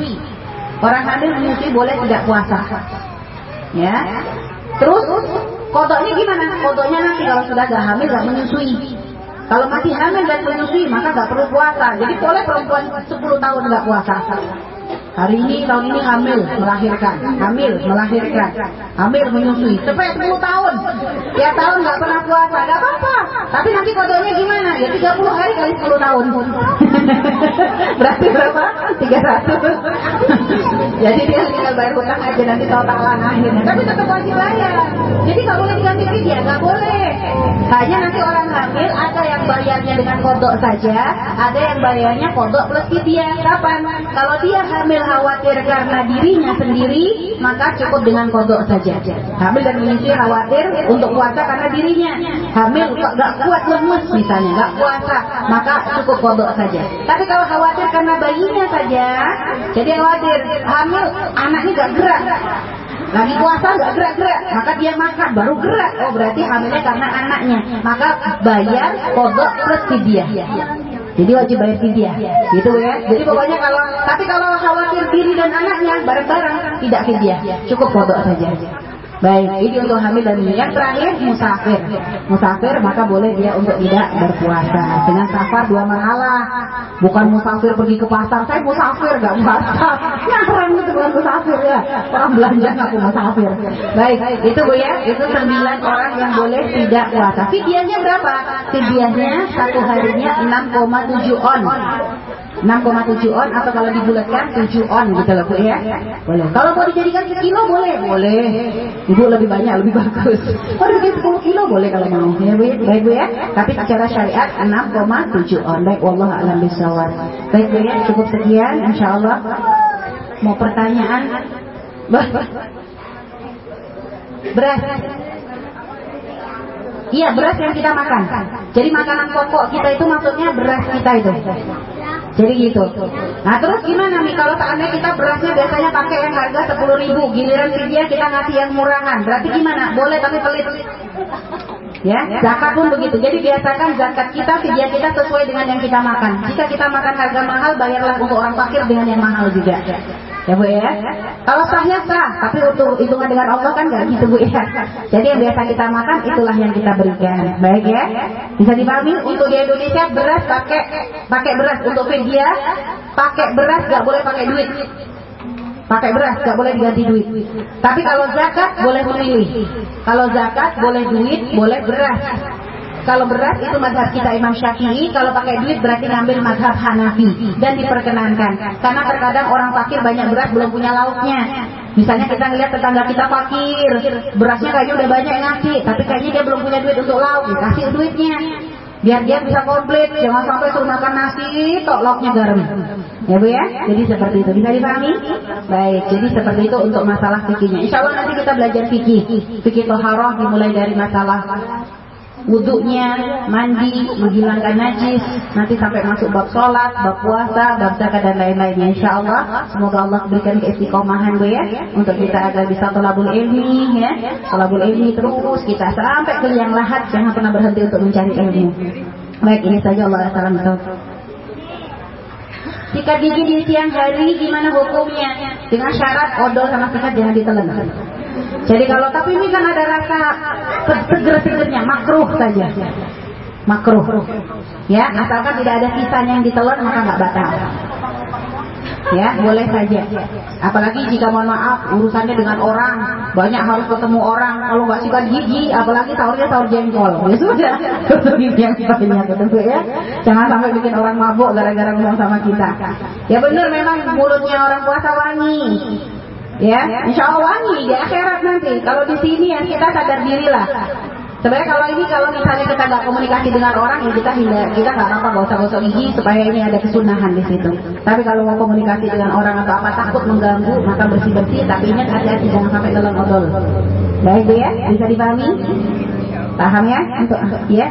Orang hamil menyusui boleh tidak puasa. Ya. Terus kodoknya gimana? Kodoknya nanti kalau sudah gak hamil gak menyusui. Kalau masih hamil dan menyusui maka gak perlu puasa. Jadi boleh perempuan 10 tahun gak puasa. Hari ini tahun ini hamil melahirkan, hamil melahirkan, hamil menyusui. Sampai 10 tahun, ya tahun nggak pernah puasa, nggak apa-apa. Tapi nanti kodenya gimana? Ya 30 hari kali 10 tahun. Berarti berapa? 300. Jadi dia tinggal bayar hutang aja nanti totalan akhirnya. Tapi tetap wajib bayar. Jadi nggak boleh diganti dia, nggak boleh. Hanya nanti orang hamil ada yang bayarnya dengan kodok saja, ada yang bayarnya kodok plus dia. Kapan? Kalau dia hamil khawatir karena dirinya sendiri, maka cukup dengan kodok saja. Hamil dan menyusui khawatir untuk puasa karena dirinya. Hamil kok gak kuat lemes misalnya, gak puasa, maka cukup kodok saja. Tapi kalau khawatir karena bayinya saja, jadi khawatir hamil anaknya gak gerak, lagi puasa nggak gerak-gerak, maka dia makan baru gerak. Oh berarti hamilnya karena anaknya, maka bayar kodok plus fidyah. Jadi wajib bayar fidyah, gitu ya. Jadi pokoknya kalau tapi kalau khawatir diri dan anaknya bareng-bareng tidak fidyah, cukup kodok saja. Baik, ini untuk hamil dan yang terakhir musafir. Musafir maka boleh dia untuk tidak berpuasa. Dengan safar dua mahala. Bukan musafir pergi ke pasar, saya musafir gak puasa. Ngarang itu bukan musafir ya. Orang belanja aku musafir. Baik, itu Bu ya, itu sembilan orang yang boleh tidak puasa. Fidyahnya berapa? Fidyahnya satu harinya 6,7 on. 6,7 on atau kalau dibulatkan 7 on gitu loh Bu ya. Boleh. Kalau mau dijadikan sekilo boleh, boleh. Ibu lebih banyak lebih bagus. Mau dibikin 10 kilo boleh kalau mau. Ya Bu ya. Baik Bu ya. Tapi secara syariat 6,7 on. Baik wallah alam bisawab. Baik Bu ya, cukup sekian insyaallah. Mau pertanyaan? Bah. Beras. Iya beras yang kita makan. Jadi makanan pokok kita itu maksudnya beras kita itu. Jadi gitu. Nah terus gimana nih kalau seandainya kita berasnya biasanya pakai yang harga 10 ribu, giliran dia kita ngasih yang murahan, berarti gimana? Boleh tapi pelit. Ya, zakat pun begitu. Jadi biasakan zakat kita, fidyah kita sesuai dengan yang kita makan. Jika kita makan harga mahal, bayarlah untuk orang fakir dengan yang mahal juga. Ya Bu ya. Kalau sahnya sah, tapi untuk hitungan dengan Allah kan nggak gitu Bu ya. Jadi yang biasa kita makan itulah yang kita berikan. Baik ya. Bisa dipahami untuk di Indonesia beras pakai pakai beras untuk media, pakai beras nggak boleh pakai duit. Pakai beras nggak boleh diganti duit. Tapi kalau zakat boleh memilih. Kalau zakat boleh duit, boleh beras. Kalau beras itu mazhab kita Imam Syafi'i, kalau pakai duit berarti ngambil mazhab Hanafi dan diperkenankan. Karena terkadang orang fakir banyak beras belum punya lauknya. Misalnya kita ngeliat tetangga kita fakir, berasnya kayaknya udah banyak ngasih, tapi kayaknya dia belum punya duit untuk lauk, kasih duitnya. Biar dia bisa komplit, jangan sampai suruh makan nasi, tok lauknya garam. Ya Bu ya, jadi seperti itu. Bisa dipahami? Baik, jadi seperti itu untuk masalah fikihnya. Insya Allah nanti kita belajar fikih. Fikih toharoh dimulai dari masalah wudhunya, mandi, menghilangkan najis, nanti sampai masuk bab sholat, bab puasa, bab zakat dan lain-lainnya. Insya Allah, semoga Allah berikan keistiqomahan bu ya, untuk kita agar bisa tolabul ilmi ya, tolabul ilmi terus kita sampai ke yang lahat, jangan pernah berhenti untuk mencari ilmu. Baik, ini saja Allah salam Sikat gigi di siang hari gimana hukumnya? Dengan syarat odol sama sikat jangan ditelan. Jadi kalau tapi ini kan ada rasa seger-segernya, makruh saja. Makruh. Ya, asalkan tidak ada sisanya yang ditelan maka nggak batal. Ya, boleh saja. Apalagi jika mohon maaf urusannya dengan orang, banyak harus ketemu orang. Kalau nggak sikat gigi, apalagi sahurnya sahur jengkol. Ya sudah, yang banyak betul ya. Jangan sampai bikin orang mabuk gara-gara ngomong sama kita. Ya benar memang mulutnya orang puasa wangi. Ya, insya Allah wangi di akhirat nanti. Kalau di sini ya kita sadar diri lah. Sebenarnya kalau ini kalau misalnya kita nggak komunikasi dengan orang ya kita hindar, kita nggak apa-apa gak usah gosok gigi supaya ini ada kesunahan di situ. Tapi kalau mau komunikasi dengan orang atau apa takut mengganggu maka bersih bersih. Tapi ingat hati-hati jangan sampai dalam odol. Baik bu ya, bisa dipahami? Paham ya? Untuk ya.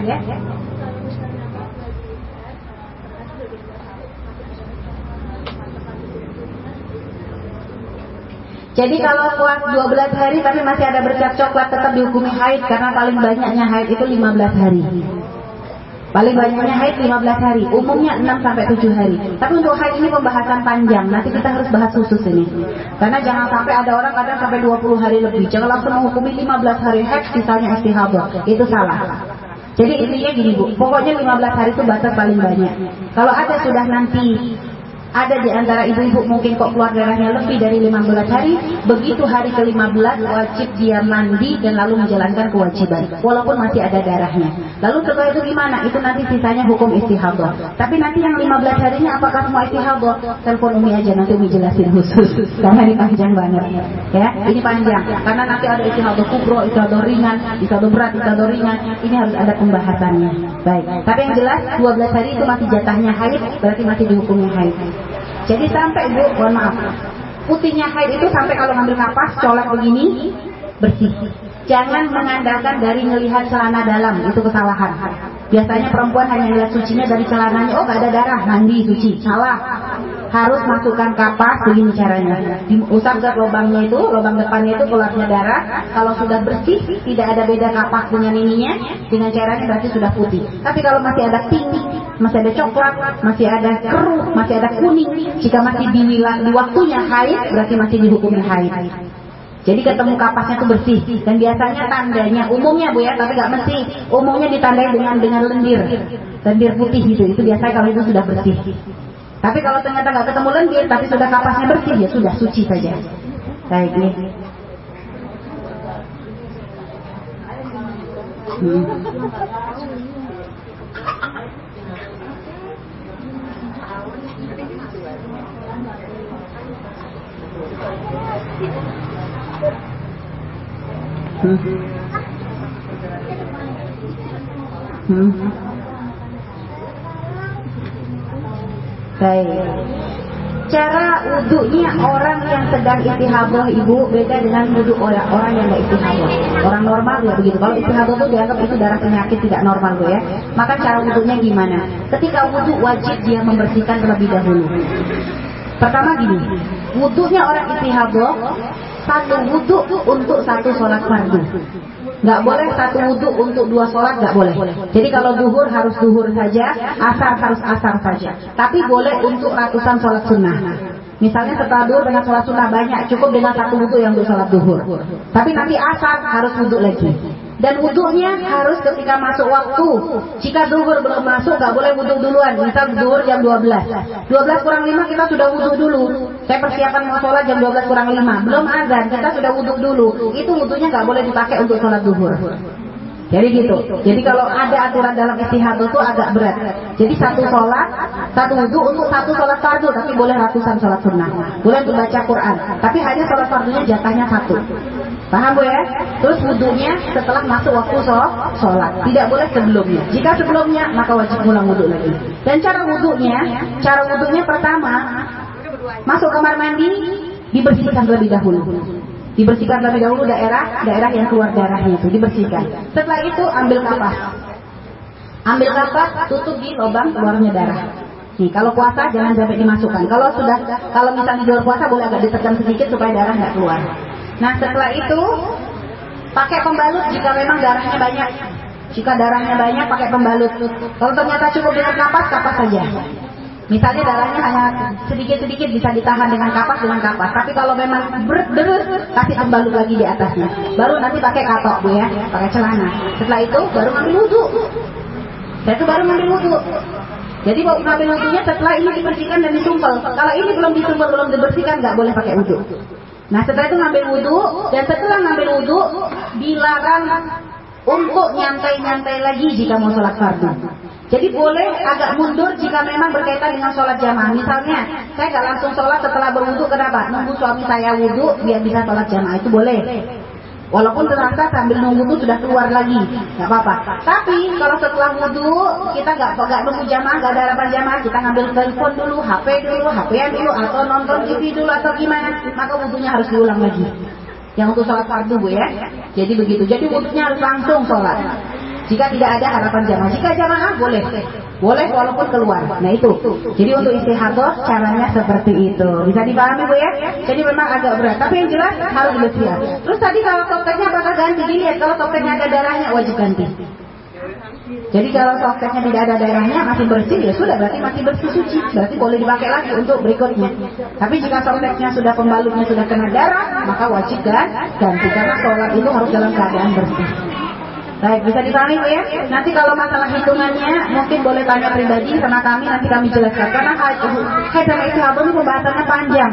Jadi kalau kuat 12 hari tapi masih ada bercak coklat tetap dihukumi haid karena paling banyaknya haid itu 15 hari. Paling banyaknya haid 15 hari, umumnya 6 sampai 7 hari. Tapi untuk haid ini pembahasan panjang, nanti kita harus bahas khusus ini. Karena jangan sampai ada orang kadang sampai 20 hari lebih. Jangan langsung menghukumi 15 hari haid sisanya istihadah. Itu salah. Jadi intinya gini Bu, pokoknya 15 hari itu batas paling banyak. Kalau ada sudah nanti ada di antara ibu-ibu mungkin kok keluar darahnya lebih dari 15 hari, begitu hari ke-15 wajib dia mandi dan lalu menjalankan kewajiban, walaupun masih ada darahnya. Lalu setelah itu gimana? Itu nanti sisanya hukum istihadah. Tapi nanti yang 15 harinya apakah semua istihadah? Telepon Umi aja nanti Umi jelasin khusus. Karena ini panjang banget. Ya, ini panjang. Karena nanti ada istihadah kubro, istihadah ringan, istihadah berat, istihadah ringan. Ini harus ada pembahasannya. Baik. Tapi yang jelas 12 hari itu masih jatahnya haid, berarti masih dihukumi haid. Jadi sampai bu, mohon maaf, putihnya haid itu sampai kalau ngambil kapas, colek begini, bersih. Jangan mengandalkan dari melihat celana dalam, itu kesalahan. Biasanya perempuan hanya melihat sucinya dari celananya, oh gak ada darah, mandi suci. Salah. Harus masukkan kapas, begini caranya. Diusap ke lubangnya itu, lubang depannya itu keluarnya darah. Kalau sudah bersih, tidak ada beda kapas dengan ininya, dengan caranya berarti sudah putih. Tapi kalau masih ada pink, masih ada coklat, masih ada keruh, masih ada kuning, jika masih di, di waktunya haid, berarti masih dihukumi haid. Jadi ketemu kapasnya itu bersih dan biasanya tandanya umumnya bu ya, tapi nggak mesti. Umumnya ditandai dengan dengan lendir, lendir putih gitu. Itu biasanya kalau itu sudah bersih. Tapi kalau ternyata nggak ketemu lendir, tapi sudah kapasnya bersih ya sudah suci saja. Baik nih. Hmm. Hmm. Hmm. Baik. Cara wudhunya orang yang sedang istihadah ibu beda dengan wudhu orang, orang yang tidak istihadah. Orang normal ya begitu. Kalau istihadah itu dianggap itu darah penyakit tidak normal bu ya. Maka cara wudhunya gimana? Ketika wudhu wajib dia membersihkan terlebih dahulu. Pertama gini, wudhunya orang istihadah satu wudhu untuk satu sholat fardu. Nggak boleh satu wudhu untuk dua sholat, nggak boleh. Jadi kalau duhur harus duhur saja, asar harus asar saja. Tapi boleh untuk ratusan sholat sunnah. Misalnya setelah duhur dengan sholat sunnah banyak, cukup dengan satu wudhu yang untuk sholat duhur. Tapi nanti asar harus wudhu lagi. Dan wudhunya harus ketika masuk waktu. Jika duhur belum masuk, nggak boleh wudhu duluan. Misal duhur jam 12. 12 kurang 5 kita sudah wudhu dulu. Saya persiapan mau sholat jam 12 kurang 5. Belum azan, kita sudah wudhu dulu. Itu wudhunya nggak boleh dipakai untuk sholat duhur. Jadi gitu. Jadi kalau ada aturan dalam istihad itu agak berat. Jadi satu sholat, satu wudhu untuk satu sholat fardu, tapi boleh ratusan sholat sunnah. Boleh untuk baca Quran, tapi hanya sholat fardunya jatahnya satu. Paham bu ya? Terus wudhunya setelah masuk waktu sholat. Tidak boleh sebelumnya. Jika sebelumnya, maka wajib pulang wudhu lagi. Dan cara wudhunya, cara wudhunya pertama, masuk kamar mandi, dibersihkan terlebih dahulu. Dibersihkan terlebih dahulu daerah daerah yang keluar darahnya itu dibersihkan. Setelah itu ambil kapas. Ambil kapas, tutup di lubang keluarnya darah. Nih, kalau puasa jangan sampai dimasukkan. Kalau sudah, kalau misalnya di luar puasa boleh agak ditekan sedikit supaya darah nggak keluar. Nah, setelah itu pakai pembalut jika memang darahnya banyak. Jika darahnya banyak pakai pembalut. Kalau ternyata cukup dengan kapas, kapas saja. Misalnya darahnya hanya sedikit-sedikit bisa ditahan dengan kapas dengan kapas. Tapi kalau memang berat deres kasih pembalut lagi di atasnya. Baru nanti pakai katok bu ya, pakai celana. Setelah itu baru ngambil wudhu. Setelah itu baru ngambil wudhu. Jadi mau ngambil wudhunya setelah ini dibersihkan dan disumpel. Kalau ini belum disumpel, belum dibersihkan, nggak boleh pakai wudhu. Nah setelah itu ngambil wudhu dan setelah ngambil wudhu dilarang untuk nyantai-nyantai lagi jika mau sholat fardu. Jadi boleh agak mundur jika memang berkaitan dengan sholat jamaah. Misalnya, saya nggak langsung sholat setelah berwudhu, kenapa? Nunggu suami saya wudhu biar bisa sholat jamaah itu boleh. Walaupun terasa sambil nunggu itu sudah keluar lagi, nggak apa-apa. Tapi kalau setelah wudhu kita nggak nggak nunggu jamaah, nggak ada harapan jamaah, kita ngambil telepon dulu, HP dulu, hp dulu, atau nonton TV dulu atau gimana, maka wudhunya harus diulang lagi. Yang untuk sholat fardu bu ya. Jadi begitu. Jadi wudhunya harus langsung sholat. Jika tidak ada harapan jamaah, jika jamaah boleh, boleh walaupun keluar. Nah itu. Jadi untuk istihadah caranya seperti itu. Bisa dipahami bu ya? Jadi memang agak berat, tapi yang jelas harus bersiap. Terus tadi kalau topeknya apakah ganti? Dilihat kalau topeknya ada darahnya wajib ganti. Jadi kalau softnya tidak ada daerahnya masih bersih ya sudah berarti masih bersih suci berarti boleh dipakai lagi untuk berikutnya. Tapi jika softnya sudah pembalutnya sudah kena darah maka wajib kan ganti karena sholat itu harus dalam keadaan bersih. Baik, bisa dipahami ya? Nanti kalau masalah hitungannya mungkin boleh tanya pribadi sama kami nanti kami jelaskan karena haid dan istihadah ini pembahasannya panjang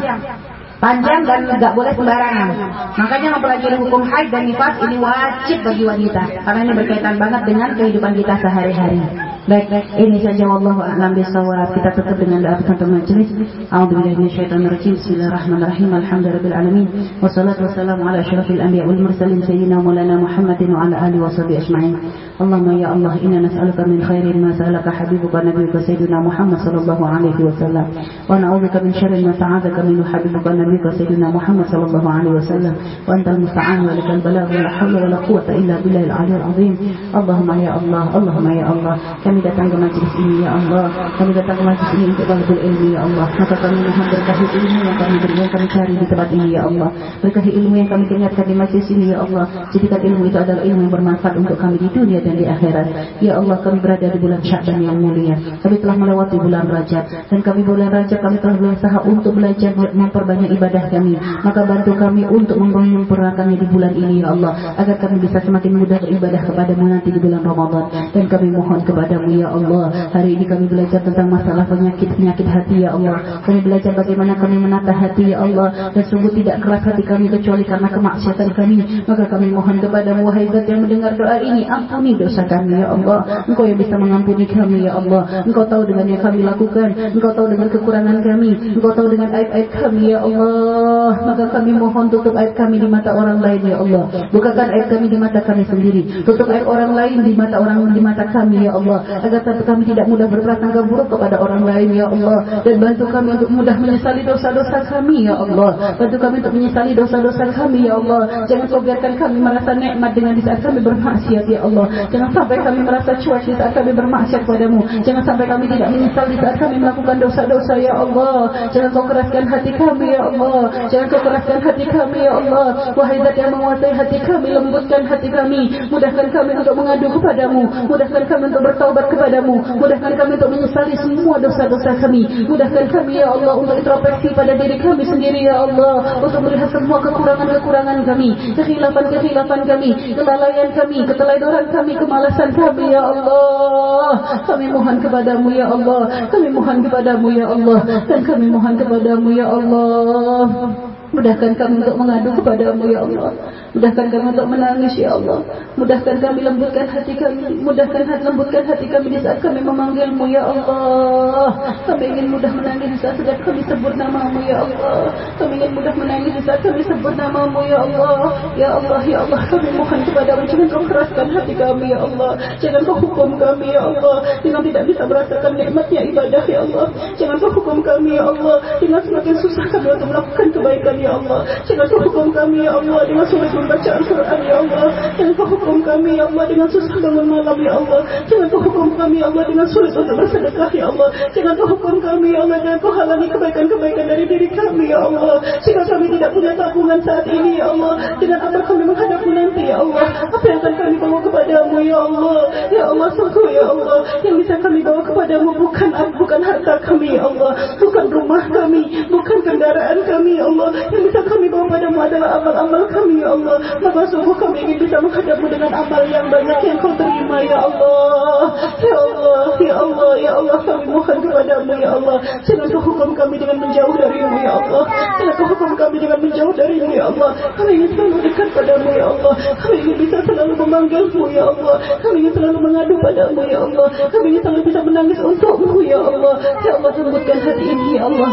panjang dan nggak boleh sembarangan. Makanya mempelajari hukum haid dan nifas ini wajib bagi wanita karena ini berkaitan banget dengan kehidupan kita sehari-hari. Baik, ini saja wallahu a'lam bishawab. Kita tutup dengan doa penutup majelis. A'udzubillahi minasyaitonir rajim. Bismillahirrahmanirrahim. Alhamdulillahirabbil alamin. Wassalatu wassalamu ala asyrafil anbiya wal mursalin sayyidina Maulana Muhammadin wa ala alihi washabihi ajma'in. Allahumma ya Allah, inna nas'aluka min khairin ma sa'alaka habibuka nabiyyuka sayyidina Muhammad sallallahu alaihi wasallam. Wa na'udzubika min syarrin ma ta'adzaka minhu habibuka nabiyyuka sayyidina Muhammad sallallahu alaihi wasallam. Wa antal musta'an wa lakal balagh wa la hawla wa la quwwata illa billahil aliyyil azim. Allahumma ya Allah, Allahumma ya Allah. Kami kami datang ke majlis ini ya Allah kami datang ke majlis ini untuk talabul ilmi ya Allah maka kami mohon berkahi ilmu yang kami beri yang kami cari di tempat ini ya Allah berkahi ilmu yang kami dengarkan di majlis ini ya Allah jadikan ilmu itu adalah ilmu yang bermanfaat untuk kami di dunia dan di akhirat ya Allah kami berada di bulan Sya'ban yang mulia kami telah melewati bulan Rajab dan kami bulan Rajab kami telah berusaha untuk belajar memperbanyak ibadah kami maka bantu kami untuk memperagakannya di bulan ini ya Allah agar kami bisa semakin mudah beribadah kepadamu nanti di bulan Ramadan dan kami mohon kepadamu ya Allah. Hari ini kami belajar tentang masalah penyakit-penyakit hati ya Allah. Kami belajar bagaimana kami menata hati ya Allah. Dan sungguh tidak keras hati kami kecuali karena kemaksiatan kami. Maka kami mohon kepada wahai yang mendengar doa ini. Ampuni dosa kami ya Allah. Engkau yang bisa mengampuni kami ya Allah. Engkau tahu dengan yang kami lakukan. Engkau tahu dengan kekurangan kami. Engkau tahu dengan aib-aib kami ya Allah. Maka kami mohon tutup aib kami di mata orang lain ya Allah. Bukakan aib kami di mata kami sendiri. Tutup aib orang lain di mata orang di mata kami ya Allah agar kami tidak mudah berprasangka buruk kepada orang lain ya Allah dan bantu kami untuk mudah menyesali dosa-dosa kami ya Allah bantu kami untuk menyesali dosa-dosa kami ya Allah jangan kau biarkan kami merasa nikmat dengan di saat kami bermaksiat ya Allah jangan sampai kami merasa cuek di saat kami bermaksiat padamu. Jangan sampai kami tidak menyesal di saat kami melakukan dosa-dosa ya Allah. Jangan kau keraskan hati kami ya Allah. Jangan kau keraskan hati kami ya Allah. Wahai zat yang menguasai hati kami lembutkan hati kami. Mudahkan kami untuk mengadu kepadamu. Mudahkan kami untuk bertaubat kepadamu. Mudahkan kami untuk menyesali semua dosa-dosa kami. Mudahkan kami ya Allah untuk introspeksi pada diri kami sendiri ya Allah. Untuk melihat semua kekurangan-kekurangan kami. Kekhilafan-kekhilafan kami. Kelalaian kami, keteledoran kami, kemalasan kami ya Allah. Kami mohon kepadamu ya Allah. Kami mohon kepadamu ya Allah. Dan kami mohon kepadamu ya Allah Mudahkan kami untuk mengadu kepadamu ya Allah. Mudahkan kami untuk menangis ya Allah. Mudahkan kami lembutkan hati kami. Mudahkan hati, lembutkan hati kami di saat kami memanggilmu ya Allah. Kami ingin mudah menangis di saat sedang kami sebut namamu ya Allah. Kami ingin mudah menangis di saat kami sebut namamu ya Allah. Ya Allah ya Allah kami mohon kepadamu Jangan kau keraskan hati kami ya Allah. Jangan kau hukum kami ya Allah. Dengan tidak bisa merasakan nikmatnya ibadah ya Allah. Jangan kau hukum kami ya Allah. Dengan semakin susah kami untuk melakukan kebaikan ya Allah Jangan hukum kami ya Allah dengan sulit membaca Al-Quran ya Allah Jangan hukum kami ya Allah dengan susah bangun malam ya Allah Jangan hukum kami ya Allah dengan sulit untuk bersedekah ya Allah Jangan hukum kami ya Allah Jangan kau halangi kebaikan-kebaikan dari diri kami ya Allah Jika kami tidak punya tabungan saat ini ya Allah Dengan apa kami menghadapmu nanti ya Allah Apa yang akan kami bawa kepadamu ya Allah Ya Allah sungguh ya Allah Yang bisa kami bawa kepadamu bukan bukan harta kami ya Allah Bukan rumah kami Bukan kendaraan kami ya Allah yang bisa kami bawa padamu adalah amal-amal kami ya Allah maka sungguh kami ingin bisa menghadapmu dengan amal yang banyak yang kau terima ya Allah ya Allah ya Allah ya Allah kami mohon kepadamu ya Allah jangan hukum kami dengan menjauh darimu ya Allah jangan hukum kami dengan menjauh darimu ya Allah kami ingin selalu dekat padamu ya Allah kami ingin bisa selalu memanggilmu ya Allah kami ingin selalu mengadu padamu ya Allah kami ingin selalu bisa menangis untukmu ya Allah ya Allah lembutkan hati ini ya Allah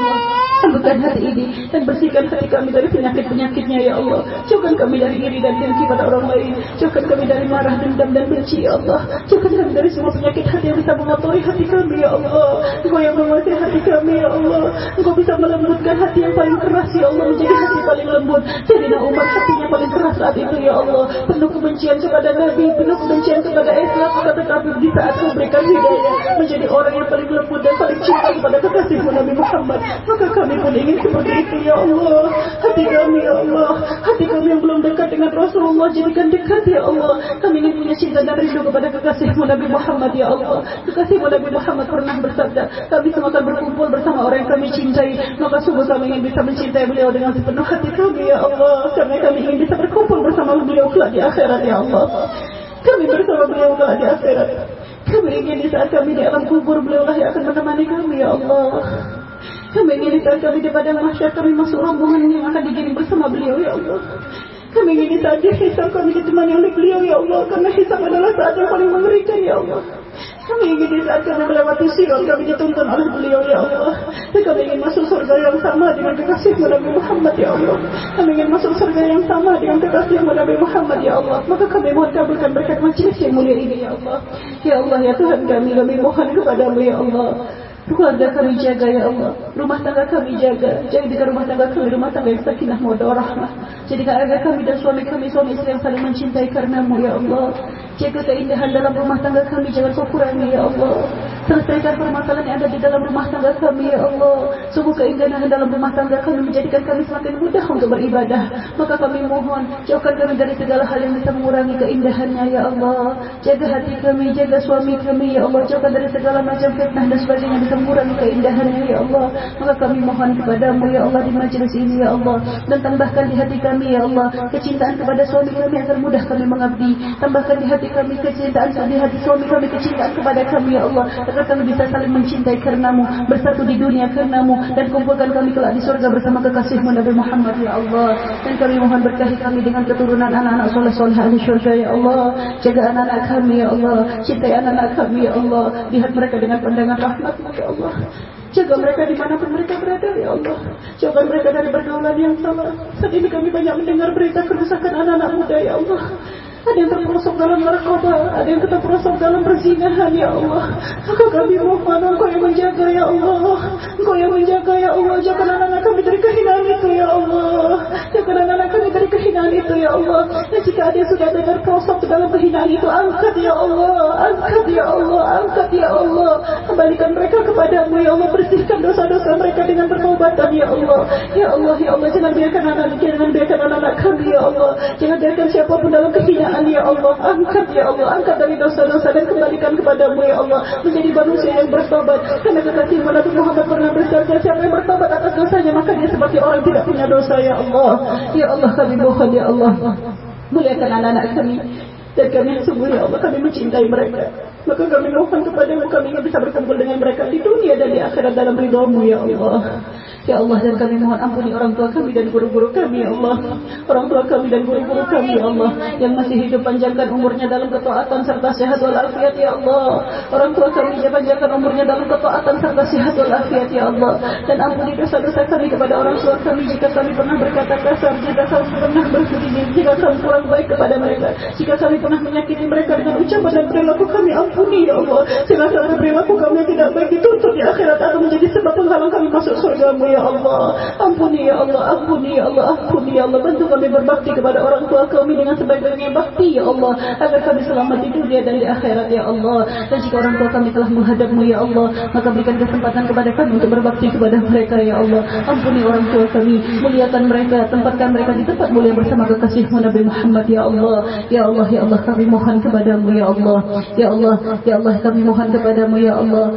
lembutkan hati ini dan bersihkan hati kami dari penyakit-penyakitnya ya Allah. Jauhkan kami dari iri dan dengki pada orang lain. Jauhkan kami dari marah, dendam dan benci ya Allah. Jauhkan kami dari semua penyakit hati yang bisa mengotori hati kami ya Allah. Engkau yang menguasai hati kami ya Allah. Engkau bisa melembutkan hati yang paling keras ya Allah menjadi hati paling lembut. Jadilah umat hatinya paling keras saat itu ya Allah. Penuh kebencian kepada Nabi, penuh kebencian kepada Islam, tetapi di saat kau hidayah menjadi orang yang paling lembut dan paling cinta kepada kekasihmu Nabi Muhammad. Maka kami pun ingin seperti itu ya Allah. Hati kami ya Allah. Hati kami yang belum dekat dengan Rasulullah jadikan dekat ya Allah. Kami ingin punya cinta dan rindu kepada kekasihmu Nabi Muhammad ya Allah. Kekasihmu Nabi Muhammad pernah bersabda, kami semua akan berkumpul bersama orang yang kami cintai. Maka sungguh kami ingin bisa mencintai beliau dengan sepenuh hati kami ya Allah. Karena kami ingin bisa berkumpul bersama beliau kelak di akhirat ya Allah. Kami bersama beliau kelak di akhirat. Kami ingin di saat kami di alam kubur beliau lah yang akan menemani kami ya Allah. Kami ingin di saat kami di padang mahsyar kami masuk rombongan yang akan digiring bersama beliau ya Allah. Kami ingin saat hisab kami ditemani oleh beliau ya Allah. Karena hisab adalah saat yang paling mengerikan ya Allah. Kami ingin di saat kami melewati sirat kami dituntun oleh beliau ya Allah. Dan kami ingin masuk surga yang sama dengan kekasih Nabi Muhammad ya Allah. Kami ingin masuk surga yang sama dengan kekasih Nabi Muhammad ya Allah. Maka kami mohon kabulkan berkat majelis yang mulia ini ya Allah. Ya Allah ya Tuhan kami kami mohon kepadamu ya Allah. Keluarga kami jaga ya Allah. Rumah tangga kami jaga. Jadikan rumah tangga kami rumah tangga yang sakinah mawadah rahmah. Jadikan agar kami dan suami kami Suami istri yang saling mencintai karenamu ya Allah Jaga keindahan dalam rumah tangga kami. Jangan kau kurangi ya Allah. Selesaikan permasalahan yang ada di dalam rumah tangga kami ya Allah. Sungguh keindahan dalam rumah tangga kami Menjadikan kami semakin mudah untuk beribadah. Maka kami mohon Jauhkan kami dari segala hal yang bisa mengurangi keindahannya ya Allah. Jaga hati kami Jaga suami kami ya Allah. Jauhkan dari segala macam fitnah dan sebagainya bisa mengurangi keindahannya ya Allah. Maka kami mohon kepadamu ya Allah di majlis ini ya Allah. Dan tambahkan di hati kami ya Allah kecintaan kepada suami kami agar mudah kami mengabdi. Tambahkan di hati kami kecintaan di hati suami kami kecintaan kepada kami ya Allah. Agar kami bisa saling mencintai karenamu bersatu di dunia karenamu dan kumpulkan kami kelak di surga bersama kekasihmu Nabi Muhammad ya Allah. Dan kami mohon berkahi kami dengan keturunan anak-anak soleh-soleh ahli syurga ya Allah. Jaga anak-anak kami ya Allah. Cintai anak-anak kami ya Allah. Lihat mereka dengan pandangan rahmatmu ya Allah. Jaga mereka di mana pun mereka berada ya Allah. Jaga mereka dari pergaulan yang salah. Saat ini kami banyak mendengar berita kerusakan anak-anak muda ya Allah ada yang terperosok dalam narkoba, ada yang terperosok dalam perzinahan, ya Allah. Maka kami mohon Engkau yang menjaga, ya Allah. Engkau yang menjaga, ya Allah. Jangan anak-anak kami dari kehinaan itu, ya Allah. Jangan anak-anak kami dari kehinaan itu, ya Allah. Dan jika ada yang sudah terperosok dalam kehinaan itu, angkat, ya Allah. Angkat, ya Allah. Angkat, ya Allah. Kembalikan mereka kepadamu, ya Allah. Bersihkan dosa-dosa mereka dengan pertobatan, ya Allah. Ya Allah, ya Allah. Jangan biarkan anak-anak, jangan biarkan anak-anak kami, ya Allah. Jangan biarkan siapa pun dalam kehinaan kehinaan ya Allah Angkat ya Allah Angkat dari dosa-dosa dan kembalikan kepadamu ya Allah. Menjadi manusia yang bertobat Karena kekasih Nabi Muhammad pernah bersabda Siapa yang bertobat atas dosanya Maka dia seperti orang tidak punya dosa ya Allah. Ya Allah kami mohon ya Allah. Muliakan anak-anak kami dan kami sungguh ya Allah kami mencintai mereka. Maka kami mohon kepadamu kami ingin bisa berkumpul dengan mereka di dunia dan di akhirat dalam ridhamu ya Allah. Ya Allah dan kami mohon ampuni orang tua kami dan guru-guru kami ya Allah. Orang tua kami dan guru-guru kami ya Allah Yang masih hidup panjangkan umurnya dalam ketaatan serta sehat walafiat ya Allah. Orang tua kami yang panjangkan umurnya dalam ketaatan serta sehat walafiat ya Allah. Dan ampuni dosa-dosa kami kepada orang tua kami Jika kami pernah berkata kasar Jika kami pernah bersujud Jika kami kurang baik kepada mereka Jika kami pernah menyakiti mereka dengan ucapan dan perilaku kami Ampuni ya Allah Sehingga perilaku kami yang tidak baik dituntut di akhirat Atau menjadi sebab penghalang kami masuk surgamu ya Allah Ampuni ya Allah Ampuni ya Allah Ampuni ya Allah Bantu kami berbakti kepada orang tua kami Dengan sebaik-baiknya bakti ya Allah Agar kami selamat di dunia dan di akhirat ya Allah Dan jika orang tua kami telah menghadapmu ya Allah Maka berikan kesempatan kepada kami Untuk berbakti kepada mereka ya Allah Ampuni orang tua kami Muliakan mereka Tempatkan mereka di tempat mulia bersama kekasihmu Nabi Muhammad ya Allah Ya Allah ya Allah kami mohon kepadamu ya Allah. Ya Allah ya Allah kami mohon kepadamu ya Allah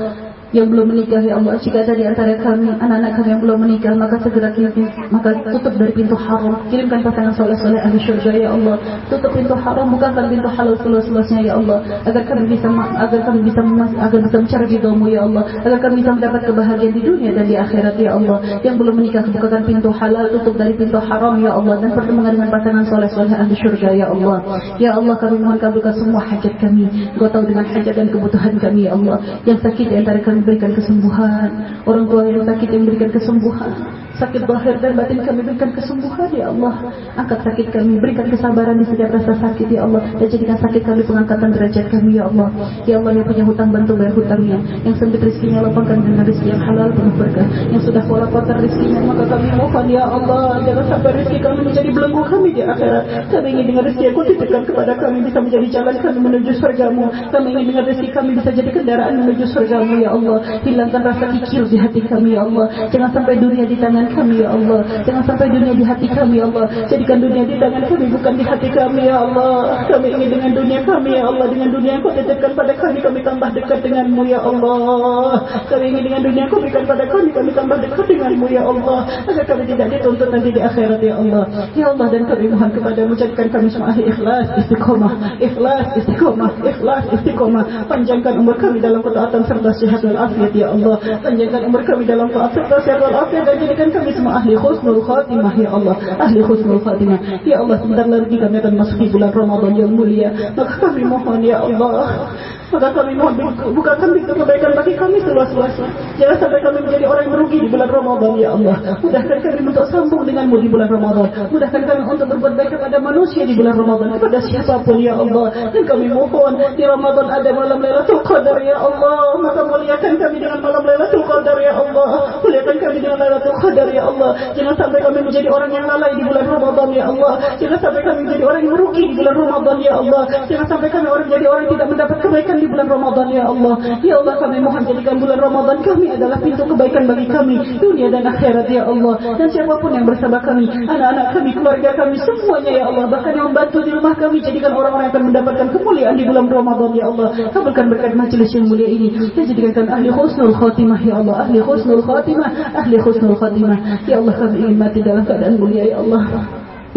yang belum menikah ya Allah jika ada di antara kami anak-anak kami yang belum menikah maka segera kirim maka tutup dari pintu haram. Kirimkan pasangan soleh-soleh ahli syurga ya Allah. Tutup pintu haram bukakan pintu halal seluas-luasnya ya Allah. Agar kami bisa agar kami bisa agar bisa mencari ridhomu ya Allah. Agar kami bisa mendapat kebahagiaan di dunia dan di akhirat ya Allah. Yang belum menikah bukakan pintu halal tutup dari pintu haram ya Allah. Dan pertemuan dengan pasangan soleh-soleh ahli syurga ya Allah. Ya Allah kami mohon kabulkan semua hajat kami. Engkau tahu dengan hajat dan kebutuhan kami ya Allah. Yang sakit di antara kami kami berikan kesembuhan. Orang tua yang sakit yang berikan kesembuhan. Sakit zahir dan batin kami berikan kesembuhan ya Allah. Angkat sakit kami, berikan kesabaran di setiap rasa sakit ya Allah. Dan jadikan sakit kami pengangkatan derajat kami ya Allah. Ya Allah yang punya hutang bantu bayar hutangnya. Yang sempit rezekinya lapangkan dengan rezeki yang halal penuh berkah. Yang sudah pola kotor rezekinya maka kami mohon ya Allah jangan sampai rezeki kami menjadi belenggu kami di akhirat. Kami ingin dengan rezeki yang kau titipkan kepada kami bisa menjadi jalan kami menuju surgamu. Kami ingin dengan rezeki kami bisa jadi kendaraan menuju surgamu ya Allah. Hilangkan rasa kikir di hati kami ya Allah. Jangan sampai dunia di tangan kami ya Allah. Jangan sampai dunia di hati kami ya Allah. Jadikan dunia di tangan kami bukan di hati kami ya Allah. Kami ingin dengan dunia kami ya Allah. Dengan dunia yang kau titipkan pada kami kami tambah dekat denganmu ya Allah. Kami ingin dengan dunia yang kau berikan pada kami kami tambah dekat denganmu ya Allah. Agar kami tidak dituntut nanti di akhirat ya Allah. Ya Allah dan kami mohon kepada menjadikan kami semua ahli ikhlas, istiqomah, ikhlas, istiqomah, ikhlas, istiqomah. Panjangkan umur kami dalam ketaatan serta sehat walafiat ya Allah. Panjangkan umur kami dalam taat serta sehat walafiat dan jadikan kami semua ahli khusnul khatimah ya Allah. Ahli khusnul khatimah. Ya Allah sebentar lagi kami akan masuki bulan Ramadan yang mulia. Maka kami mohon ya Allah maka kami mohon bukakan pintu kebaikan bagi kami seluas-luasnya. Jangan sampai kami menjadi orang yang merugi di bulan Ramadan ya Allah. Mudahkan kami untuk sambung denganmu di bulan Ramadan. Mudahkan kami untuk berbuat baik kepada manusia di bulan Ramadan. Kepada siapa pun ya Allah. Dan kami mohon di Ramadan ada malam Lailatul Qadar ya Allah. Maka muliakan kami dengan malam Lailatul Qadar ya Allah. Muliakan kami dengan Lailatul Qadar ya Allah. Jangan sampai kami menjadi orang yang lalai di bulan Ramadan ya Allah. Jangan sampai kami menjadi orang yang merugi di bulan Ramadan ya Allah. Jangan sampai kami orang jadi orang yang tidak mendapat kebaikan di bulan Ramadan ya Allah. Ya Allah kami mohon jadikan bulan Ramadan kami adalah pintu kebaikan bagi kami dunia dan akhirat ya Allah. Dan siapa pun yang bersama kami, anak-anak kami, keluarga kami semuanya ya Allah. Bahkan yang membantu di rumah kami jadikan orang-orang yang akan mendapatkan kemuliaan di bulan Ramadan ya Allah. Kabulkan berkat majelis yang mulia ini dan jadikan ahli khusnul khatimah ya Allah. Ahli khusnul khatimah, ahli khusnul khatimah. Ya Allah kami ingin mati dalam keadaan mulia ya Allah.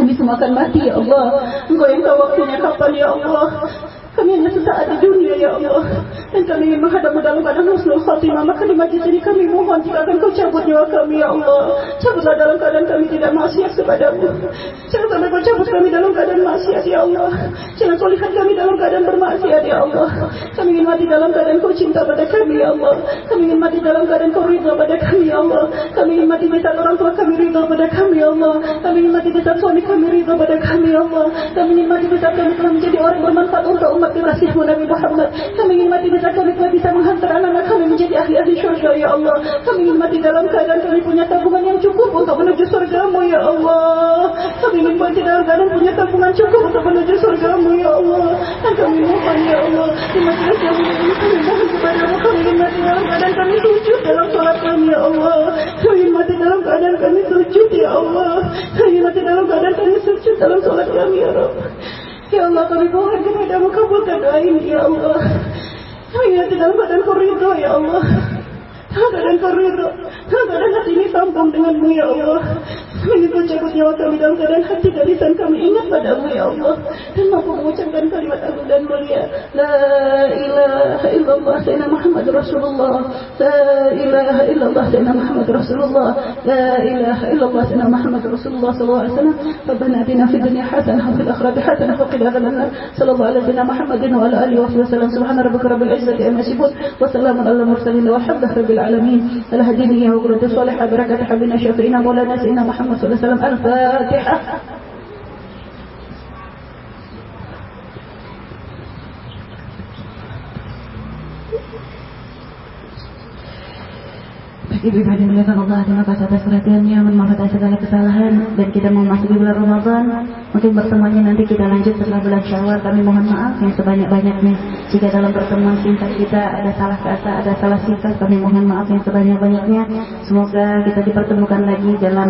Kami semua akan mati ya Allah. Engkau yang tahu waktunya kapan ya Allah. Kami hanya sesaat di dunia ya Allah. Dan kami ingin menghadapmu dalam keadaan husnul khatimah Maka di majlis ini kami mohon Jika akan kau cabut nyawa kami ya Allah. Cabutlah dalam keadaan kami tidak maksiat kepadamu. Jangan sampai kau cabut kami dalam keadaan maksiat ya Allah. Jangan kau lihat kami dalam keadaan bermaksiat ya Allah. Kami ingin mati dalam keadaan kau cinta pada kami ya Allah. Kami ingin mati dalam keadaan kau ridha pada kami ya Allah. Kami ingin mati di saat orang tua kami ridha pada kami ya Allah. Kami ingin mati di saat suami kami ridha pada kami ya Allah. Kami ingin mati di saat kami telah menjadi orang bermanfaat untuk umat kekasihmu Nabi Muhammad Kami ingin mati di saat kami telah bisa menghantar anak-anak kami menjadi ahli-ahli syurga ya Allah. Kami ingin mati dalam keadaan kami punya tabungan yang cukup untuk menuju surgamu ya Allah. Kami ingin mati dalam keadaan punya tabungan cukup untuk menuju surgamu ya Allah. Dan kami mohon ya Allah Di majelis yang ini kami mohon kepadamu Kami ingin mati dalam keadaan kami sujud dalam sholat kami ya Allah. Kami ingin mati dalam keadaan kami sujud ya Allah. Kami ingin mati dalam keadaan kami sujud dalam sholat kami ya Rabb Ya Allah kami mohon kepadamu kabulkan doa ini ya Allah. Ingin dalam keadaan kau ya Allah Dalam keadaan kau ridho Dalam keadaan hati ini sambung denganmu ya Allah ingin mencabut nyawa kami dalam keadaan hati dan lisan kami ingat padamu ya Allah Dan mampu mengucapkan kalimat agung dan mulia La ilaha illallah Sayyidina Muhammad Rasulullah La ilaha illallah Sayyidina Muhammad Rasulullah La ilaha illallah Sayyidina Muhammad Rasulullah Sallallahu alaihi wasallam Rabbana atina fid dunya hasanah wa fil akhirati hasanah wa qina adzabannar Sallallahu alaihi wasallam Muhammadin wa ala alihi wa sallam Subhana rabbika rabbil izzati amma yasifun wa salamun alal mursalin walhamdulillahi rabbil العالمين. الدنيا وقرة الصالحة بركة حبينا شافينا مولانا سيدنا محمد صلى الله عليه وسلم. الفاتحة. Ibu ibadah muliakan Allah Terima kasih atas perhatiannya Memaafkan segala kesalahan Dan kita mau masuk di bulan Ramadan. Mungkin pertemuannya nanti kita lanjut setelah bulan syawal. Kami mohon maaf yang sebanyak-banyaknya. Jika dalam pertemuan singkat kita Ada salah kata, ada salah sifat Kami mohon maaf yang sebanyak-banyaknya. Semoga kita dipertemukan lagi dalam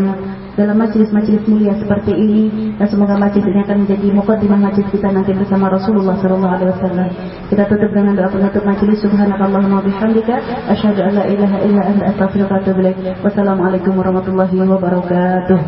dalam majelis-majelis mulia seperti ini dan semoga majelis ini akan menjadi mukadimah majelis kita nanti bersama Rasulullah sallallahu alaihi wasallam. Kita tutup dengan doa penutup majelis subhanakallahumma bihamdika asyhadu an la ilaha illa anta astaghfiruka wa atubu ilaik. Wassalamualaikum warahmatullahi wabarakatuh.